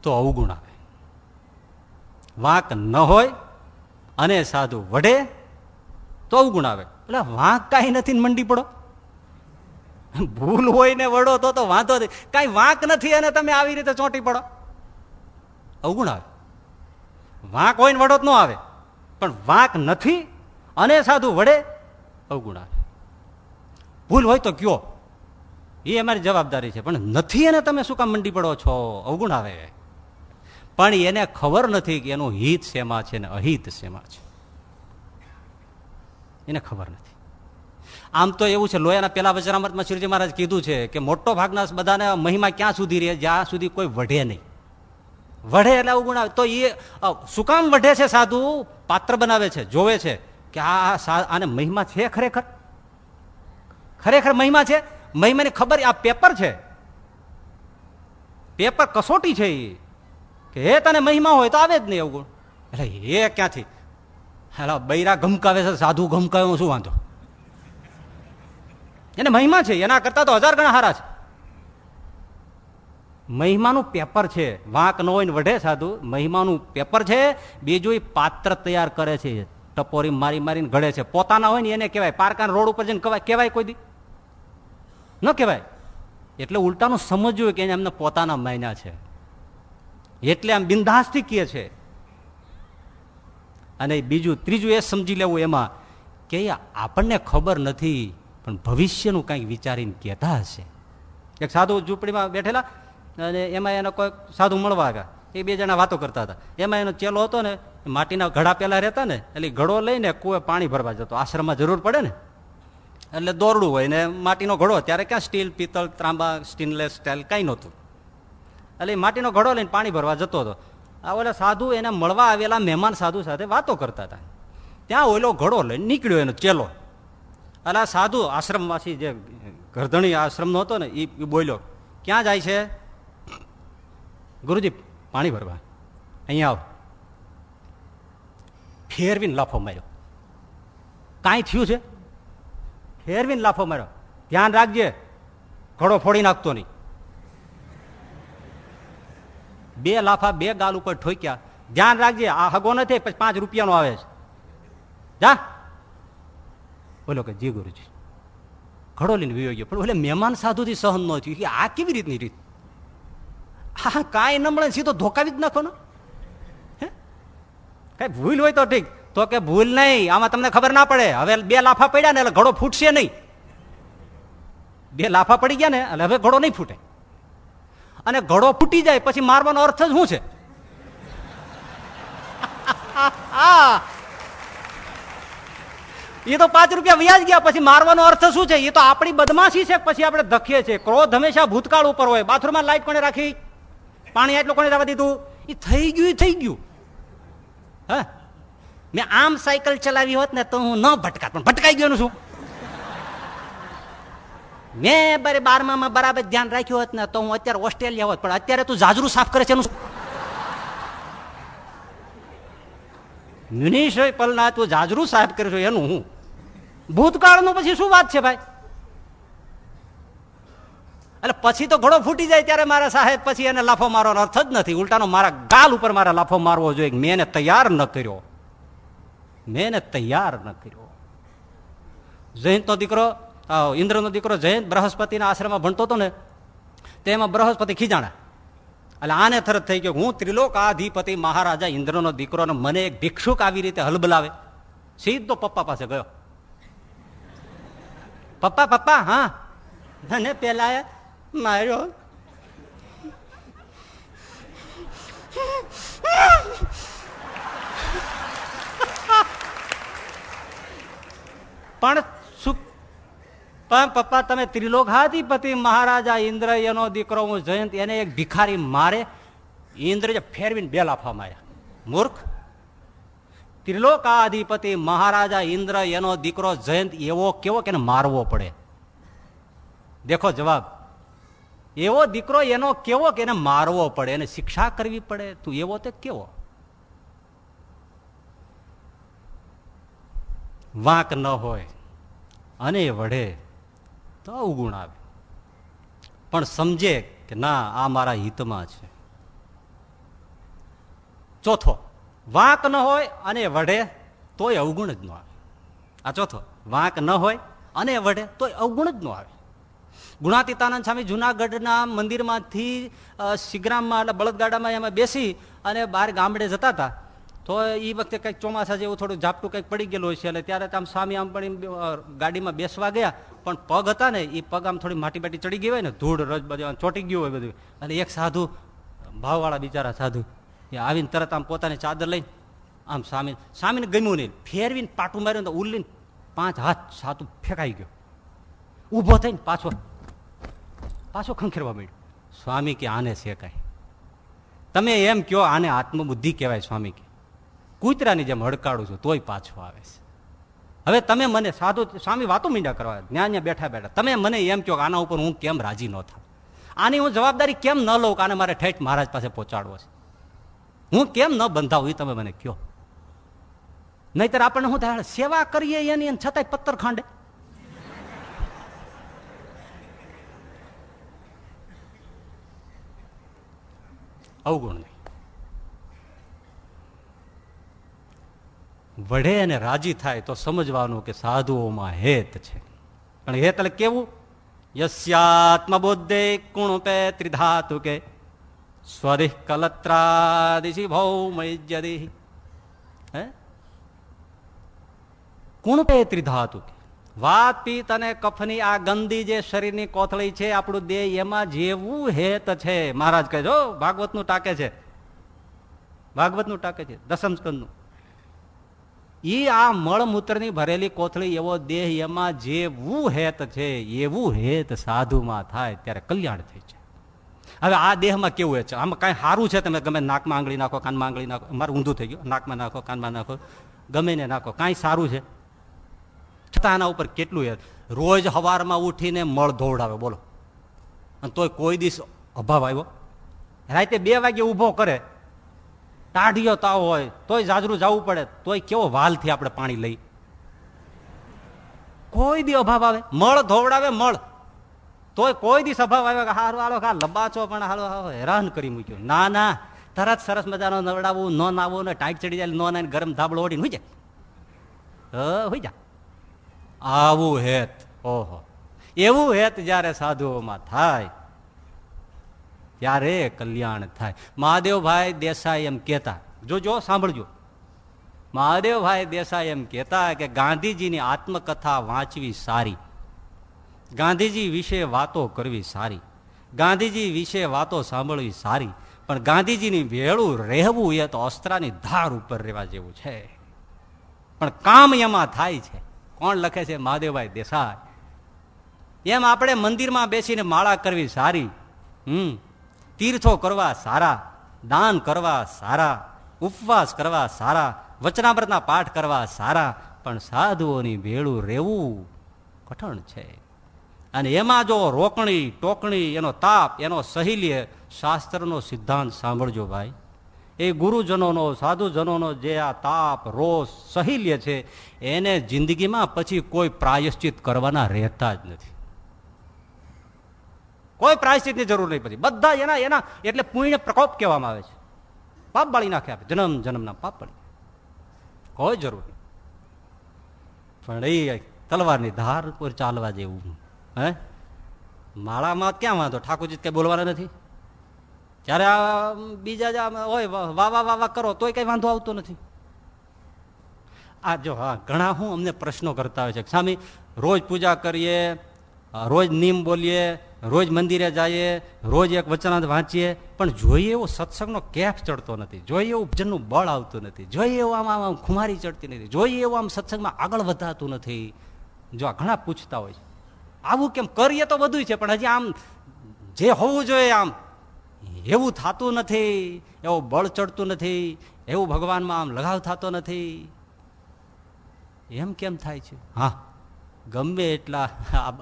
તો અવગુણ. વાંક ન હોય અને સાધુ વઢે તો અવગુણ આવે. એટલે વાંક કાંઈ નથી મંડી પડો. ભૂલ હોય ને વડો તો વાંધો નહીં કાંઈ વાંક નથી અને તમે આવી રીતે ચોંટી પડો. અવગુણ આવે. વાંક હોય ને વડો ન આવે. પણ વાંક નથી અને સાધુ વડે અવગુણ આવે. ભૂલ હોય તો કયો. એ અમારી જવાબદારી છે. પણ નથી અને તમે શું કામ મંડી પડો છો? અવગુણ આવે. પણ એને ખબર નથી કે એનું હિત શેમાં છે ને અહિત શેમાં છે. એને ખબર નથી. આમ તો એવું છે, લોયાના પેલા વચરામૃતમાં શ્રીજી મહારાજ કીધું છે કે મોટો ભાગના બધાને મહિમા ક્યાં સુધી રહે? જ્યાં સુધી કોઈ વઢે નહીં. વઢે એટલે અવગુણ આવે. તો એ શું કામ વઢે છે સાધુ? પાત્ર બનાવે છે, જોવે છે કે આ આને મહિમા છે ખરેખર? ખરેખર મહિમા છે? મહિમાની ખબર, આ પેપર છે. પેપર કસોટી છે એ. કે, હે તને મહિમા હોય તો આવે જ નહીં અવગુણ એટલે એ ક્યાંથી? હેલા, બૈરા ગમકાવે છે, સાધુ ગમકાવે શું વાંધો? એને મહિમા છે, એના કરતા તો હજાર ગણા હારા છે. મહિમાનું પેપર છે, વાંક ન હોય ને વઢે સાધુ, મહિમાનું પેપર છે બીજું પાત્ર તૈયાર કરે છે, ટપોરી મારી મારીને ઘડે છે. પોતાના હોય ને એને કહેવાય. પારકાન રોડ ઉપર જઈને કહેવાય કહેવાય કોઈ દી? ન કહેવાય. એટલે ઉલટાનું સમજવું કે એને એમને પોતાના મહિના છે. એટલે આમ બિંદાસથી કહે છે. અને બીજું, ત્રીજું એ સમજી લેવું એમાં કે આપણને ખબર નથી, પણ ભવિષ્યનું કંઈક વિચારીને કહેતા હશે. એક સાધુ ઝૂંપડીમાં બેઠેલા અને એમાં એનો કોઈ સાધુ મળવા આવ્યા. એ બે જણા વાતો કરતા હતા. એમાં એનો ચેલો હતો ને માટીના ઘડા પેલા રહેતા ને, એટલે ઘડો લઈને કુએ પાણી ભરવા જતો. આશ્રમમાં જરૂર પડે ને. એટલે દોરડું હોય ને, માટીનો ઘડો, ત્યારે ક્યાં સ્ટીલ, પિત્તળ, ત્રાંબા, સ્ટીનલેસ સ્ટાઇલ કાંઈ નહોતું. એટલે માટીનો ઘડો લઈને પાણી ભરવા જતો હતો. આ ઓલા સાધુ એને મળવા આવેલા મહેમાન સાધુ સાથે વાતો કરતા હતા. ત્યાં ઓલો ઘડો લઈને નીકળ્યો એનો ચેલો. એટલે આ સાધુ આશ્રમમાંથી જે ગરધણી આશ્રમનો હતો ને એ બોલ્યો, ક્યાં જાય છે? ગુરુજી, પાણી ભરવા. અહીંયા આવ. ફેરવીને લાફો માર્યો. કાંઈ થયું છે? ફેરવીને લાફો માર્યો. ધ્યાન રાખજે, ઘડો ફોડી નાખતો નહીં. બે લાફા, બે ગાલ ઉપર ઠોક્યા. ધ્યાન રાખજે, આ હગો નથી પછી પાંચ રૂપિયાનો આવે છે. જા. બોલો કે, જી ગુરુજી. ઘડો લઈને વિયો ગયો. પણ ઓલે મહેમાન સાધુથી સહન ન થયું. કે આ કેવી રીતની રીત? હા, કાંઈ ન મળે સીધો ધોકાવી જ નાખો ને. કઈ ભૂલ હોય તો ઠીક. તો કે ભૂલ નહીં, આમાં તમને ખબર ના પડે. હવે બે લાફા પડ્યા ને એટલે ઘડો ફૂટશે નહીં. બે લાફા પડી ગયા ને, એટલે હવે ઘડો નહીં ફૂટે. અને ઘડો ફૂટી જાય, પછી મારવાનો અર્થ જ શું છે? એ તો પાંચ રૂપિયા વ્યાજ ગયા, પછી મારવાનો અર્થ શું છે? એ તો આપણી બદમાશી છે, પછી આપણે ધખીએ છીએ. ક્રોધ હંમેશા ભૂતકાળ ઉપર હોય. બાથરૂમમાં લાઈટ કોને રાખી? પાણી આટલું કોને રાખવા દીધું? એ થઈ ગયું થઈ ગયું. હા? મેં આમ સાયકલ ચલાવી હોત ને તો હું ન ભટકાત, પણ ભટકાઈ ગયો શું? મેં બરે બારમામાં બરાબર ધ્યાન રાખ્યું હોત ને તો હું અત્યારે ઓસ્ટ્રેલિયા હોત, પણ અત્યારે તું જાજરું સાફ કરે છે એનું મ્યુનિશય પલના તું જાજરું સાફ કરે છે એનું હું? ભૂતકાળનું પછી શું વાત છે ભાઈ? એટલે પછી તો ઘોડો ફૂટી જાય ત્યારે મારા સાહેબ પછી એને લાફો મારવાનો અર્થ જ નથી. ઉલટાનો મારા ગાલ ઉપર મારા લાફો મારવો જોઈએ. મેં એને તૈયાર ન કર્યો. મેં એને તૈયાર ન કર્યો. જયંતનો દીકરો ઇન્દ્રનો દીકરો જયંત બૃહસ્પતિના આશ્રમમાં ભણતો હતો ને, તેમાં બૃહસ્પતિ ખીજાણા. એટલે આને થરત થઈ ગયો હું ત્રિલોકાધિપતિ મહારાજા ઇન્દ્રનો દીકરો મને એક ભિક્ષુક આવી રીતે હલબલાવે સીધો પપ્પા પાસે ગયો. પપ્પા પપ્પા, હા. મને પેલા માર્યો. પણ પણ પપ્પા, તમે ત્રિલોકાધિપતિ મહારાજા ઇન્દ્ર એનો દીકરો હું જયંત, એને એક ભિખારી મારે, ઇન્દ્ર જે ફેરવીને બે લાફા માર્યા. મૂર્ખ. ત્રિલોકાધિપતિ મહારાજા ઇન્દ્ર એનો દીકરો જયંત એવો કેવો કે મારવો પડે. દેખો જવાબ. એવો દીકરો એનો કેવો કે એને મારવો પડે, એને શિક્ષા કરવી પડે, તું એવો તે કેવો? વાંક ન હોય, અને વઢે. તો અવગુણ આવે. પણ સમજે કે ના, આ મારા હિતમાં છે. ચોથો, વાંક ન હોય અને વઢે તોય અવગુણ જ ન આવે. આ ચોથો, વાંક ન હોય અને વઢે તોય અવગુણ જ ન આવે. ગુણાતીતાનંદ સ્વામી જુનાગઢના મંદિરમાંથી શિગ્રામમાં એટલે બળદગાડામાં એમાં બેસી અને બહાર ગામડે જતા હતા. તો એ વખતે કંઈક ચોમાસા જેવું થોડું ઝાપટું કંઈક પડી ગયેલું હોય છે એટલે ત્યારે આમ સ્વામી આમ પણ ગાડીમાં બેસવા ગયા, પણ પગ હતા ને એ પગ આમ થોડી માટી બાટી ચડી ગઈ હોય ને, ધૂળ, રજ, બધું ચોટી ગયું હોય બધું. અને એક સાધુ, ભાવવાળા બિચારા સાધુ, એ આવીને તરત આમ પોતાની ચાદર લઈને આમ સ્વામી સ્વામીને ગમ્યું નહીં. ફેરવીને પાટું માર્યું તો ઉલ્લીને પાંચ હાથ સાધુ ફેંકાઈ ગયો. ઊભો થઈને પાછો પાછો ખંખેરવા માંડ્યો. સ્વામી કે આને શેકાય? તમે એમ કહો આને આત્મબુદ્ધિ કહેવાય સ્વામી કે. કૂતરાની જેમ હડકાડું છું, તોય પાછો આવે છે. હવે તમે મને સાધુ સ્વામી વાતો મીંડા કરવા ત્યાં બેઠા બેઠા. તમે મને એમ કહો આના ઉપર હું કેમ રાજી ન થાય આની હું જવાબદારી કેમ ન લઉં કે આને મારે ઠેઠ મહારાજ પાસે પહોંચાડવો છે? હું કેમ ન બંધાવું એ તમે મને કહો. નહીતર આપણને શું થાય? સેવા કરીએ એની છતાંય પથ્થર ખાંડે. અવગુણ નહીં. વઢે અને રાજી થાય તો સમજવાનું કે સાધુઓમાં હેત છે. પણ હેત એટલે કેવું? કુણ કુણપે ત્રિધાતુ કે સ્વરિહ કલત્રાદિશી ભૌમયજદી હે? કુણપે ત્રિધાતુ કે વાત પિત્ત અને કફની આ ગંદી જે શરીરની કોથળી છે, આપણું દેહ એમાં જેવું હેત છે. મહારાજ કહે જો ભાગવતનું ટાકે છે. ભાગવતનું ટાકે છે દસમ સ્કંદનું. એ આ મળમૂત્રની ભરેલી કોથળી એવો દેહ એમાં જેવું હેત છે, એવું હેત સાધુમાં થાય ત્યારે કલ્યાણ થઈ છે હવે આ દેહમાં કેવું છે? આમાં કાંઈ સારું છે? તમે ગમે નાકમાં આંગળી નાખો, કાનમાં આંગળી નાખો, મારું ઊંધું થઈ ગયું. નાકમાં નાખો, કાનમાં નાખો, ગમે ને નાખો, કાંઈ સારું છે? છતાં આના ઉપર કેટલું હેત? રોજ હવારમાં ઉઠીને મળ ધોવડાવે, બોલો. અને તોય કોઈ દિવસ અભાવ આવ્યો. રાતે બે વાગે ઊભો કરે ટાઢિયો તાવ હોય, તોય જાજરું જવું પડે, તોય કેવો વાલથી આપણે પાણી લઈ. કોઈ દી અભાવ આવે. મળ ધોવડાવે મળ. તોય કોઈ દી અભાવ આવે હારો, હાલો, હા, લબાચો, પણ હાલો હેરાન કરી મૂક્યો. ના ના, તરત સરસ મજાનો નવડાવવું ન નાવું, ને ટાઈટ ચડી જાય, નો ના ગરમ ધાબળો ઓડીને હોય જાય. હોય જા. આવું હેત, ઓહો. એવું હેત જ્યારે સાધુઓમાં થાય ત્યારે કલ્યાણ થાય. મહાદેવભાઈ દેસાઈ એમ કહેતા. જોજો, સાંભળજો. મહાદેવભાઈ દેસાઈ એમ કહેતા કે ગાંધીજીની આત્મકથા વાંચવી સારી. ગાંધીજી વિશે વાતો કરવી સારી. ગાંધીજી વિશે વાતો સાંભળવી સારી. પણ ગાંધીજીની વેળું રહેવું એ તો અસ્ત્રાની ધાર ઉપર રહેવા જેવું છે. પણ કામ એમાં થાય છે. કોણ લખે છે? મહાદેવભાઈ દેસાઈ. એમ આપણે મંદિરમાં બેસીને માળા કરવી સારી. હમ. તીર્થો કરવા સારા, દાન કરવા સારા, ઉપવાસ કરવા સારા, વચનામૃતના પાઠ કરવા સારા, પણ સાધુઓની ભેળું રહેવું કઠણ છે. અને એમાં જો રોકણી, ટોકણી, એનો તાપ, એનો સહિલ્ય શાસ્ત્રનો સિદ્ધાંત સાંભળજો ભાઈ. એ ગુરુજનોનો, સાધુજનોનો જે આ તાપ, રોષ, સહિલ્ય છે, એને જિંદગીમાં પછી કોઈ પ્રાયશ્ચિત કરવાના રહેતા જ નથી. કોઈ પ્રાયશ્ચિતની જરૂર નહીં પછી. બધા એના એના એટલે પુણ્ય પ્રકોપ કહેવામાં આવે છે. પાપ બાળી નાખે આપે જન્મ, જન્મના પાપ બાળી કોઈ જરૂર નહીં. પણ એ તલવારની ધાર પર ચાલવા જેવું. હે? માળામાં ક્યાં વાંધો? ઠાકોરજી કઈ બોલવાના નથી. જ્યારે આ બીજા હોય વાવા વાવા કરો, તોય કઈ વાંધો આવતો નથી. આ જો, હા, ઘણા હું અમને પ્રશ્નો કરતા હોય છે. સ્વામી, રોજ પૂજા કરીએ, રોજ નિયમ બોલીએ રોજ મંદિરે જઈએ, રોજ એક વચનાંત વાંચીએ, પણ જોઈએ એવો સત્સંગનો કેફ ચડતો નથી. જોઈએ એવું ભજનનું બળ આવતું નથી. જોઈએ એવું આમ આમ ખુમારી ચડતી નથી. જોઈએ એવું આમ સત્સંગમાં આગળ વધાતું નથી. જો આ ઘણા પૂછતા હોય છે. આવું કેમ કરીએ તો બધું છે, પણ હજી આમ જે હોવું જોઈએ આમ. એવું થતું નથી. એવું બળ ચડતું નથી. એવું ભગવાનમાં આમ લગાવ થતો નથી. એમ કેમ થાય છે? હા. ગમે એટલા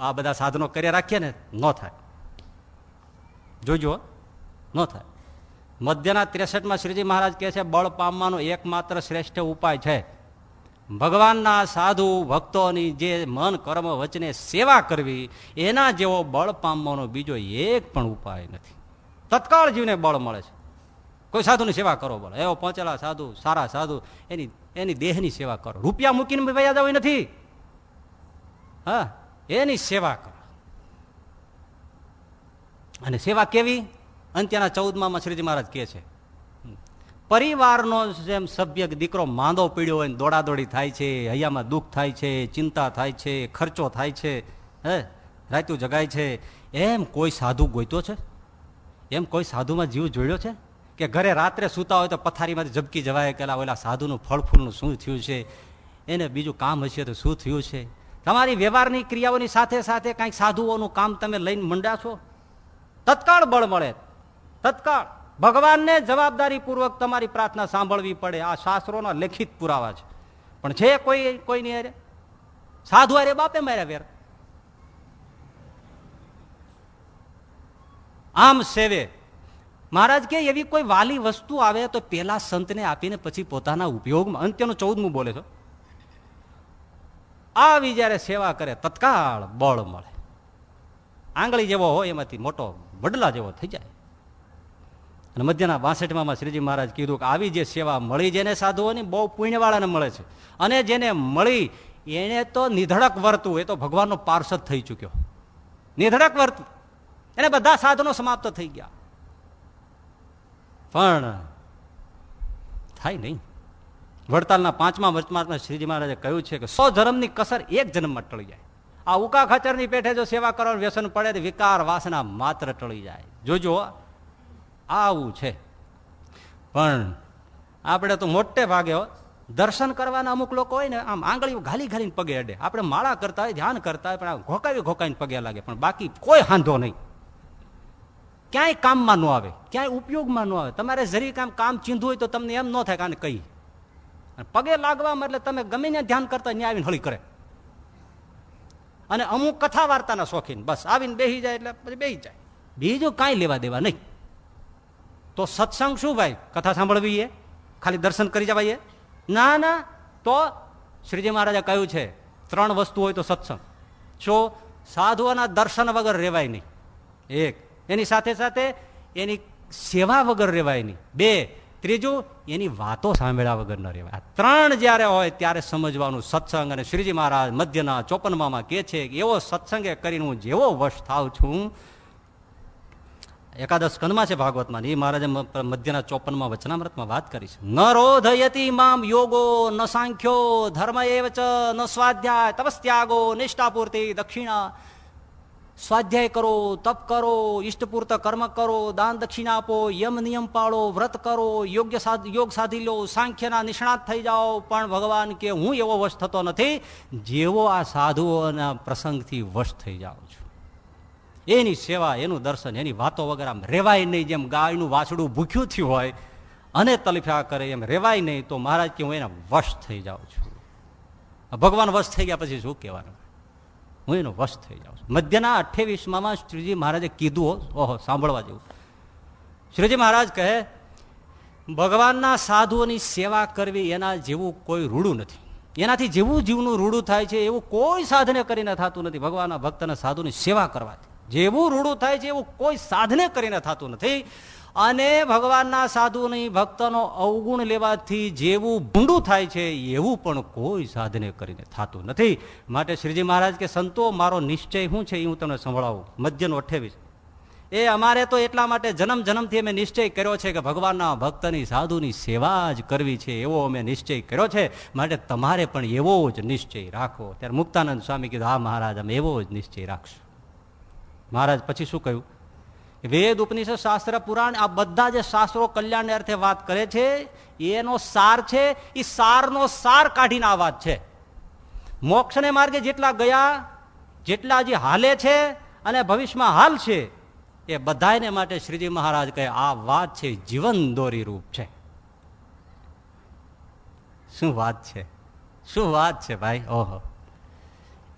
આ બધા સાધનો કર્યા રાખીએ ને, ન થાય. જોજો ન થાય. મધ્યના ત્રેસઠમાં શ્રીજી મહારાજ કહે છે, બળ પામવાનો એકમાત્ર શ્રેષ્ઠ ઉપાય છે. ભગવાનના સાધુ ભક્તોની જે મન, કર્મ, વચને સેવા કરવી, એના જેવો બળ પામવાનો બીજો એક પણ ઉપાય નથી. તત્કાળ જીવને બળ મળે છે. કોઈ સાધુની સેવા કરો બળ એવો પહોંચેલા સાધુ, સારા સાધુ, એની એની દેહની સેવા કરો. રૂપિયા મૂકીને વયા જવું નથી. હા, એની સેવા કરો. અને સેવા કેવી? અંત્યના ચૌદમાં શ્રીજી મહારાજ કહે છે પરિવારનો જેમ સભ્ય દીકરો માંદો પીડ્યો હોય દોડાદોડી થાય છે, હૈયામાં દુઃખ થાય છે, ચિંતા થાય છે, ખર્ચો થાય છે, હે રાતું જગાય છે, એમ કોઈ સાધુ ગોઈતો છે? એમ કોઈ સાધુમાં જીવ જોડ્યો છે? કે ઘરે રાત્રે સૂતા હોય તો પથારીમાંથી ઝબકી જવાય કેલા ઓલા સાધુનું ફળફૂલનું શું થયું છે? એને બીજું કામ હશે તો શું થયું છે? તમારી વ્યવહારની ક્રિયાઓની સાથે સાથે કાંઈક સાધુઓનું કામ તમે લઈને મંડ્યા છો? તત્કાળ બળ મળે. તત્કાળ. ભગવાનને જવાબદારી પૂર્વક તમારી પ્રાર્થના સાંભળવી પડે. આ શાસ્ત્રોના લેખિત પુરાવા છે. પણ છે કોઈ, કોઈની અરે સાધુ અરે બાપે માર્યા વેર? આમ સેવે. મહારાજ કે એવી કોઈ વાલી વસ્તુ આવે તો પેલા સંતને આપીને પછી પોતાના ઉપયોગમાં. અંત્યનું ચૌદમું બોલે છો. આવી જ્યારે સેવા કરે, તત્કાળ બળ મળે. આંગળી જેવો હોય એમાંથી મોટો વડલા જેવો થઈ જાય. અને મધ્યના બાસઠમાં શ્રીજી મહારાજ કીધું કે આવી જે સેવા મળી જેને સાધુઓની, બહુ પુણ્યવાળાને મળે છે. અને જેને મળી, એને તો નિધડક વર્તવું એ તો ભગવાનનો પાર્ષદ થઈ ચૂક્યો. નિધડક વર્તવું એને બધા સાધનો સમાપ્ત થઈ ગયા. પણ, થાય નહીં. વડતાલના પાંચમા વચમાં શ્રીજી મહારાજે કહ્યું છે કે સો ધર્મની કસર એક જન્મમાં ટળી જાય. આ ઉકા ખચરની પેઠે જો સેવા કરવાનું વ્યસન પડે તો વિકાર વાસના માત્ર ટળી જાય. જોજો, આવું છે. પણ આપણે તો મોટે ભાગે દર્શન કરવાના અમુક લોકો હોય ને, આમ આંગળીઓ ઘાલી ઘાલીને પગે અડે. આપણે માળા કરતા હોય, ધ્યાન કરતા હોય, પણ આ ઘોકાવી ઘોકાઈને પગે લાગે. પણ બાકી કોઈ હાંધો નહીં. ક્યાંય કામમાં ન આવે, ક્યાંય ઉપયોગમાં ન આવે. તમારે જરી કામ કામ ચીંધું હોય તો તમને એમ ન થાય કાને કહી. પગે લાગવામાં એટલે તમે ગમે ત્યાં ધ્યાન કરતા ત્યાં આવીને હળી કરે. અને અમુક કથા વાર્તાના શોખીન, બસ આવીને બેસી જાય એટલે પછી બેસી જાય. બીજું કાંઈ લેવા દેવા નહીં. તો સત્સંગ શું ભાઈ? કથા સાંભળવી એ ખાલી દર્શન કરી જવાય ના ના. તો શ્રીજી મહારાજે કહ્યું છે, ત્રણ વસ્તુ હોય તો સત્સંગ. શું? સાધુઓના દર્શન વગર રહેવાય નહીં. એક. એની સાથે સાથે એની સેવા વગર રહેવાય નહીં. બે. ત્રીજું, એની વાતો સાંભળ્યા વગર ન રહેવાય. ત્રણ જ્યારે હોય ત્યારે સમજવાનું સત્સંગ અને શ્રીજી મહારાજ મધ્યના ચોપનમાં કે છે એવો સત્સંગે કરીને હું જેવો વશ થાવ છું. એકાદશ કંદમાં છે ભાગવતમાં. એ મહારાજે મધ્યના ચોપનમાં, વચનામૃતમાં વાત કરી છે. ન રોધયતી મામ યોગો, ન સાંખ્યો, ધર્મ એવચ, ન સ્વાધ્યાય તપસ્ત્યાગો નિષ્ઠાપૂર્તિ, દક્ષિણા સ્વાધ્યાય કરો, તપ કરો, ઈષ્ટપૂર્ત કર્મ કરો, દાન દક્ષિણા આપો, યમ નિયમ પાળો, વ્રત કરો, યોગ્ય યોગ સાધી લો, સાંખ્યના નિષ્ણાત થઈ જાઓ. પણ ભગવાન કે હું એવો વશ થતો નથી, જેવો આ સાધુઓના પ્રસંગથી વશ થઈ જાઉં છું. એની સેવા, એનું દર્શન, એની વાતો વગર આમ રેવાય નહીં, જેમ ગાયનું વાછડું ભૂખ્યું થયું હોય, અને તલફ્યા કરે, એમ રેવાય નહીં, તો મહારાજ કે હું એના વશ થઈ જાઉં છું. ભગવાન વશ થઈ ગયા પછી શું કહેવાનું? હું એનો વશ થઈ જાઉં છું. મધ્યના અઠ્યાવીસમાં શ્રીજી મહારાજે કીધું ઓહો, સાંભળવા જેવું. શ્રીજી મહારાજ કહે, ભગવાનના સાધુઓની સેવા કરવી એના જેવું કોઈ રૂડું નથી. એનાથી જેવું જીવનું રૂડું થાય છે, એવું કોઈ સાધને કરીને થતું નથી. ભગવાનના ભક્તના સાધુની સેવા કરવાથી. જેવું રૂડું થાય છે, એવું કોઈ સાધને કરીને થતું નથી. અને ભગવાનના સાધુની ભક્તનો અવગુણ લેવાથી જેવું ભૂંડું થાય છે, એવું પણ કોઈ સાધને કરીને થતું નથી. માટે શ્રીજી મહારાજ કે, સંતો, મારો નિશ્ચય શું છે? એ હું તમને સંભળાવું. મધ્યનો અઠ્યાવીસ. એ અમારે તો એટલા માટે જન્મ જન્મથી અમે નિશ્ચય કર્યો છે કે ભગવાનના ભક્તની સાધુની સેવા જ કરવી છે, એવો અમે નિશ્ચય કર્યો છે. માટે તમારે પણ એવો જ નિશ્ચય રાખો ત્યારે મુક્તાનંદ સ્વામી કીધું, હા મહારાજ, અમે એવો જ નિશ્ચય રાખશું. મહારાજ પછી શું કહ્યું? વેદ, ઉપનિષદ, શાસ્ત્ર, પુરાણ, આ બધા જે શાસ્ત્રો કલ્યાણ અર્થે વાત કરે છે, એનો સાર છે એ સારનો સાર કાઢીને આ વાત છે. મોક્ષને માર્ગે જેટલા ગયા, જેટલા હજી હાલે છે અને ભવિષ્યમાં હાલ છે, એ બધાને માટે શ્રીજી મહારાજ કહે, આ વાત છે જીવન દોરી રૂપ છે. શું વાત છે? શું વાત છે ભાઈ? ઓહો.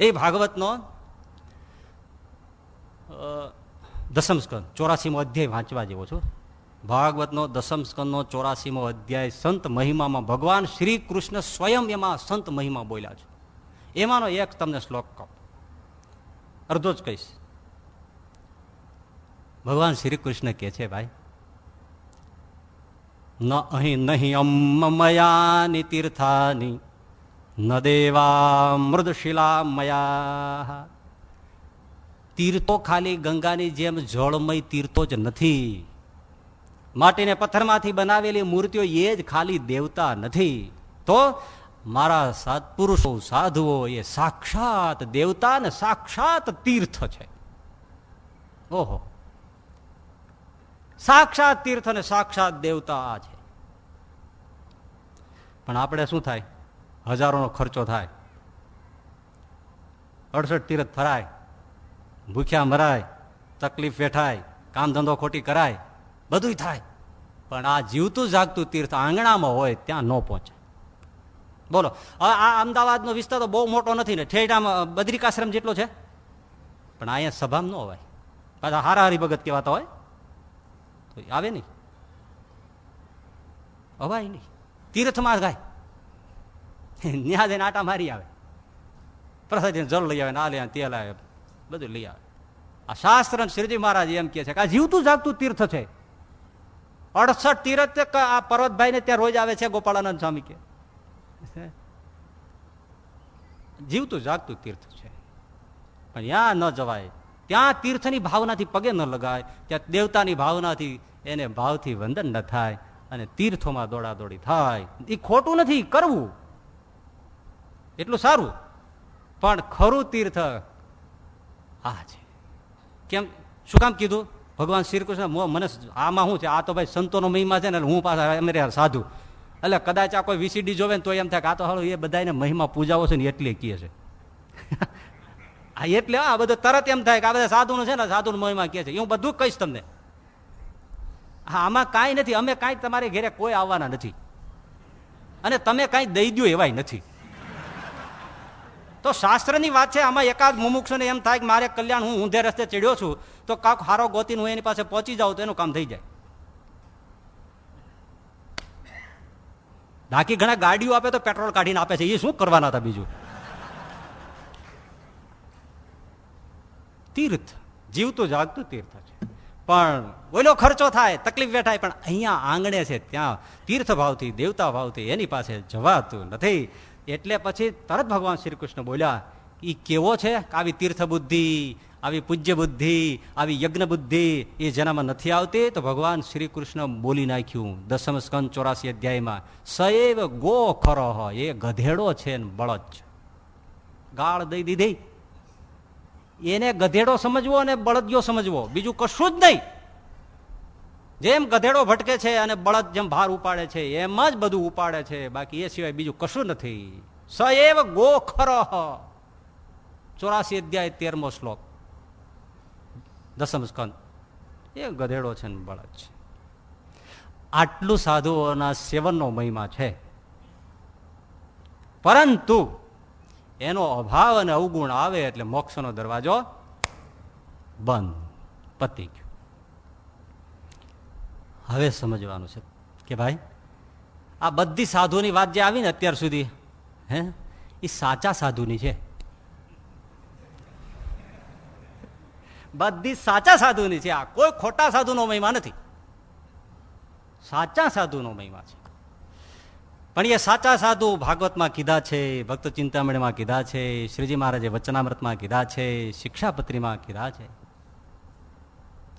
એ ભાગવતનો દસમ સ્કંદ, ચોરાસીમો અધ્યાય વાંચવા જેવો છો. ભાગવતનો દસમ સ્કંદનો ચોરાસીમો અધ્યાય સંત મહિમામાં ભગવાન શ્રી કૃષ્ણ સ્વયં એમાં સંત મહિમા બોલ્યા છે. એમાંનો એક તમને શ્લોક કહો. અડધો જ કહીશ. ભગવાન શ્રી કૃષ્ણ કે છે, ભાઈ, ન અહીં નહીં અમયાની તીર્થાની, ન દેવા મૃદશિલા મયા તીર્થો ખાલી ગંગાની જેમ જળમય તીર્થો જ નથી. માટીને પથ્થરમાંથી બનાવેલી મૂર્તિઓ એ જ ખાલી દેવતા નથી. તો મારા સત્પુરુષો સાધુઓ એ સાક્ષાત દેવતા ને સાક્ષાત તીર્થ છે. ઓહો. સાક્ષાત તીર્થ અને સાક્ષાત દેવતા છે. પણ આપણે શું થાય? હજારોનો ખર્ચો થાય. અડસઠ તીર્થ ફરાય. ભૂખ્યા મરાય, તકલીફ વેઠાય, કામ ધંધો ખોટી કરાય બધું થાય. પણ આ જીવતું જાગતું તીર્થ આંગણામાં હોય ત્યાં ન પહોંચે બોલો હવે આ અમદાવાદનો વિસ્તાર તો બહુ મોટો નથી ને ઠેઠામાં બદ્રિકાશ્રમ જેટલો છે? પણ અહીંયા સભામાં ન હોય. પાછા હારા હરિભગત કહેવાતા હોય. તો આવે નહીં. અવાય નહીં. તીર્થમાં ગાય ન્યા જઈને આટા મારી આવે. પ્રસાદ જળ લઈ આવે ના લે તેલ આવે. બધું લઈ આવે. આ શાસ્ત્ર શ્રીજી મહારાજ એમ કે છે કે આ જીવતું જાગતું તીર્થ છે. અડસઠ તીર્થ આ પર્વતભાઈ ને ત્યાં રોજ આવે છે ગોપાળાનંદ સ્વામી કે. જીવતું જાગતું તીર્થ છે. પણ ત્યાં ન જવાય. ત્યાં તીર્થની ભાવનાથી પગે ન લગાય. ત્યાં દેવતાની ભાવનાથી એને ભાવથી વંદન ન થાય. અને તીર્થોમાં દોડાદોડી થાય. એ ખોટું નથી, કરવું. એટલું સારું. પણ ખરું તીર્થ આ છે કેમ? શું કામ કીધું? ભગવાન શ્રી કૃષ્ણ મને આમાં શું છે? આ તો ભાઈ સંતોનો મહિમા છે ને હું પાછા અમે સાધુ. એટલે કદાચ આ કોઈ વીસીડી જોવે ને તો એમ થાય કે આ તો હાલો એ બધાને મહિમા પૂજાવો છે ને એટલે કહે છે. હા એટલે આ બધું તરત એમ થાય કે આ બધા સાધુનું છે ને સાધુનું મહિમા કહે છે. હું બધું કહીશ તમને. હા, આમાં કાંઈ નથી. અમે કાંઈ તમારી ઘેરે કોઈ આવવાના નથી. અને તમે કાંઈ દઈ દો એવાય નથી. તો શાસ્ત્રની વાત છે, આમાં એકાદ મુમુક્ષને એમ થાય કે મારે કલ્યાણ હું ઊંધે રસ્તે ચડ્યો છું, તો કાંક હારો ગોતીને હું એની પાસે પહોંચી જાઉં તો એનું કામ થઈ જાય. બાકી ઘણા ગાડીઓ આપે તો પેટ્રોલ કાઢીને આપે છે, એ શું કરવાના હતા બીજું? તીર્થ જીવતું જાગતું તીર્થ છે. પણ ઓલો ખર્ચો થાય, તકલીફ વેઠાય, પણ અહીંયા આંગણે છે, ત્યાં તીર્થ ભાવથી દેવતા ભાવથી એની પાસે જવાતું નથી. એટલે પછી તરત ભગવાન શ્રી કૃષ્ણ બોલ્યા એ કેવો છે? આવી તીર્થ બુદ્ધિ આવી પૂજ્ય બુદ્ધિ આવી યજ્ઞ બુદ્ધિ એ જેનામાં નથી આવતી? તો ભગવાન શ્રી કૃષ્ણ બોલી નાખ્યું, દસમ સ્કંદ ચોરાસી અધ્યાયમાં સૈવ ગો ખરો એ ગધેડો છે ને બળદ ગાળ દઈ દીધી. એને ગધેડો સમજવો અને બળદિયો સમજવો. બીજું કશું જ નહીં. જેમ ગધેડો ભટકે છે અને બળદ જેમ ભાર ઉપાડે છે, એમ જ બધું ઉપાડે છે. બાકી એ સિવાય બીજું કશું નથી. સએવ ગો ખરો ચોરાસી અધ્યાય તેરમો શ્લોક. દસમ સ્કંદ. એ ગધેડો છે ને બળદ છે. આટલું સાધુઓના સેવનનો મહિમા છે. પરંતુ એનો અભાવ અને અવગુણ આવે એટલે મોક્ષનો દરવાજો બંધ. પતી ગયો. હવે સમજવાનું છે કે ભાઈ, આ બધી સાધુની વાત જે આવી ને અત્યાર સુધી, હે, એ સાચા સાધુની છે. બધી સાચા સાધુની છે. આ કોઈ ખોટા સાધુનો મહિમા નથી. સાચા સાધુનો મહિમા છે. પણ એ સાચા સાધુ ભાગવતમાં કીધા છે, ભક્ત ચિંતામણીમાં કીધા છે, શ્રીજી મહારાજે વચનામૃતમાં કીધા છે, શિક્ષાપત્રીમાં કીધા છે.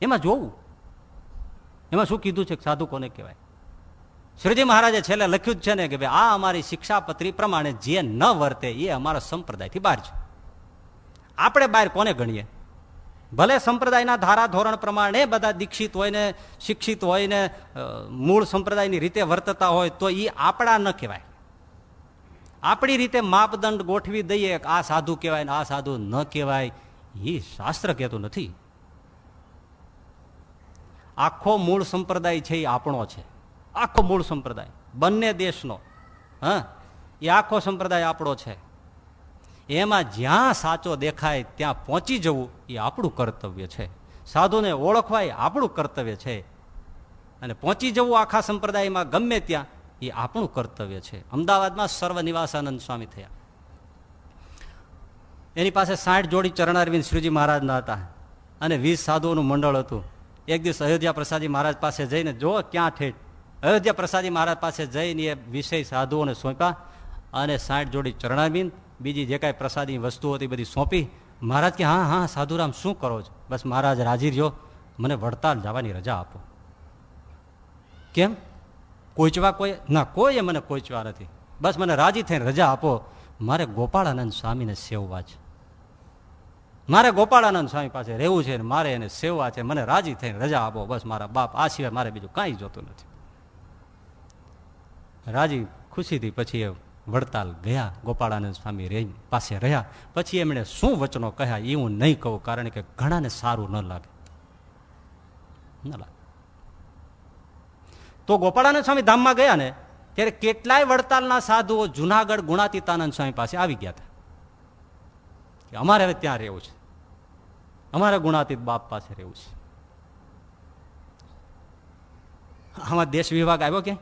એમાં જોવું. એમાં શું કીધું છે સાધુ કોને કહેવાય? શ્રીજી મહારાજે છેલ્લે લખ્યું જ છે ને કે ભાઈ, આ અમારી શિક્ષાપત્રી પ્રમાણે જે ન વર્તે એ અમારા સંપ્રદાયથી બહાર છે. આપણે બહાર કોને ગણીએ? ભલે સંપ્રદાયના ધારા ધોરણ પ્રમાણે બધા દીક્ષિત હોય ને શિક્ષિત હોય ને મૂળ સંપ્રદાયની રીતે વર્તતા હોય તો એ આપણા ન કહેવાય. આપણી રીતે માપદંડ ગોઠવી દઈએ આ સાધુ કહેવાય ને આ સાધુ ન કહેવાય એ શાસ્ત્ર કહેતું નથી. આખો મૂળ સંપ્રદાય છે એ આપણો છે. આખો મૂળ સંપ્રદાય. બંને દેશનો. હા? એ આખો સંપ્રદાય આપણો છે. એમાં જ્યાં સાચો દેખાય ત્યાં પહોંચી જવું એ આપણું કર્તવ્ય છે. સાધુને ઓળખવા એ આપણું કર્તવ્ય છે. અને પહોંચી જવું આખા સંપ્રદાયમાં ગમે ત્યાં એ આપણું કર્તવ્ય છે. અમદાવાદમાં સર્વનિવાસાનંદ સ્વામી થયા. એની પાસે સાઠ જોડી ચરણારવિંદ શ્રીજી મહારાજના હતા. અને વીસ સાધુઓનું મંડળ હતું. એક દિવસ અયોધ્યા પ્રસાદી મહારાજ પાસે જઈને જો ક્યાં ઠેઠ, અયોધ્યા પ્રસાદી મહારાજ પાસે જઈને એ વિષય સાધુઓને સોંપ્યા અને સાઠ જોડી ચરણાબીન, બીજી જે કાંઈ પ્રસાદની વસ્તુઓ હતી બધી સોંપી. મહારાજ કે, હા હા, સાધુરામ, શું કરો છો? બસ મહારાજ રાજી રહ્યો. મને વડતાલ જવાની રજા આપો. કેમ? કોચવા કોઈ? ના કોઈએ મને કોચવા નથી. બસ મને રાજી થઈને રજા આપો. મારે ગોપાળાનંદ સ્વામીને સેવવા છે. મારે ગોપાળાનંદ સ્વામી પાસે રહેવું છે મારે એને સેવવા છે, મને રાજી થઈને રજા આપો, બસ મારા બાપ આ સિવાય મારે બીજું કાંઈ જોતું નથી. રાજી ખુશીથી પછી એ વડતાલ ગયા, ગોપાળાનંદ સ્વામી રહી પાસે રહ્યા. પછી એમણે શું વચનો કહ્યા એ હું નહીં કહું, કારણ કે ઘણાને સારું ન લાગે. ન લાગે. તો ગોપાળાનંદ સ્વામી ધામમાં ગયા ને, ત્યારે કેટલાય વડતાલના સાધુઓ જુનાગઢ ગુણાતીતાનંદ સ્વામી પાસે આવી ગયા હતા. અમારે હવે ત્યાં રહેવું છે. અમારે ગુણાતીત બાપ પાસે રહેવું છે. આમાં દેશ વિભાગ આવ્યો કે?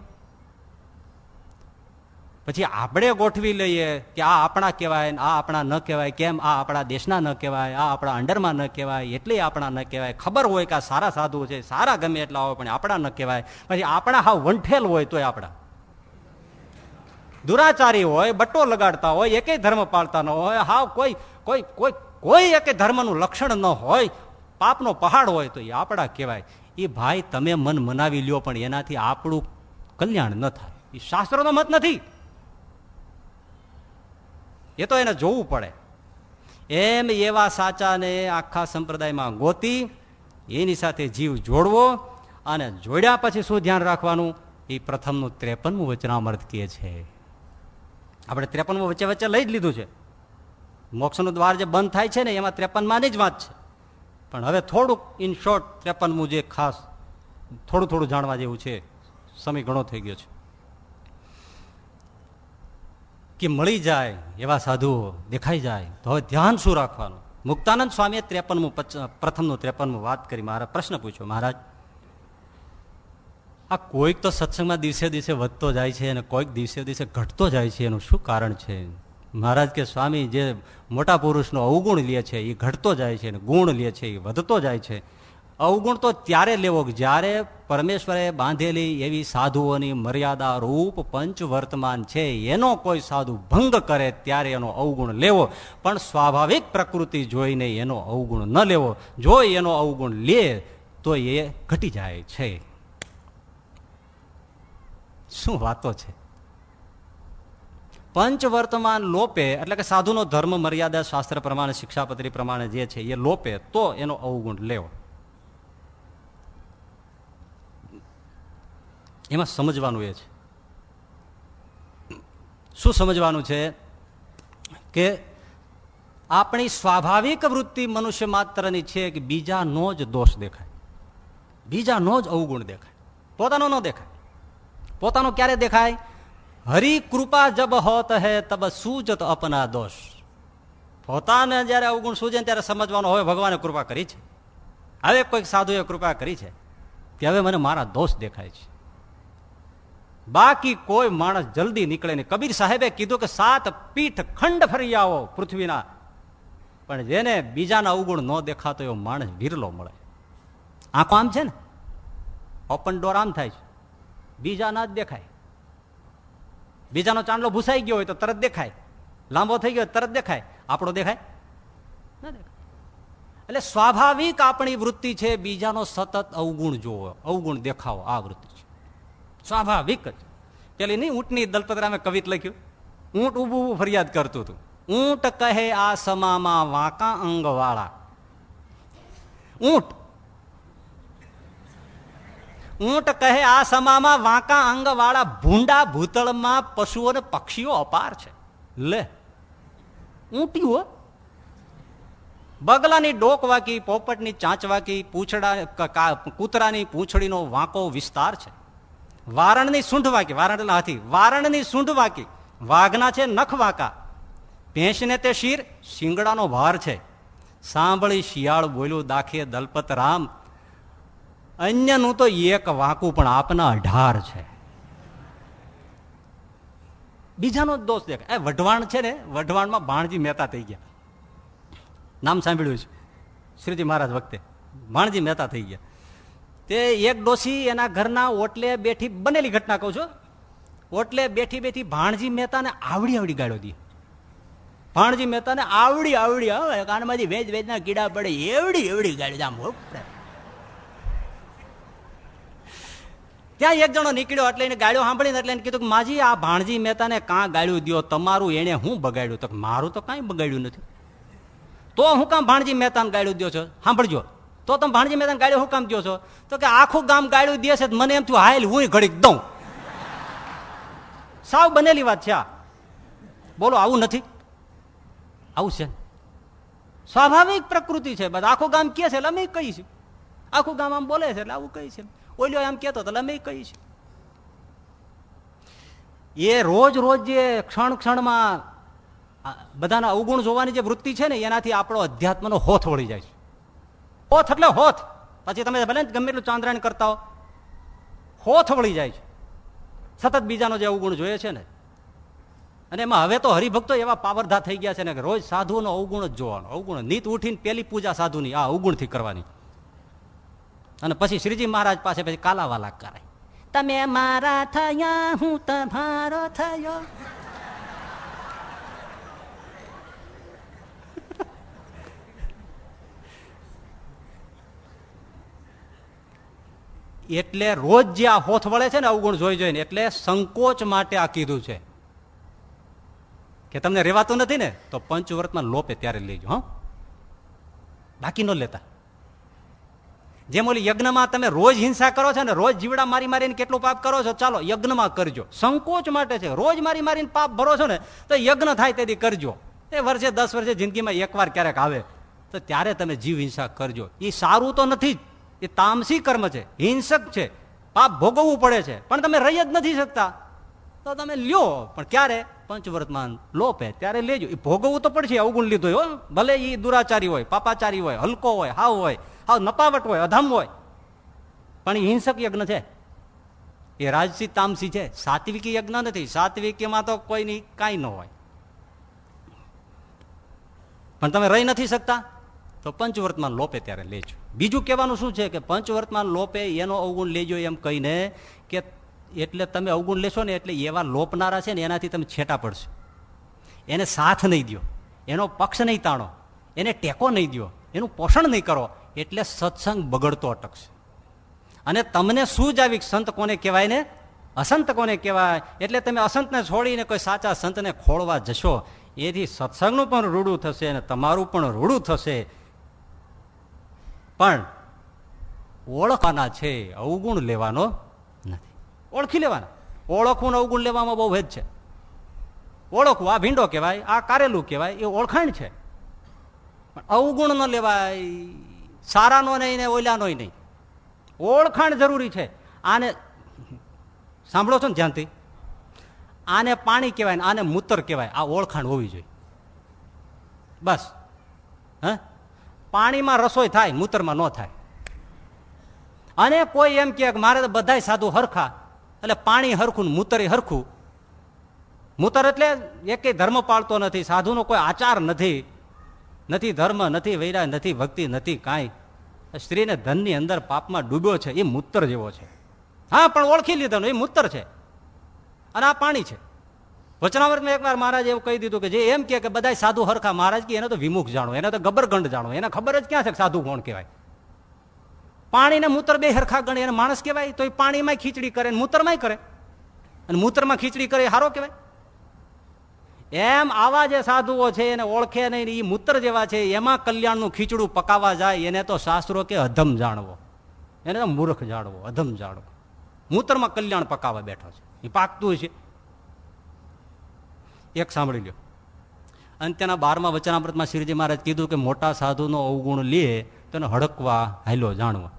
પછી આપણે ગોઠવી લઈએ કે આ આપણા કહેવાય આ આપણા ન કહેવાય, કેમ આ આપણા દેશના ન કહેવાય, આ આપણા અંડરમાં ન કહેવાય, એટલે આપણા ન કહેવાય. ખબર હોય કે આ સારા સાધુ છે, સારા ગમે એટલા હોય, પણ આપણા ન કહેવાય. પછી આપણા હા વંઠેલ હોય તોય આપણા. દુરાચારી હોય, બટ્ટો લગાડતા હોય, એકેય ધર્મ પાળતા ન હોય હા કોઈ કોઈ કોઈ કોઈ એકે ધર્મનું લક્ષણ ન હોય, પાપનો પહાડ હોય તો એ આપણા કહેવાય. એ ભાઈ તમે મન મનાવી લ્યો, પણ એનાથી આપણું કલ્યાણ ન થાય. એ શાસ્ત્રોનો મત નથી. એ તો એને જોવું પડે. એમ એવા સાચાને આખા સંપ્રદાયમાં ગોતી, એની સાથે જીવ જોડવો અને જોડ્યા પછી શું ધ્યાન રાખવાનું? એ પ્રથમનું ત્રેપનમું વચનામૃત કહે છે. આપણે ત્રેપનમું વચ્ચે વચ્ચે લઈ જ લીધું છે. મોક્ષનું દ્વાર જે બંધ થાય છે ને, એમાં ત્રેપનમાંની જ વાત છે. પણ હવે થોડુંક ઇન શોર્ટ ત્રેપનમું જે ખાસ, થોડું થોડું જાણવા જેવું છે, સમય ઘણો થઈ ગયો છે. કે મળી જાય એવા સાધુઓ, દેખાઈ જાય, તો હવે ધ્યાન શું રાખવાનું? મુક્તાનંદ સ્વામીએ ત્રેપનમું પ્રથમનું ત્રેપનમું વાત કરી. મારા પ્રશ્ન પૂછ્યો, મહારાજ, આ કોઈક તો સત્સંગમાં દિવસે દિવસે વધતો જાય છે અને કોઈક દિવસે દિવસે ઘટતો જાય છે, એનું શું કારણ છે? મહારાજ કે, સ્વામી, જે મોટા પુરુષનો અવગુણ લે છે એ ઘટતો જાય છે ગુણ લે છે એ વધતો જાય છે. અવગુણ તો ત્યારે લેવો જ્યારે પરમેશ્વરે બાંધેલી એવી સાધુઓની મર્યાદા રૂપ પંચ વર્તમાન છે, એનો કોઈ સાધુ ભંગ કરે ત્યારે એનો અવગુણ લેવો. પણ સ્વાભાવિક પ્રકૃતિ જોઈને એનો અવગુણ ન લેવો. જો એનો અવગુણ લે, તો એ ઘટી જાય છે. શું વાતો છે? પંચ વર્તમાન લોપે, એટલે કે સાધુનો ધર્મ, મર્યાદા, શાસ્ત્ર પ્રમાણે, શિક્ષાપત્રી પ્રમાણે જે છે, એ લોપે, તો એનો અવગુણ લેવો. એમાં સમજવાનું એ છે. શું સમજવાનું છે? કે આપણી સ્વાભાવિક વૃત્તિ મનુષ્ય માત્રની છે કે બીજાનો જ દોષ દેખાય. બીજાનો જ અવગુણ દેખાય. પોતાનો ન દેખાય. પોતાનો ક્યારે દેખાય? હરી કૃપા જબ હોત હે, તબ સૂજત અપના દોષ. પોતાને જયારે અવગુણ સૂજે ત્યારે સમજવાનો હવે ભગવાને કૃપા કરી છે. હવે કોઈક સાધુએ કૃપા કરી છે, કે હવે મને મારા દોષ દેખાય છે. બાકી કોઈ માણસ જલ્દી નીકળે નહીં. કબીર સાહેબે કીધું કે સાત પીઠ ખંડ ફરી આવો પૃથ્વીના. પણ જેને બીજાના અવગુણ ન દેખાતો એવો માણસ વિરલો મળે. આંખો આમ છે ને? ઓપન ડોર આમ થાય છે. બીજાના જ દેખાય. બીજાનો ચાંદલો ભૂસાઈ ગયો હોય તો તરત દેખાય. લાંબો થઈ ગયો તરત દેખાય. આપણો દેખાય? ના દેખાય. એટલે સ્વાભાવિક આપણી વૃત્તિ છે, બીજાનો સતત અવગુણ જોવો. અવગુણ દેખાવો, આ વૃત્તિ છે. સ્વાભાવિક જ. પેલી નહીં, ઊંટની દલપતરામે કવિત લખ્યું? ઊંટ ઊભું ઊભું ફરિયાદ કરતું હતું. ઊંટ કહે આ સમામાં વાંકા અંગ વાળા ઊંટ ઊંટ કહે, આ સમામાં વાંકા અંગ વાળા ભૂંડા ભૂતળમાં પશુઓ અને પક્ષીઓ અપાર છે. લે, ઊંટ્યું બગલાની ડોક વાકી પોપટની ચાંચ વાકી પૂછડા કૂતરાની પૂંછડીનો વાંકો વિસ્તાર છે. વારણની સૂંઢ વાકી વારણ હાથી. વારણની સૂંઢ વાકી વાઘના છે નખ વાંકા. ભેંસને તે શીર, શિંગડાનો ભાર છે. સાંભળી શિયાળ બોલ્યું દાખીએ દલપત રામ અન્યનું તો એક વાંકું પણ આપના અઢાર છે. બીજાનો દોષ દેખ એ વઢવાણ છે ને, વઢવાણમાં ભાણજી મહેતા થઈ ગયા. નામ સાંભળ્યું છે શ્રીજી મહારાજ વખતે. ભાણજી મહેતા થઈ ગયા. તે એક ડોસી એના ઘરના ઓટલે બેઠી, બનેલી ઘટના કહું છું. ઓટલે બેઠી બેઠી ભાણજી મહેતાને આવડી આવડી ગાળો દી ભાણજી મહેતાને આવડી આવડી આવે કાનમાંથી વેજ વેજના કીડા પડે, એવડી એવડી ગાળી, આમ ત્યાં એક જણો નીકળ્યો એટલે એને ગાળ્યો સાંભળીને એટલે એને કીધું કે માજી, આ ભાણજી મહેતાને કાં ગાળ્યું દો તમારું એને હું બગાડ્યું? તો મારું તો કાંઈ બગાડ્યું નથી. તો હું કામ ભાણજી મહેતાને ગાળ્યું દો છો? સાંભળજો. તો તમે ભાણજી મહેતાને ગાળ્યો હું કામ દો છો? તો કે આખું ગામ ગાળ્યું દે છે મને એમ થયું, હાલ હું ઘડીક દઉં. સાવ બનેલી વાત છે આ. બોલો, આવું નથી? આવું છે? સ્વાભાવિક પ્રકૃતિ છે, બસ. આખું ગામ કહે છે, એટલે અમે કહીશું. આખું ગામ આમ બોલે છે, એટલે આવું કહી છે. ઓલ્યો એમ કેતો તો અમે કહી છે. એ રોજ રોજ જે ક્ષણ ક્ષણમાં બધાના અવગુણ જોવાની જે વૃત્તિ છે ને, એનાથી આપણો અધ્યાત્મનો હોથ વળી જાય છે. હોથ એટલે હોથ. પછી તમે ભલે ગમે એટલું ચાંદ્રાયણ કરતા હો, હોથ વળી જાય છે. સતત બીજાનો જે અવગુણ જોઈએ છે ને, અને એમાં હવે તો હરિભક્તો એવા પાવરધા થઈ ગયા છે ને રોજ સાધુનો અવગુણ જ જોવાનો. અવગુણ, નીત ઉઠીને પેલી પૂજા સાધુની, આ અવગુણથી કરવાની. અને પછી શ્રીજી મહારાજ પાસે પછી કાલાવાલા કરે. તમે મારા થયા, હું તમારો થયો. એટલે રોજ જે આ હોથ વળે છે ને અવગુણ જોઈ જોઈને, એટલે સંકોચ માટે આ કીધું છે. કે તમને રેવાતું નથી ને, તો પંચવ્રતમાં લોપે ત્યારે લેજો હા. બાકી ન લેતા. જેમ ઓલી યજ્ઞમાં તમે રોજ હિંસા કરો છો ને રોજ જીવડા મારી મારીને કેટલું પાપ કરો છો, ચાલો યજ્ઞમાં કરજો. સંકોચ માટે છે. રોજ મારી મારીને પાપ ભરો છો ને, તો યજ્ઞ થાય તેથી કરજો. એ વર્ષે, દસ વર્ષે જિંદગીમાં એકવાર ક્યારેક આવે, તો ત્યારે તમે જીવ હિંસા કરજો. એ સારું તો નથી જ. એ તામસી કર્મ છે. હિંસક છે. પાપ ભોગવવું પડે છે. પણ તમે રહી જ નથી શકતા. તો તમે લ્યો. પણ ક્યારે? પંચવર્તમાન લોપે. ત્યારે લેજો. એ ભોગવવું તો પડશે. અવગુણ લીધો હોય ભલે એ દુરાચારી હોય, પાપાચારી હોય, હલકો હોય, હાવ હોય. હાવ નપાવટ હોય, અધમ હોય. પણ હિંસક યજ્ઞ છે. એ રાજસી તામસી છે. સાત્વિકી યજ્ઞ નથી. સાત્વિકીમાં તો કોઈની કાંઈ ન હોય. પણ તમે રહી નથી શકતા, તો પંચવર્તમાન લોપે ત્યારે લેજો. બીજું કહેવાનું શું છે કે પંચવર્તમાન લોપે એનો અવગુણ લેજો એમ કહીને કે એટલે તમે અવગુણ લેશો ને એટલે એવા લોપનારા છે ને એનાથી તમે છેટા પડશો. એને સાથ નહીં દો એનો પક્ષ નહીં તાણો. એને ટેકો નહીં દો એનું પોષણ નહીં કરો. એટલે સત્સંગ બગડતો અટકશે. અને તમને શું જાવી સંત કોને કહેવાય ને? અસંત કોને કહેવાય? એટલે તમે અસંતને છોડીને કોઈ સાચા સંતને ખોળવા જશો, એથી સત્સંગનું પણ રૂડું થશે અને તમારું પણ રૂડું થશે. પણ ઓળખવાના છે, અવગુણ લેવાનો નથી. ઓળખી લેવાના. ઓળખવું અવગુણ લેવામાં બહુ ભેદ છે. ઓળખવું આ ભીંડો કહેવાય, આ કારેલું કહેવાય, એ ઓળખાણ છે. પણ અવગુણ ન લેવાય. સારાનો નહીં ને ઓલાનો નહીં. ઓળખાણ જરૂરી છે. આને સાંભળો છો ને ધ્યાનથી? આને પાણી કહેવાય ને આને મૂતર કહેવાય. આ ઓળખાણ હોવી જોઈએ. બસ. હ? પાણીમાં રસોઈ થાય, મૂતરમાં ન થાય. અને કોઈ એમ કે મારે તો બધા સાધુ હરખા. એટલે પાણી હરખું મૂતર હરખું. મૂતર એટલે એકે ધર્મ પાળતો નથી. સાધુનો કોઈ આચાર નથી. નથી ધર્મ, નથી વૈરા નથી ભક્તિ, નથી કાંઈ. સ્ત્રીને ધનની અંદર પાપમાં ડૂબ્યો છે, એ મૂત્ર જેવો છે. હા, પણ ઓળખી લીધો એ મૂત્ર છે. અને આ પાણી છે. વચનાવર્તમાં એકવાર મહારાજ એવું કહી દીધું કે જે એમ કે બધા સાધુ હરખા મહારાજ કે એને તો વિમુખ જાણો, એને તો ગબરગંડ જાણો, એને ખબર જ ક્યાં છે સાધુ કોણ કહેવાય? પાણીને મૂત્ર બે હરખા ગણે, એને માણસ કહેવાય, તો એ પાણીમાં ખીચડી કરે મૂત્રમાં કરે. અને મૂત્રમાં ખીચડી કરે સારો કહેવાય. એમ આવા જે સાધુઓ છે એને ઓળખે નહીં એ મૂત્ર જેવા છે, એમાં કલ્યાણનું ખીચડું પકાવવા જાય, એને તો શાસ્ત્રો કે અધમ જાણવો. એને તો મૂર્ખ જાણવો, અધમ જાણવો. મૂત્રમાં કલ્યાણ પકાવવા બેઠો છે. એ પાકતું છે એક સાંભળી લ્યો. અને તેના બારમા વચનામૃતમાં શ્રીજી મહારાજ કીધું કે મોટા સાધુનો અવગુણ લે, તેને હડકવા હાલો જાણવા.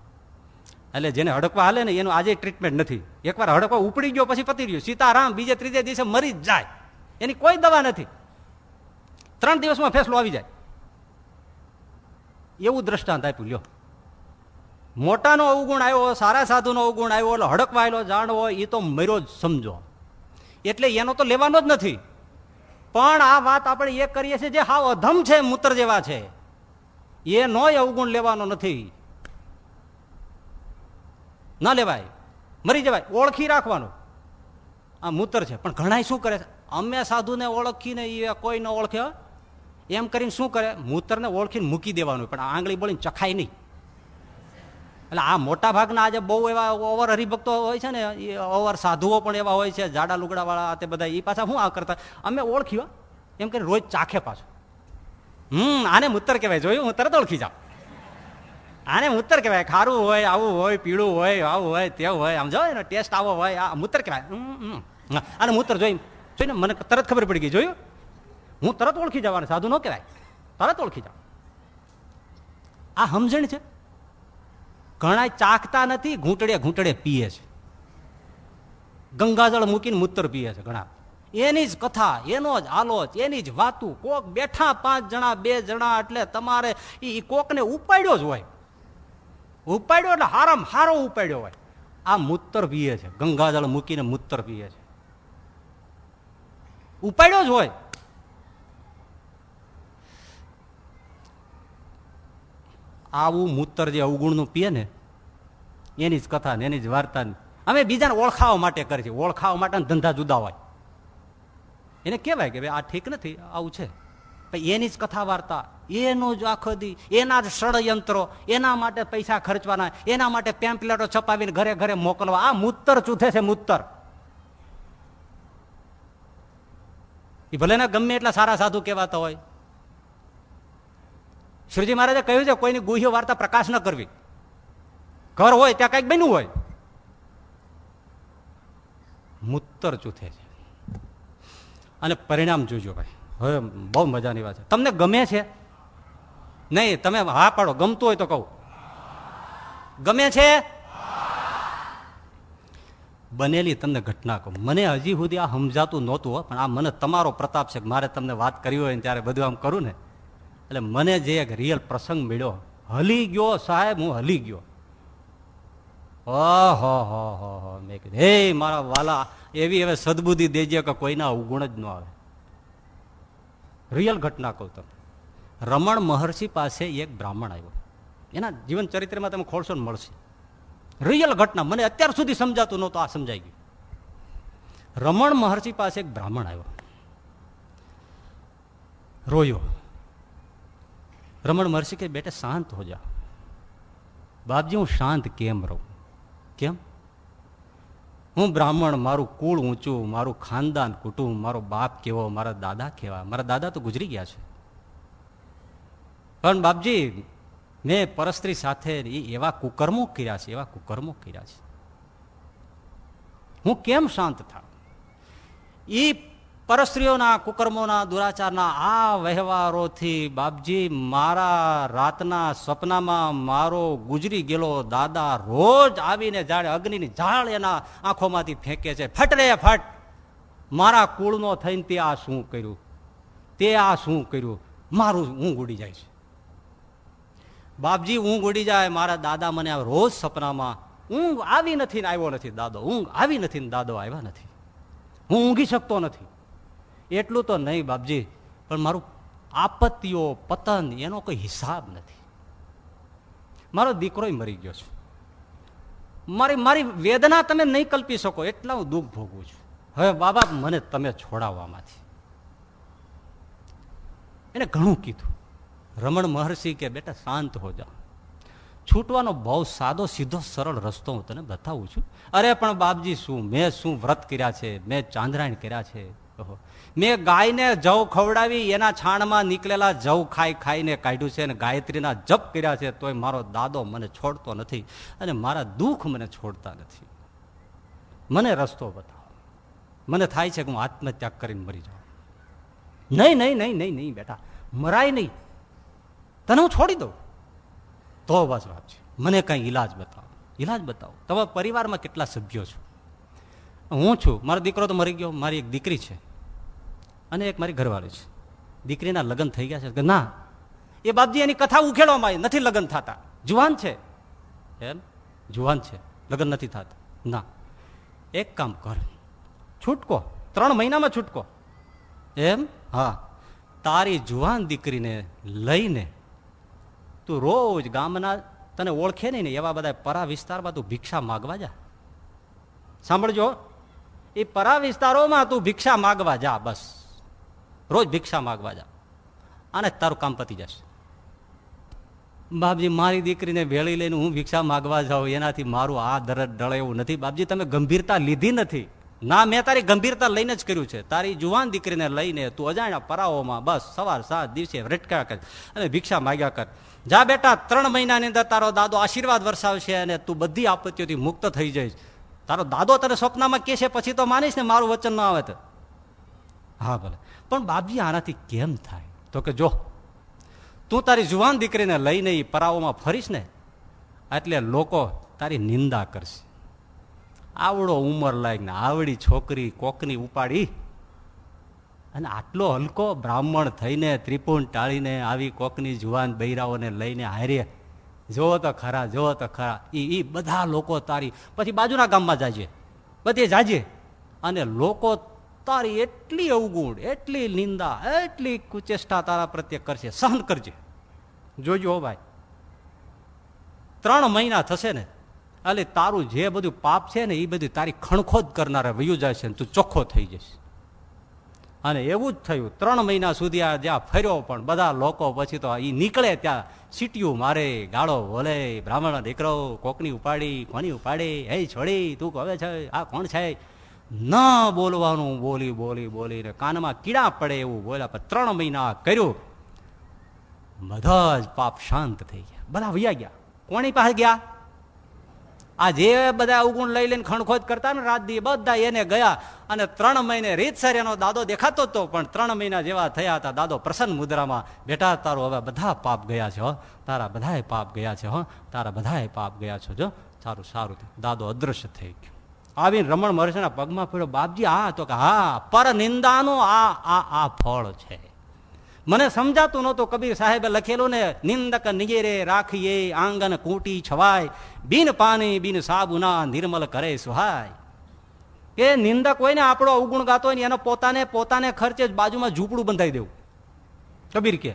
એટલે જેને હડકવા હાલે ને એનું આજે ટ્રીટમેન્ટ નથી. એકવાર હડકવા ઉપડી ગયો, પછી પતી ગયો સીતારામ બીજે ત્રીજે દિવસે મરી જ જાય. એની કોઈ દવા નથી. ત્રણ દિવસમાં ફેસલો આવી જાય. એવું દ્રષ્ટાંત આપ્યું, લ્યો. મોટાનો અવગુણ આવ્યો, સારા સાધુનો અવગુણ આવ્યો, એટલે હડકવાયેલો, જાણવો એ તો મર્યો જ સમજો. એટલે એનો તો લેવાનો જ નથી. પણ આ વાત આપણે એ કરીએ છીએ જે હાવ અધમ છે, મૂત્ર જેવા છે. એ નોય અવગુણ લેવાનો નથી. ન લેવાય. મરી જવાય. ઓળખી રાખવાનું. આ મૂત્ર છે. પણ ઘણા શું કરે છે? અમે સાધુને ઓળખીને એ કોઈ ન ઓળખે? એમ કરીને શું કરે? મૂતરને ઓળખીને મૂકી દેવાનું, પણ આંગળી બોલીને ચખાય નહીં. એટલે આ મોટા ભાગના આજે બહુ એવા ઓવર હરિભક્તો હોય છે ને એ ઓવર સાધુઓ પણ એવા હોય છે, જાડા લુગડાવાળા તે બધા એ પાછા શું આ કરતા? અમે ઓળખ્યો એમ કરીને રોજ ચાખે પાછું. હમ, આને મૂતર કહેવાય. જોયું? હું તરત ઓળખી જાઉં. આને મૂતર કહેવાય. ખારું હોય, આવું હોય, પીળું હોય, આવું હોય, તેવું હોય. આમ જો ટેસ્ટ આવો હોય, આ મૂતર કહેવાય. આને મૂતર જોઈ જોઈને મને તરત ખબર પડી ગઈ, જોયું? હું તરત ઓળખી જવાનું, સાધુ ન કહેવાય. તરત ઓળખી જાઉં. આ સમજણ છે? ઘણા ચાખતા નથી, ઘૂંટડે ઘૂંટડે પીએ છે. ગંગાજળ મૂકીને મૂત્ર પીએ છે ઘણા. એની જ કથા, એનો જ આલોચ, એની જ વાતું. કોક બેઠા પાંચ જણા, બે જણા, એટલે તમારે એ કોકને ઉપાડ્યો જ હોય. ઉપાડ્યો એટલે હારામ હારો ઉપાડ્યો હોય. આ મૂત્ર પીએ છે, ગંગાજળ મૂકીને મૂત્ર પીએ છે. ઉપાડ્યો જ હોય. આવું મૂતર જે અવગુણનું પીએ ને, એની જ કથા એની જ વાર્તા અમે બીજાને ઓળખાવા માટે કરીએ છીએ ઓળખાવા માટે ધંધા જુદા હોય. એને કહેવાય કે ભાઈ, આ ઠીક નથી, આવું છે. એની જ કથા વાર્તા, એનો જ આખો દી, એના જ ષડયંત્રો, એના માટે પૈસા ખર્ચવાના, એના માટે પેમ્પલેટો છપાવીને ઘરે ઘરે મોકલવા. આ મૂતર ચૂથે છે મૂતર એ ભલે ને ગમે એટલા સારા સાધુ કહેવાતા હોય. શ્રીજી મહારાજે કહ્યું છે, કોઈની ગુહ્ય વાર્તા પ્રકાશ ન કરવી. ઘર હોય ત્યાં કંઈક બન્યું હોય. મૂતર ચૂથે છે. અને પરિણામ જોજો ભાઈ. હવે બહુ મજાની વાત છે. તમને ગમે છે? નહીં, તમે હા પાડો, ગમતું હોય તો કહું. ગમે છે? બનેલી તમને ઘટના કહું મને હજી સુધી આ સમજાતું નહોતું પણ આ મને તમારો પ્રતાપ છે મારે તમને વાત કરી હોય ત્યારે બધું આમ કરું ને. એટલે મને જે એક રિયલ પ્રસંગ મળ્યો. હલી ગયો સાહેબ, હું હલી ગયો. ઓહો હો હો હો મેં કીધું, હે મારા વાલા, એવી હવે સદબુદ્ધિ દેજે કે કોઈના અવગુણ જ ન આવે. રિયલ ઘટના કહું તમે રમણ મહર્ષિ પાસે એક બ્રાહ્મણ આવ્યો. એના જીવન ચરિત્રમાં તમે ખોલશો ને મળશે. રિયલ ઘટના. મને અત્યાર સુધી સમજાતું નહોતું આ સમજાઈ ગયું. રમણ મહર્ષિ પાસે એક બ્રાહ્મણ આવ્યો. રોયો. રમણ મહર્ષિ કે બેટા, શાંત હો જા. બાપજી, હું શાંત કેમ રહું? કેમ? હું બ્રાહ્મણ, મારું કુળ ઊંચું, મારું ખાનદાન કુટુંબ, મારો બાપ કેવો, મારા દાદા કેવા? મારા દાદા તો ગુજરી ગયા છે. પણ બાપજી મેં પરસ્ત્રી સાથે એવા કુકર્મો કર્યા છે, એવા કુકર્મો કર્યા છે. હું કેમ શાંત થાઉં? એ પરસ્ત્રીઓના, કુકર્મોના, દુરાચારના આ વ્યવહારોથી બાપજી, મારા રાતના સપનામાં મારો ગુજરી ગયેલો દાદા રોજ આવીને જાણે અગ્નિની ઝાડ એના આંખોમાંથી ફેંકે છે. ફટ રે, ફટ! મારા કુળનો થઈને તે આ શું કર્યું? તે આ શું કર્યું? મારું ઊંઘ ઉડી જાય છે. બાપજી, ઊંઘ ઉડી જાય, મારા દાદા મને રોજ સપનામાં ઊંઘ આવી નથી ને આવ્યો નથી. દાદો, ઊંઘ આવી નથી ને દાદો આવ્યા નથી. હું ઊંઘી શકતો નથી. એટલું તો નહીં બાપજી, પણ મારું આપત્તિઓ, પતન, એનો કોઈ હિસાબ નથી. મારો દીકરો મરી ગયો છે. મારી મારી વેદના તમે નહીં કલ્પી શકો, એટલા હું દુઃખ ભોગવું છું. હવે બાબા, મને તમે છોડાવવામાંથી. એને ઘણું કીધું. રમણ મહર્ષિ કે બેટા શાંત હો જાઓ છૂટવાનો બહુ સાદો, સીધો, સરળ રસ્તો હું તને બતાવું છું. અરે પણ બાપજી શું? મેં શું વ્રત કર્યા છે? મેં ચાંદ્રાયણ કર્યા છે? મેં ગાયને જવ ખવડાવી, એના છાણમાં નીકળેલા જવ ખાઈ ખાઈને કાઢ્યું છે અને ગાયત્રીના જપ કર્યા છે, તોય મારો દાદો મને છોડતો નથી અને મારા દુઃખ મને છોડતા નથી. મને રસ્તો બતાવો. મને થાય છે કે હું આત્મત્યાગ કરીને મરી જાઉં. નહીં નહીં નહીં નહીં નહીં બેટા. મરાય નહીં. તને હું છોડી દઉં? તો બસ વાત છે મને કંઈ ઈલાજ બતાવો. ઈલાજ બતાવો. તમારા પરિવારમાં કેટલા સભ્યો છો? હું છું. મારો દીકરો તો મરી ગયો. મારી એક દીકરી છે. અને એક મારી ઘરવાળી છે. દીકરીના લગ્ન થઈ ગયા છે. કે ના? એ બાપજી એની કથા ઉખેડવામાં આવી. નથી લગ્ન થતા. જુવાન છે. એમ? જુવાન છે. લગ્ન નથી થતા. ના. એક કામ કર. છૂટકો. ત્રણ મહિનામાં છૂટકો. એમ? હા. તારી જુવાન દીકરીને લઈને તું રોજ ગામના તને ઓળખે નહીં ને એવા બધા પરા વિસ્તારમાં તું ભિક્ષા માગવા જા. સાંભળજો, એ પરા વિસ્તારોમાં તું ભિક્ષા માગવા જા બસ. રોજ ભિક્ષા માગવા જા. અને તારું કામ પતી જશે. બાપજી, મારી દીકરીને ભેળી લઈને હું ભિક્ષા માગવા જાઉં, એનાથી મારું આ દરદ ડળે એવું નથી. બાપજી, તમે ગંભીરતા લીધી નથી. ના, મેં તારી ગંભીરતા લઈને જ કર્યું છે. તારી જુવાન દીકરીને લઈને તું અજાણ્યા પરાઓમાં બસ સવાર સાત દિવસે રટકા કર અને ભિક્ષા માગ્યા કર. જા બેટા, ત્રણ મહિનાની અંદર તારો દાદો આશીર્વાદ વરસાવશે અને તું બધી આપત્તિઓથી મુક્ત થઈ જઈશ. તારો દાદો તને સ્વપ્નમાં કે છે, પછી તો માનીશ ને મારું વચન ન આવે તો. હા, ભલે. પણ બાપજી, આનાથી કેમ થાય? તો કે જો, તું તારી જુવાન દીકરીને લઈને એ પરાઓમાં ફરીશ ને, એટલે લોકો તારી નિંદા કરશે. આવડો ઉંમર લાયક આવડી છોકરી કોકની ઉપાડી અને આટલો હલકો બ્રાહ્મણ થઈને ત્રિપુણ ટાળીને આવી કોકની જુવાન બૈરાઓને લઈને હારે જોવો તો ખરા જોવો તો ખરા એ એ બધા લોકો તારી, પછી બાજુના ગામમાં જાજે, બધે જાજે. અને લોકો તારી એટલી અવગુણ, એટલી નિંદા, એટલી કુચેષ્ટા તારા પ્રત્યે કરશે, સહન કરજે. જોજો ભાઈ, ત્રણ મહિના થશે ને એટલે તારું જે બધું પાપ છે ને એ બધું તારી ખણખોદ કરનારા વયું જાય છે તું ચોખ્ખો થઈ જશે અને એવું જ થયું. ત્રણ મહિના સુધી આ જ્યાં ફર્યો પણ બધા લોકો પછી તો એ નીકળે ત્યાં. સીટીયું મારે, ગાળો બોલે બ્રાહ્મણ દીકરો કોકની ઉપાડી, કોની ઉપાડી, હે છોડી, તું કહે છે, આ કોણ છે? ન બોલવાનું, બોલી બોલી બોલીને કાનમાં કીડા પડે એવું બોલ્યા. પણ ત્રણ મહિના કર્યું. બધા જ પાપ શાંત થઈ ગયા. બધા વૈયા ગયા. કોની પાસે ગયા? આ જે બધા અવગુણ લઈ લઈને ખણખોજ કરતા ને રાત દી બધા એને ગયા અને ત્રણ મહિને રીતસર એનો દાદો દેખાતો હતો પણ ત્રણ મહિના જેવા થયા હતા. દાદો પ્રસન્ન મુદ્રામાં બેટા, તારો હવે બધા પાપ ગયા છે હો. તારા બધાએ પાપ ગયા છે હો. તારા બધાએ પાપ ગયા છો જો. સારું સારું. દાદો અદ્રશ્ય થઈ ગયો. આવીને રમણ મહર્ષિના પગમાં પડ્યો. બાપજી, આ તો કે હા પર નિંદાનું આ આ આ ફળ છે. મને સમજાતું નહોતું. કબીર સાહેબે લખેલું ને, નિંદક નિગેરે રાખીએ, આંગન કૂટી છવાય, બિન પાણી, બિન સાબુના નિર્મલ કરે સુહાય. એ નિંદક હોય ને, આપણો અવગુણ ગાતો હોય ને, એનો પોતાને પોતાને ખર્ચે બાજુમાં ઝૂંપડું બંધાઈ દેવું. કબીર કે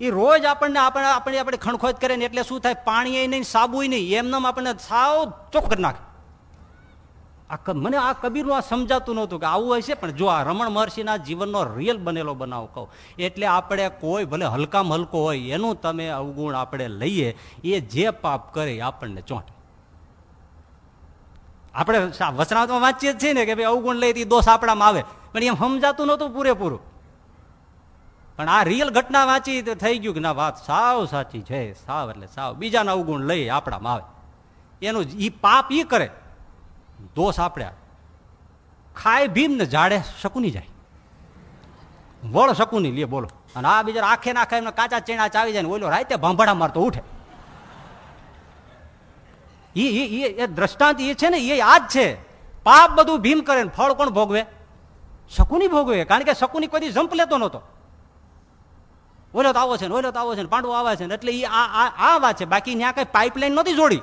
એ રોજ આપણને આપણે આપણે આપણે ખણખોજ કરે ને, એટલે શું થાય? પાણી નહીં સાબુ નહીં એમને આપણને સાવ ચોખ્ખ નાખે. આ મને આ કબીરનું આ સમજાતું નહોતું કે આવું હશે પણ જો આ રમણ મહર્ષિના જીવનનો રિયલ બનેલો બનાવ કહું, એટલે આપણે કોઈ ભલે હલકામ હલકો હોય, એનું તમે અવગુણ આપણે લઈએ, એ જે પાપ કરે આપણને ચોંટે. આપણે વચનાત્મા વાંચીએ છીએ ને કે ભાઈ અવગુણ લઈ દોષ આપણામાં આવે, પણ એમ સમજાતું નહોતું પૂરેપૂરું. પણ આ રિયલ ઘટના વાંચી થઈ ગયું કે ના, વાત સાવ સાચી છે, સાવ એટલે સાવ. બીજાના અવગુણ લઈ આપણામાં આવે. એનું ઈ પાપ ઈ કરે. દોષ આપણે ખાય ભીમ ને જાડે શકુની જાય. વળ શકુની, લે બોલો. અને આ બીજા આખે નાખે એમને કાચા ચેણા ચાવી જાય ને ઓલો રાતે ભાંભડા મારતો ઉઠે. એ દ્રષ્ટાંત એ છે ને એ આ જ છે. પાપ બધું ભીમ કરે ને ફળ કોણ ભોગવે? શકુની ભોગવે. કારણ કે શકુની કોઈ જંપ લેતો નતો ઓલો તો આવો છે ને, ઓલો તો આવો છે ને, પાંડવો આવે છે એટલે એ આ વાત છે. બાકી ત્યાં કઈ પાઇપલાઇન નહોતી જોડી.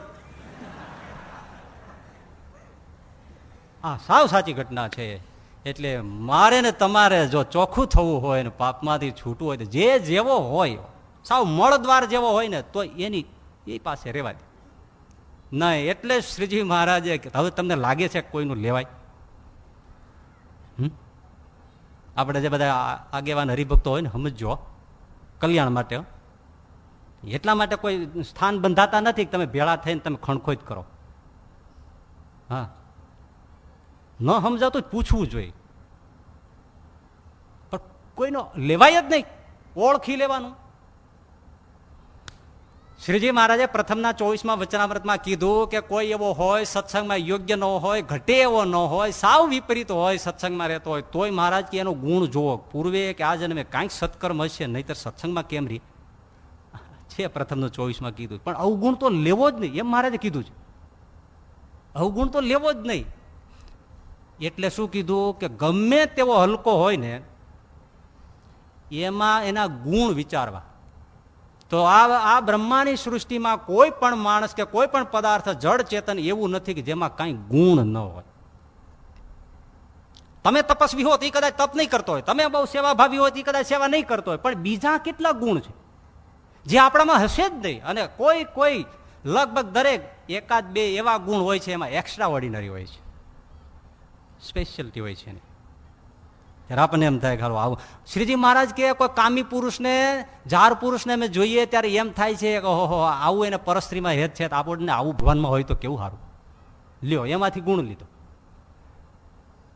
આ સાવ સાચી ઘટના છે. એટલે મારે ને તમારે જો ચોખ્ખું થવું હોય ને પાપમાંથી છૂટવું હોય તો જે જેવો હોય, સાવ મળદ્વાર જેવો હોય ને તો એની, એ પાસે રહેવા દે. નહીં, એટલે શ્રીજી મહારાજે હવે તમને લાગે છે કોઈનું લેવાય? આપણે જે બધા આગેવાન હરિભક્તો હોય ને સમજો કલ્યાણ માટે એટલા માટે કોઈ સ્થાન બંધાતા નથી તમે ભેળા થઈને તમે ખણખોજ કરો. હા. ન સમજાતું પૂછવું જોઈએ. પણ કોઈનો લેવાય જ નહીં. ઓળખી લેવાનું. શ્રીજી મહારાજે પ્રથમના ચોવીસમાં વચનામૃતમાં કીધું કે કોઈ એવો હોય, સત્સંગમાં યોગ્ય ન હોય, ઘટે એવો ન હોય, સાવ વિપરીત હોય, સત્સંગમાં રહેતો હોય, તોય મહારાજ કે એનો ગુણ જોવો પૂર્વે કે આ જન્મે કાંઈક સત્કર્મ હશે, નહીતર સત્સંગમાં કેમ રહી? છે પ્રથમનું ચોવીસમાં કીધું. પણ અવગુણ તો લેવો જ નહીં. એમ મહારાજે કીધું છે. અવગુણ તો લેવો જ નહીં. એટલે શું કીધું કે ગમે તેવો હલકો હોય ને, એમાં એના ગુણ વિચારવા. તો આ આ બ્રહ્માની સૃષ્ટિમાં કોઈ પણ માણસ કે કોઈ પણ પદાર્થ જળ ચેતન એવું નથી કે જેમાં કાંઈ ગુણ ન હોય. તમે તપસ્વી હો તો એ કદાચ તપ નહીં કરતો હોય. તમે બહુ સેવાભાવી હોય તો એ કદાચ સેવા નહીં કરતો હોય. પણ બીજા કેટલા ગુણ છે? જે આપણામાં હશે જ નહીં. અને કોઈ કોઈ લગભગ દરેક એકાદ બે એવા ગુણ હોય છે, એમાં એક્સ્ટ્રા ઓર્ડિનરી હોય છે. સ્પેશિયલિટી હોય છે ત્યારે આપણને એમ થાય ખાલો આવું. શ્રીજી મહારાજ કે કોઈ કામી પુરુષને ઝાર પુરુષને અમે જોઈએ ત્યારે એમ થાય છે કે ઓહો, આવું એને પરસ્ત્રીમાં હેત છે આપણને આવું ભવનમાં હોય તો કેવું સારું? લ્યો, એમાંથી ગુણ લીધો.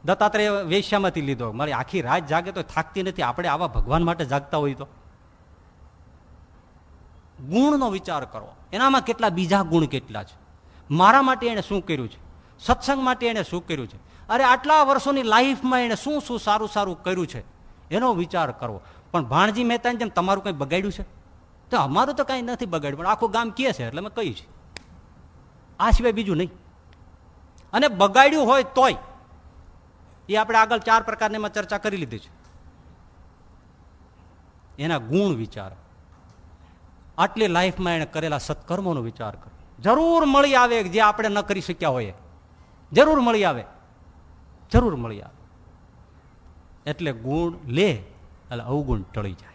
દત્તાત્રેય વેશ્યામાંથી લીધો. મારી આખી રાત જાગે તો થાકતી નથી. આપણે આવા ભગવાન માટે જાગતા હોય તો. ગુણનો વિચાર કરો. એનામાં કેટલા બીજા ગુણ કેટલા છે? મારા માટે એણે શું કર્યું છે? સત્સંગ માટે એણે શું કર્યું છે? અરે આટલા વર્ષોની લાઈફમાં એને શું શું સારું સારું કર્યું છે? એનો વિચાર કરવો. પણ ભાણજી મહેતાને જેમ તમારું કંઈ બગાડ્યું છે? તો અમારું તો કાંઈ નથી બગાડ્યું, પણ આખું ગામ કહે છે, એટલે મેં કહ્યું છે. આ સિવાય બીજું નહીં. અને બગાડ્યું હોય તોય એ આપણે આગળ ચાર પ્રકારની એમાં ચર્ચા કરી લીધી છે. એના ગુણ વિચાર. આટલી લાઈફમાં એને કરેલા સત્કર્મોનો વિચાર કરો જરૂર મળી આવે જે આપણે ન કરી શક્યા હોઈએ. જરૂર મળી આવે. જરૂર મળી આવે. એટલે ગુણ લે, એટલે અવગુણ ટળી જાય.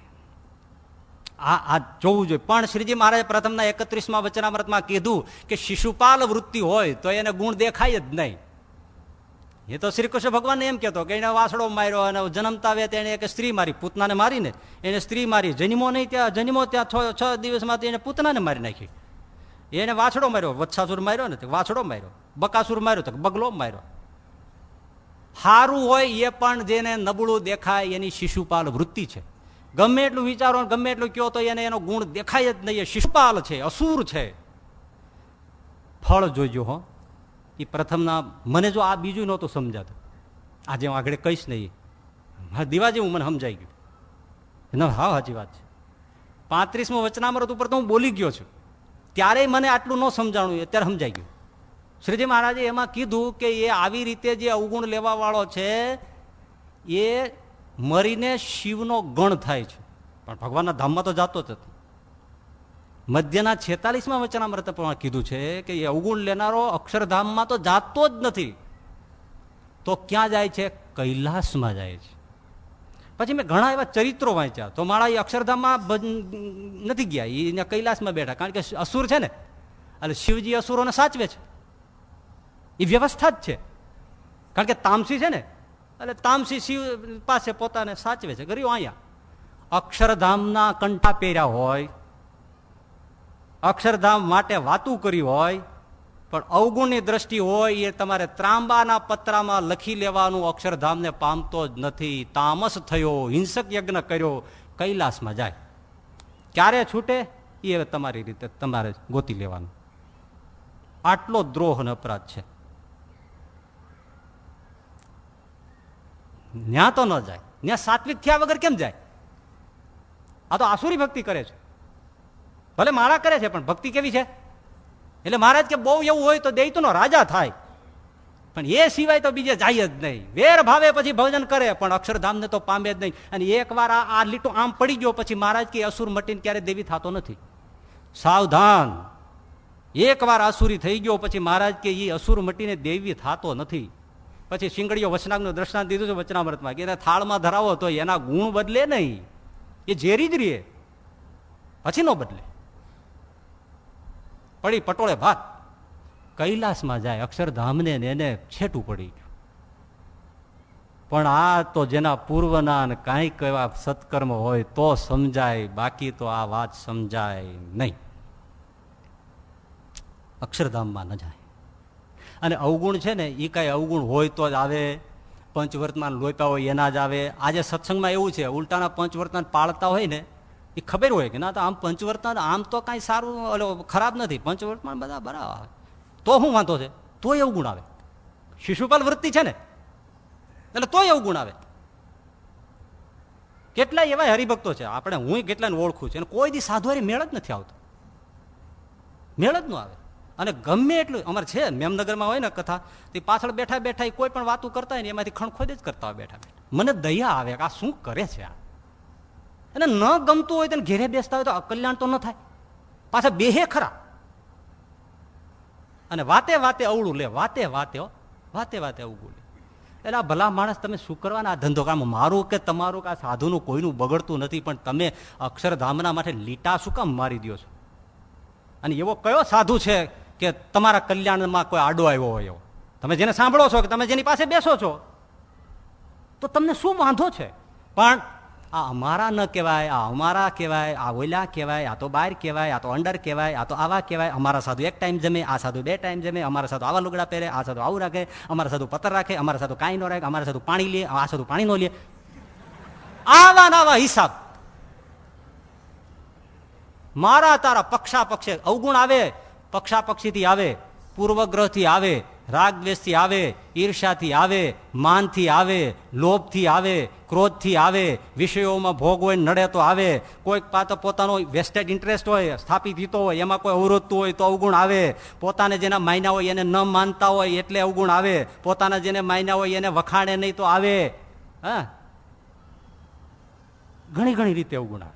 આ આ જોવું જોઈએ. પણ શ્રીજી મહારાજ પ્રથમના એકત્રીસમાં વચનામૃતમાં કીધું કે શિશુપાલ વૃત્તિ હોય તો એને ગુણ દેખાય જ નહીં. એ તો શ્રી કૃષ્ણ ભગવાન એમ કહેતો કે એને વાસડો માર્યો અને જન્મતા આવે તેને એક સ્ત્રી મારી, પૂતનાને મારીને. એને સ્ત્રી મારી જન્મો નહીં ત્યાં જન્મો ત્યાં છ છ દિવસમાંથી એને પૂતનાને મારી નાખી. એને વાછડો માર્યો, વત્સાસુર માર્યો ને વાછડો માર્યો, બકાસુર માર્યો તો બગલો માર્યો. સારું હોય એ પણ જેને નબળું દેખાય એની શિશુપાલ વૃત્તિ છે. ગમે એટલું વિચારો ગમે એટલું કયો તો એને એનો ગુણ દેખાય જ નહીં. શિશુપાલ છે, અસુર છે. ફળ જોજો હો. એ પ્રથમના મને જો આ બીજું નહોતું સમજાતું. આજે હું આગળ કહીશ નહીં હા દીવા જેવું મને સમજાઈ ગયું. ના, હા, સાચી વાત છે. પાંત્રીસમો વચનામૃત ઉપર તો હું બોલી ગયો છું. ત્યારે મને આટલું ન સમજાણું અત્યારે સમજાઈ ગયું. શ્રીજી મહારાજે એમાં કીધું કે એ આવી રીતે જે અવગુણ લેવા વાળો છે, એ મરીને શિવનો ગણ થાય છે. પણ ભગવાનના ધામમાં તો જાતો જ હતો મધ્યના છેતાલીસમાં વચનામૃત પણ કીધું છે કે એ અવગુણ લેનારો અક્ષરધામમાં તો જાતો જ નથી. તો ક્યાં જાય છે? કૈલાસમાં જાય છે. પછી મેં ઘણા એવા ચરિત્રો વાંચ્યા. તો મારા એ અક્ષરધામમાં નથી ગયા. એ કૈલાસમાં બેઠા. કારણ કે અસુર છે ને. એટલે શિવજી અસુરોને સાચવે છે. એ વ્યવસ્થા જ છે. કારણ કે તામસી છે ને, એટલે તામસી શિવ પાસે પોતાને સાચવે છે. ગરીબ અહીંયા. અક્ષરધામના કંઠા પહેર્યા હોય, અક્ષરધામ માટે વાતું કરી હોય, પણ અવગુણની દ્રષ્ટિ હોય એ તમારે ત્રાંબાના પત્રામાં લખી લેવાનું અક્ષરધામને પામતો જ નથી. તામસ થયો, હિંસક યજ્ઞ કર્યો, કૈલાસમાં જાય. ક્યારે છૂટે? એ તમારી રીતે તમારે ગોતી લેવાનું. આટલો દ્રોહ અને અપરાધ છે. ન્યા તો ન જાય. ન્યા સાત્વિક થયા વગર કેમ જાય? આ તો આસુરી ભક્તિ કરે છે. ભલે મારા કરે છે, પણ ભક્તિ કેવી છે? એટલે મહારાજ કે બહુ એવું હોય તો દૈતનો રાજા થાય. પણ એ સિવાય તો બીજે જાય જ નહીં. વેર ભાવે પછી ભજન કરે, પણ અક્ષરધામને તો પામે જ નહીં. અને એકવાર આ લીટો આમ પડી ગયો પછી મહારાજ કે અસુર મટીને ક્યારે દેવી થતો નથી. સાવધાન. એકવાર અસુરી થઈ ગયો પછી મહારાજ કે એ અસુર મટીને દેવી થતો નથી. પછી શિંગડીઓ વચનાગનું દ્રષ્ટાંત દીધું છે વચનામૃતમાં. કે થાળમાં ધરાવો તો એના ગુણ બદલે નહીં. એ ઝેરી જ રહીએ પછી ન બદલે. પડી પટોળે ભાત. કૈલાસમાં જાય, અક્ષરધામને એને છેટું પડી ગયું. પણ આ તો જેના પૂર્વના ને કાંઈક એવા સત્કર્મ હોય તો સમજાય, બાકી તો આ વાત સમજાય નહીં. અક્ષરધામમાં ન જાય. અને અવગુણ છે ને એ કાંઈ અવગુણ હોય તો જ આવે, પંચવર્તમાન લોપ્યા હોય એના જ આવે. આજે સત્સંગમાં એવું છે, ઉલટાના પંચવર્તમાન પાળતા હોય ને એ ખબર હોય કે ના તો આમ પંચવર્તમાન આમ તો કાંઈ સારું ખરાબ નથી, પંચવર્તમાન બધા બરાબર આવે. તો શું વાંધો છે? તોય અવગુણ આવે. શિશુપાલ વૃત્તિ છે ને, એટલે તોય અવગુણ આવે. કેટલાય એવા હરિભક્તો છે, આપણે હું કેટલાને ઓળખું છું અને કોઈ દી સાધુ મેળ જ નથી આવતો. મેળ જ ન આવે. અને ગમે એટલું, અમારે છે, મેમનગરમાં હોય ને કથા, તે પાછળ બેઠા બેઠા કોઈ પણ વાતું કરતા હોય ને એમાંથી ખણખોદ જ કરતા હોય બેઠા બેઠા. મને દયા આવે આ શું કરે છે આ? અને ન ગમતું હોય તેને ઘેરે બેસતા હોય તો અકલ્યાણ તો ન થાય. પાછા બેહે ખરા. અને વાતે વાતે અવળું લે, વાતે વાતે વાતે વાતે અવળું લે. એટલે આ ભલા માણસ તમે શું કરવાના? આ ધંધો કામ મારું કે તમારું? કે આ સાધુનું કોઈનું બગડતું નથી, પણ તમે અક્ષરધામના માટે લીટા શું કામ મારી દો છો? અને એવો કયો સાધુ છે કે તમારા કલ્યાણમાં કોઈ આડો આવ્યો હોય એવો. તમે જેને સાંભળો છો કે તમે જેની પાસે બેસો છો, તો તમને શું વાંધો છે? પણ આ અમારા ન કહેવાય, આ અમારા કહેવાય, આ ઓલા કહેવાય, આ તો બહાર કહેવાય, આ તો અંડર કહેવાય, આ તો આવા કહેવાય. અમારા સાધુ એક ટાઈમ જમે, આ સાધુ બે ટાઈમ જમે, અમારા સાધુ આવા લુગડા પહેરે, આ સાધુ આવું રાખે, અમારા સાધુ પતર રાખે, અમારા સાધુ કાંઈ ન રાખે, અમારા સાધુ પાણી લે, આ સાધુ પાણી ન લે. આવા આવા હિસાબ. મારા તારા પક્ષા પક્ષે અવગુણ આવે પક્ષા પક્ષીથી આવે, પૂર્વગ્રહથી આવે રાગ દ્વેષથી આવે ઈર્ષાથી આવે, માનથી આવે, લોભથી આવે, ક્રોધથી આવે, વિષયોમાં ભોગ હોય, નડે તો આવે, કોઈક પાતો પોતાનો વેસ્ટેડ ઇન્ટરેસ્ટ હોય, સ્થાપિત હિતો હોય, એમાં કોઈ અવરોધતું હોય તો અવગુણ આવે, પોતાને જેના માયના હોય એને ન માનતા હોય એટલે અવગુણ આવે, પોતાના જેને માયના હોય એને વખાણે નહીં તો આવે. હા? ઘણી ઘણી રીતે અવગુણ આવે.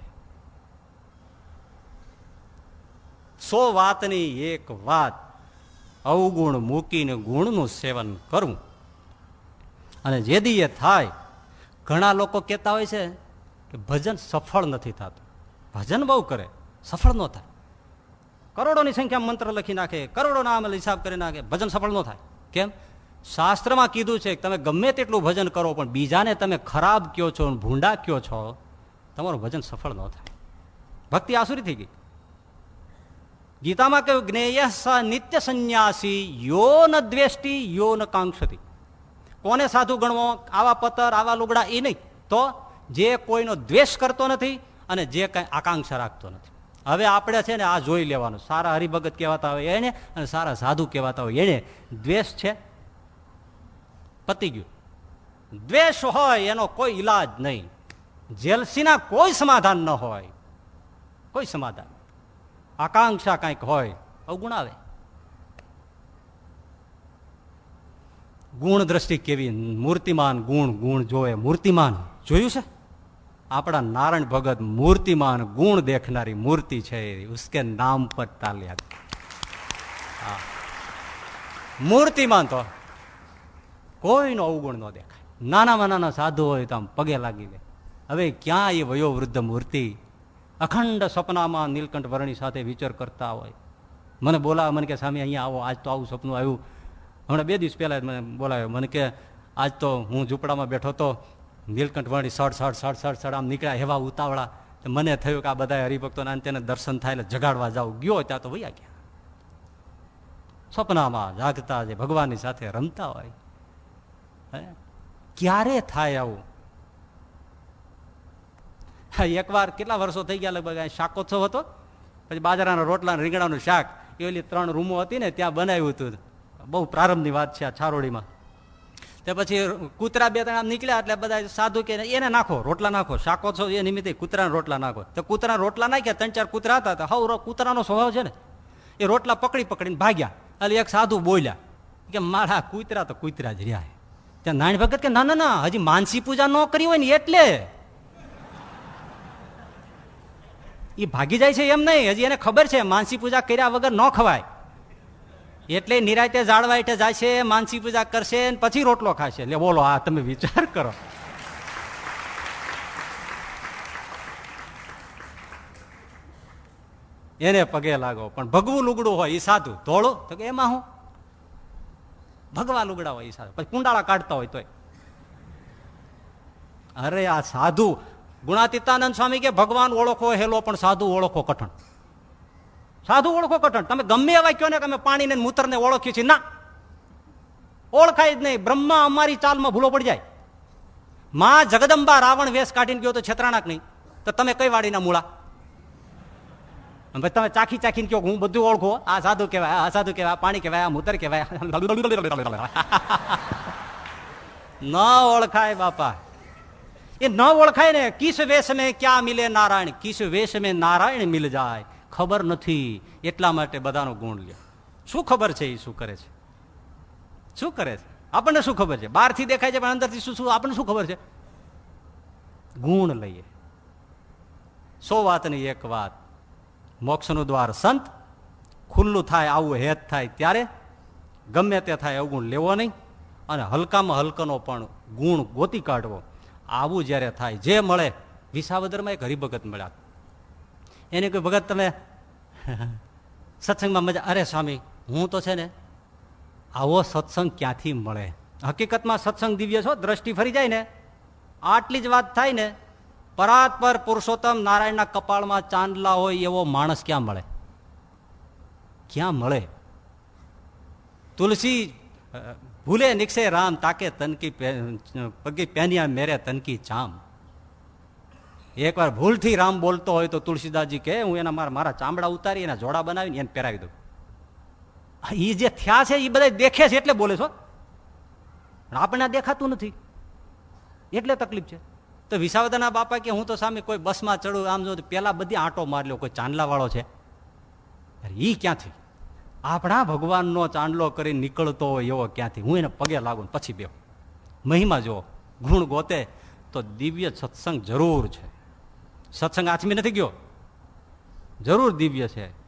સો વાતની એક વાત અવગુણ મૂકીને ગુણનું સેવન કરવું અને જે દીએ થાય, ઘણા લોકો કહેતા હોય છે કે ભજન સફળ નથી થતું. ભજન બહુ કરે, સફળ ન થાય. કરોડોની સંખ્યા મંત્ર લખી નાખે કરોડો નામ હિસાબ કરી નાખે, ભજન સફળ ન થાય. કેમ? શાસ્ત્રમાં કીધું છે કે તમે ગમે તેટલું ભજન કરો, પણ બીજાને તમે ખરાબ કયો છો, ભૂંડા કયો છો, તમારું ભજન સફળ ન થાય. ભક્તિ આસુરી થઈ ગઈ. ગીતામાં કહ્યું, જ્ઞેય સ નિત્ય સંન્યાસી, યો ન દ્વેષ્ટિ, યો ન કાંક્ષતી. કોને સાધુ ગણવો? આવા પતર આવા લુગડા એ નહીં. તો જે કોઈનો દ્વેષ કરતો નથી અને જે કંઈ આકાંક્ષા રાખતો નથી. હવે આપણે છે ને આ જોઈ લેવાનું. સારા હરિભગત કહેવાતા હોય એને અને સારા સાધુ કહેવાતા હોય એને. દ્વેષ છે? પતી ગયું. દ્વેષ હોય એનો કોઈ ઈલાજ નહીં. જેલસીના કોઈ સમાધાન ન હોય. કોઈ સમાધાન આકાંક્ષા કંઈક હોય અવગુણ આવે ગુણ દ્રષ્ટિ કેવી? મૂર્તિમાન ગુણ ગુણ જોવે. મૂર્તિમાન જોયું છે? આપણા નારાયણ ભગત મૂર્તિમાન ગુણ દેખનારી મૂર્તિ છે. ઉસકે નામ પર તાલ્યા મૂર્તિમાન તો કોઈનો અવગુણ ન દેખાય. નાનામાં નાના સાધુ હોય તો આમ પગે લાગી દે હવે ક્યાં એ વયોવૃદ્ધ મૂર્તિ અખંડ સપનામાં નીલકંઠ વર્ણી સાથે વિચાર કરતા હોય. મને બોલાવે, મને કે સામે અહીંયા આવો. આજ તો આવું સપનું આવ્યું. હમણાં બે દિવસ પહેલાં મને બોલાવ્યો. મને કે, આજ તો હું ઝૂંપડામાં બેઠો તો નીલકંઠ વર્ણી સડ સડ સડ સડ સડ આમ નીકળ્યા હેવા ઉતાવળા. મને થયું કે આ બધા હરિભક્તોના અંત્યને દર્શન થાય એટલે જગાડવા જાઉં. ગયો ત્યાં તો વૈયા ગયા. સપનામાં જાગતા જે ભગવાનની સાથે રમતા હોય ક્યારે થાય આવું? એકવાર કેટલા વર્ષો થઈ ગયા લગભગ શાકોત્સવ હતો? પછી બાજરાના રોટલા રીંગણાનું શાક એ ઓલી ત્રણ રૂમો હતી ને, ત્યાં બનાવ્યું હતું. બહુ પ્રારંભની વાત છે આ છારોડીમાં. તે પછી કૂતરા બે ત્રણ નીકળ્યા એટલે બધા સાધુ કે એને નાખો, રોટલા નાખો, શાકોત્સવ એ નિમિત્તે કૂતરાના રોટલા નાખો. તો કૂતરા રોટલા નાખ્યા, ત્રણ ચાર કૂતરા હતા હવ કૂતરાનો સ્વભાવ છે ને. એ રોટલા પકડી પકડીને ભાગ્યા. એટલે એક સાધુ બોલ્યા કે મારા કૂતરા તો કૂતરા જ રહ્યા ત્યાં નારાયણ ભગત કે, ના ના ના, હજી માનસી પૂજા ન કરી હોય ને એટલે એ ભાગી જાય છે એમ નહીં. હજી એને ખબર છે, માનસી પૂજા કર્યા વગર ન ખવાય. એટલે નિરાયતે એટલે જાય છે, માનસી પૂજા કરશે પછી રોટલો ખાશે. એટલે બોલો, આ તમે વિચાર કરો. એને પગે લાગો. પણ ભગવું લુગડું હોય એ સાધુ. ધોળું? તો કે એમાં હું? ભગવા લુગડા હોય એ સાધુ. પછી કુંડાળા કાઢતા હોય તોય. અરે, આ સાધુ ગુણાતીતાનંદ સ્વામી કે ભગવાન ઓળખો હેલો, પણ સાધુ ઓળખો કઠણ. સાધુ ઓળખો કઠણ. તમે ગમે એવા કહો ને કે અમે પાણીને મૂતરને ઓળખીએ છીએ. ના. ઓળખાય જ નહીં. બ્રહ્મા અમારી ચાલમાં ભૂલો પડી જાય. માં જગદંબા રાવણ વેશ કાઢીને ગયો તો છેતરાણાક નહીં. તો તમે કઈ વાડીના મૂળા? ભાઈ, તમે ચાખી ચાખીને કહો હું બધું ઓળખો. આ સાધુ કહેવાય, આ સાધુ કહેવાય પાણી કહેવાય, આ મૂતર કહેવાય. ન ઓળખાય બાપા. એ ન ઓળખાય ને, કિસ વેશ મેં ક્યાં મિલે નારાયણ? કિસ વેશ મેં નારાયણ મિલ જાય? ખબર નથી. એટલા માટે બધાનો ગુણ લે શું ખબર છે એ? શું કરે છે? શું કરે છે? આપણને શું ખબર છે? બહારથી દેખાય છે, પણ અંદરથી શું શું આપણને શું ખબર છે? ગુણ લઈએ. સો વાતની એક વાત. મોક્ષનું દ્વાર સંત, ખુલ્લું થાય, આવું હેત થાય ત્યારે ગમે તે થાય અવગુણ લેવો નહીં. અને હલકામાં હલકનો પણ ગુણ ગોતી કાઢવો. આવું જ્યારે થાય, જે મળે, વિસાવદરમાં એક હરિભગત મળ્યા. એને કોઈ ભગત, તમે સત્સંગમાં મજા, અરે સ્વામી, હું તો છે ને, આવો સત્સંગ ક્યાંથી મળે? હકીકતમાં સત્સંગ દિવ્ય છો, દ્રષ્ટિ ફરી જાય ને. આટલી જ વાત થાય ને પરાત પર પુરુષોત્તમ નારાયણના કપાળમાં ચાંદલા હોય એવો માણસ ક્યાં મળે? ક્યાં મળે? તુલસી ભૂલે નિક્ષે રામ તાકે તનકી પગી પહેન્યા મેરે તનકી ચામ એકવાર ભૂલથી રામ બોલતો હોય તો તુલસીદાસજી કે હું એના મારા મારા ચામડા ઉતારી, એના જોડા બનાવીને એને પહેરાવી દઉં. એ જે થયા છે એ બધા દેખે છે એટલે બોલે છો આપણને દેખાતું નથી. એટલે તકલીફ છે. તો વિસાવદરના બાપા કે, હું તો સામે કોઈ બસમાં ચડું, આમ જો પેલા બધી આંટો મારી કોઈ ચાંદલાવાળો છે. એ ક્યાંથી આપણા ભગવાનનો ચાંદલો કરી નીકળતો હોય એવો ક્યાંથી? હું એને પગે લાગુ પછી બે મહિમા જુઓ ગુણ ગોતે તો દિવ્ય સત્સંગ જરૂર છે. સત્સંગ આથમી નથી ગયો? જરૂર દિવ્ય છે.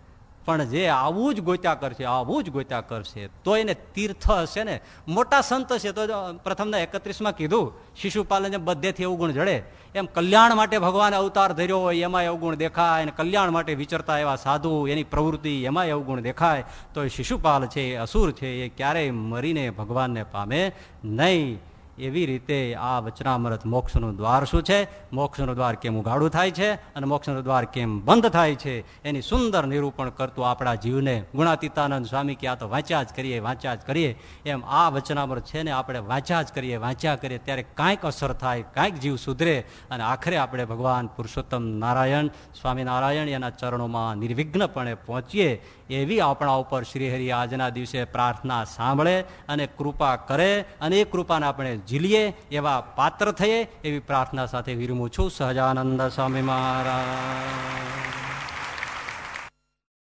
પણ જે આવું જ ગોત્યા કરશે, આવું જ ગોત્યા કરશે, તો એને તીર્થ હશે ને. મોટા સંત છે, તો પ્રથમના એકત્રીસમાં કીધું, શિશુપાલને બધેથી અવગુણ જડે. એમ કલ્યાણ માટે ભગવાન અવતાર ધર્યો હોય એમાં અવગુણ દેખાય, અને કલ્યાણ માટે વિચરતા એવા સાધુ, એની પ્રવૃત્તિ એમાં અવગુણ દેખાય. તો એ શિશુપાલ છે, એ અસુર છે, એ ક્યારેય મરીને ભગવાનને પામે નહીં. એવી રીતે આ વચનામૃત મોક્ષનું દ્વાર શું છે? મોક્ષનું દ્વાર કેમ ઉગાડું થાય છે અને મોક્ષનું દ્વાર કેમ બંધ થાય છે? એની સુંદર નિરૂપણ કરતું આપણા જીવને ગુણાતીતાનંદ સ્વામી કે આ તો વાંચ્યા જ કરીએ, વાંચ્યા જ કરીએ. એમ આ વચનામૃત છે ને આપણે વાંચ્યા જ કરીએ, વાંચ્યા કરીએ ત્યારે કાંઈક અસર થાય, કાંઈક જીવ સુધરે અને આખરે આપણે ભગવાન પુરુષોત્તમ નારાયણ, સ્વામિનારાયણ એના ચરણોમાં નિર્વિઘ્નપણે પહોંચીએ એવી આપણા ઉપર શ્રીહરિ આજના દિવસે પ્રાર્થના સાંભળે અને કૃપા કરે અને એ કૃપાને આપણે ઝીલીએ એવા પાત્ર થઈએ એવી પ્રાર્થના સાથે વિરમું છું. સહજાનંદ સ્વામી મહારાજ.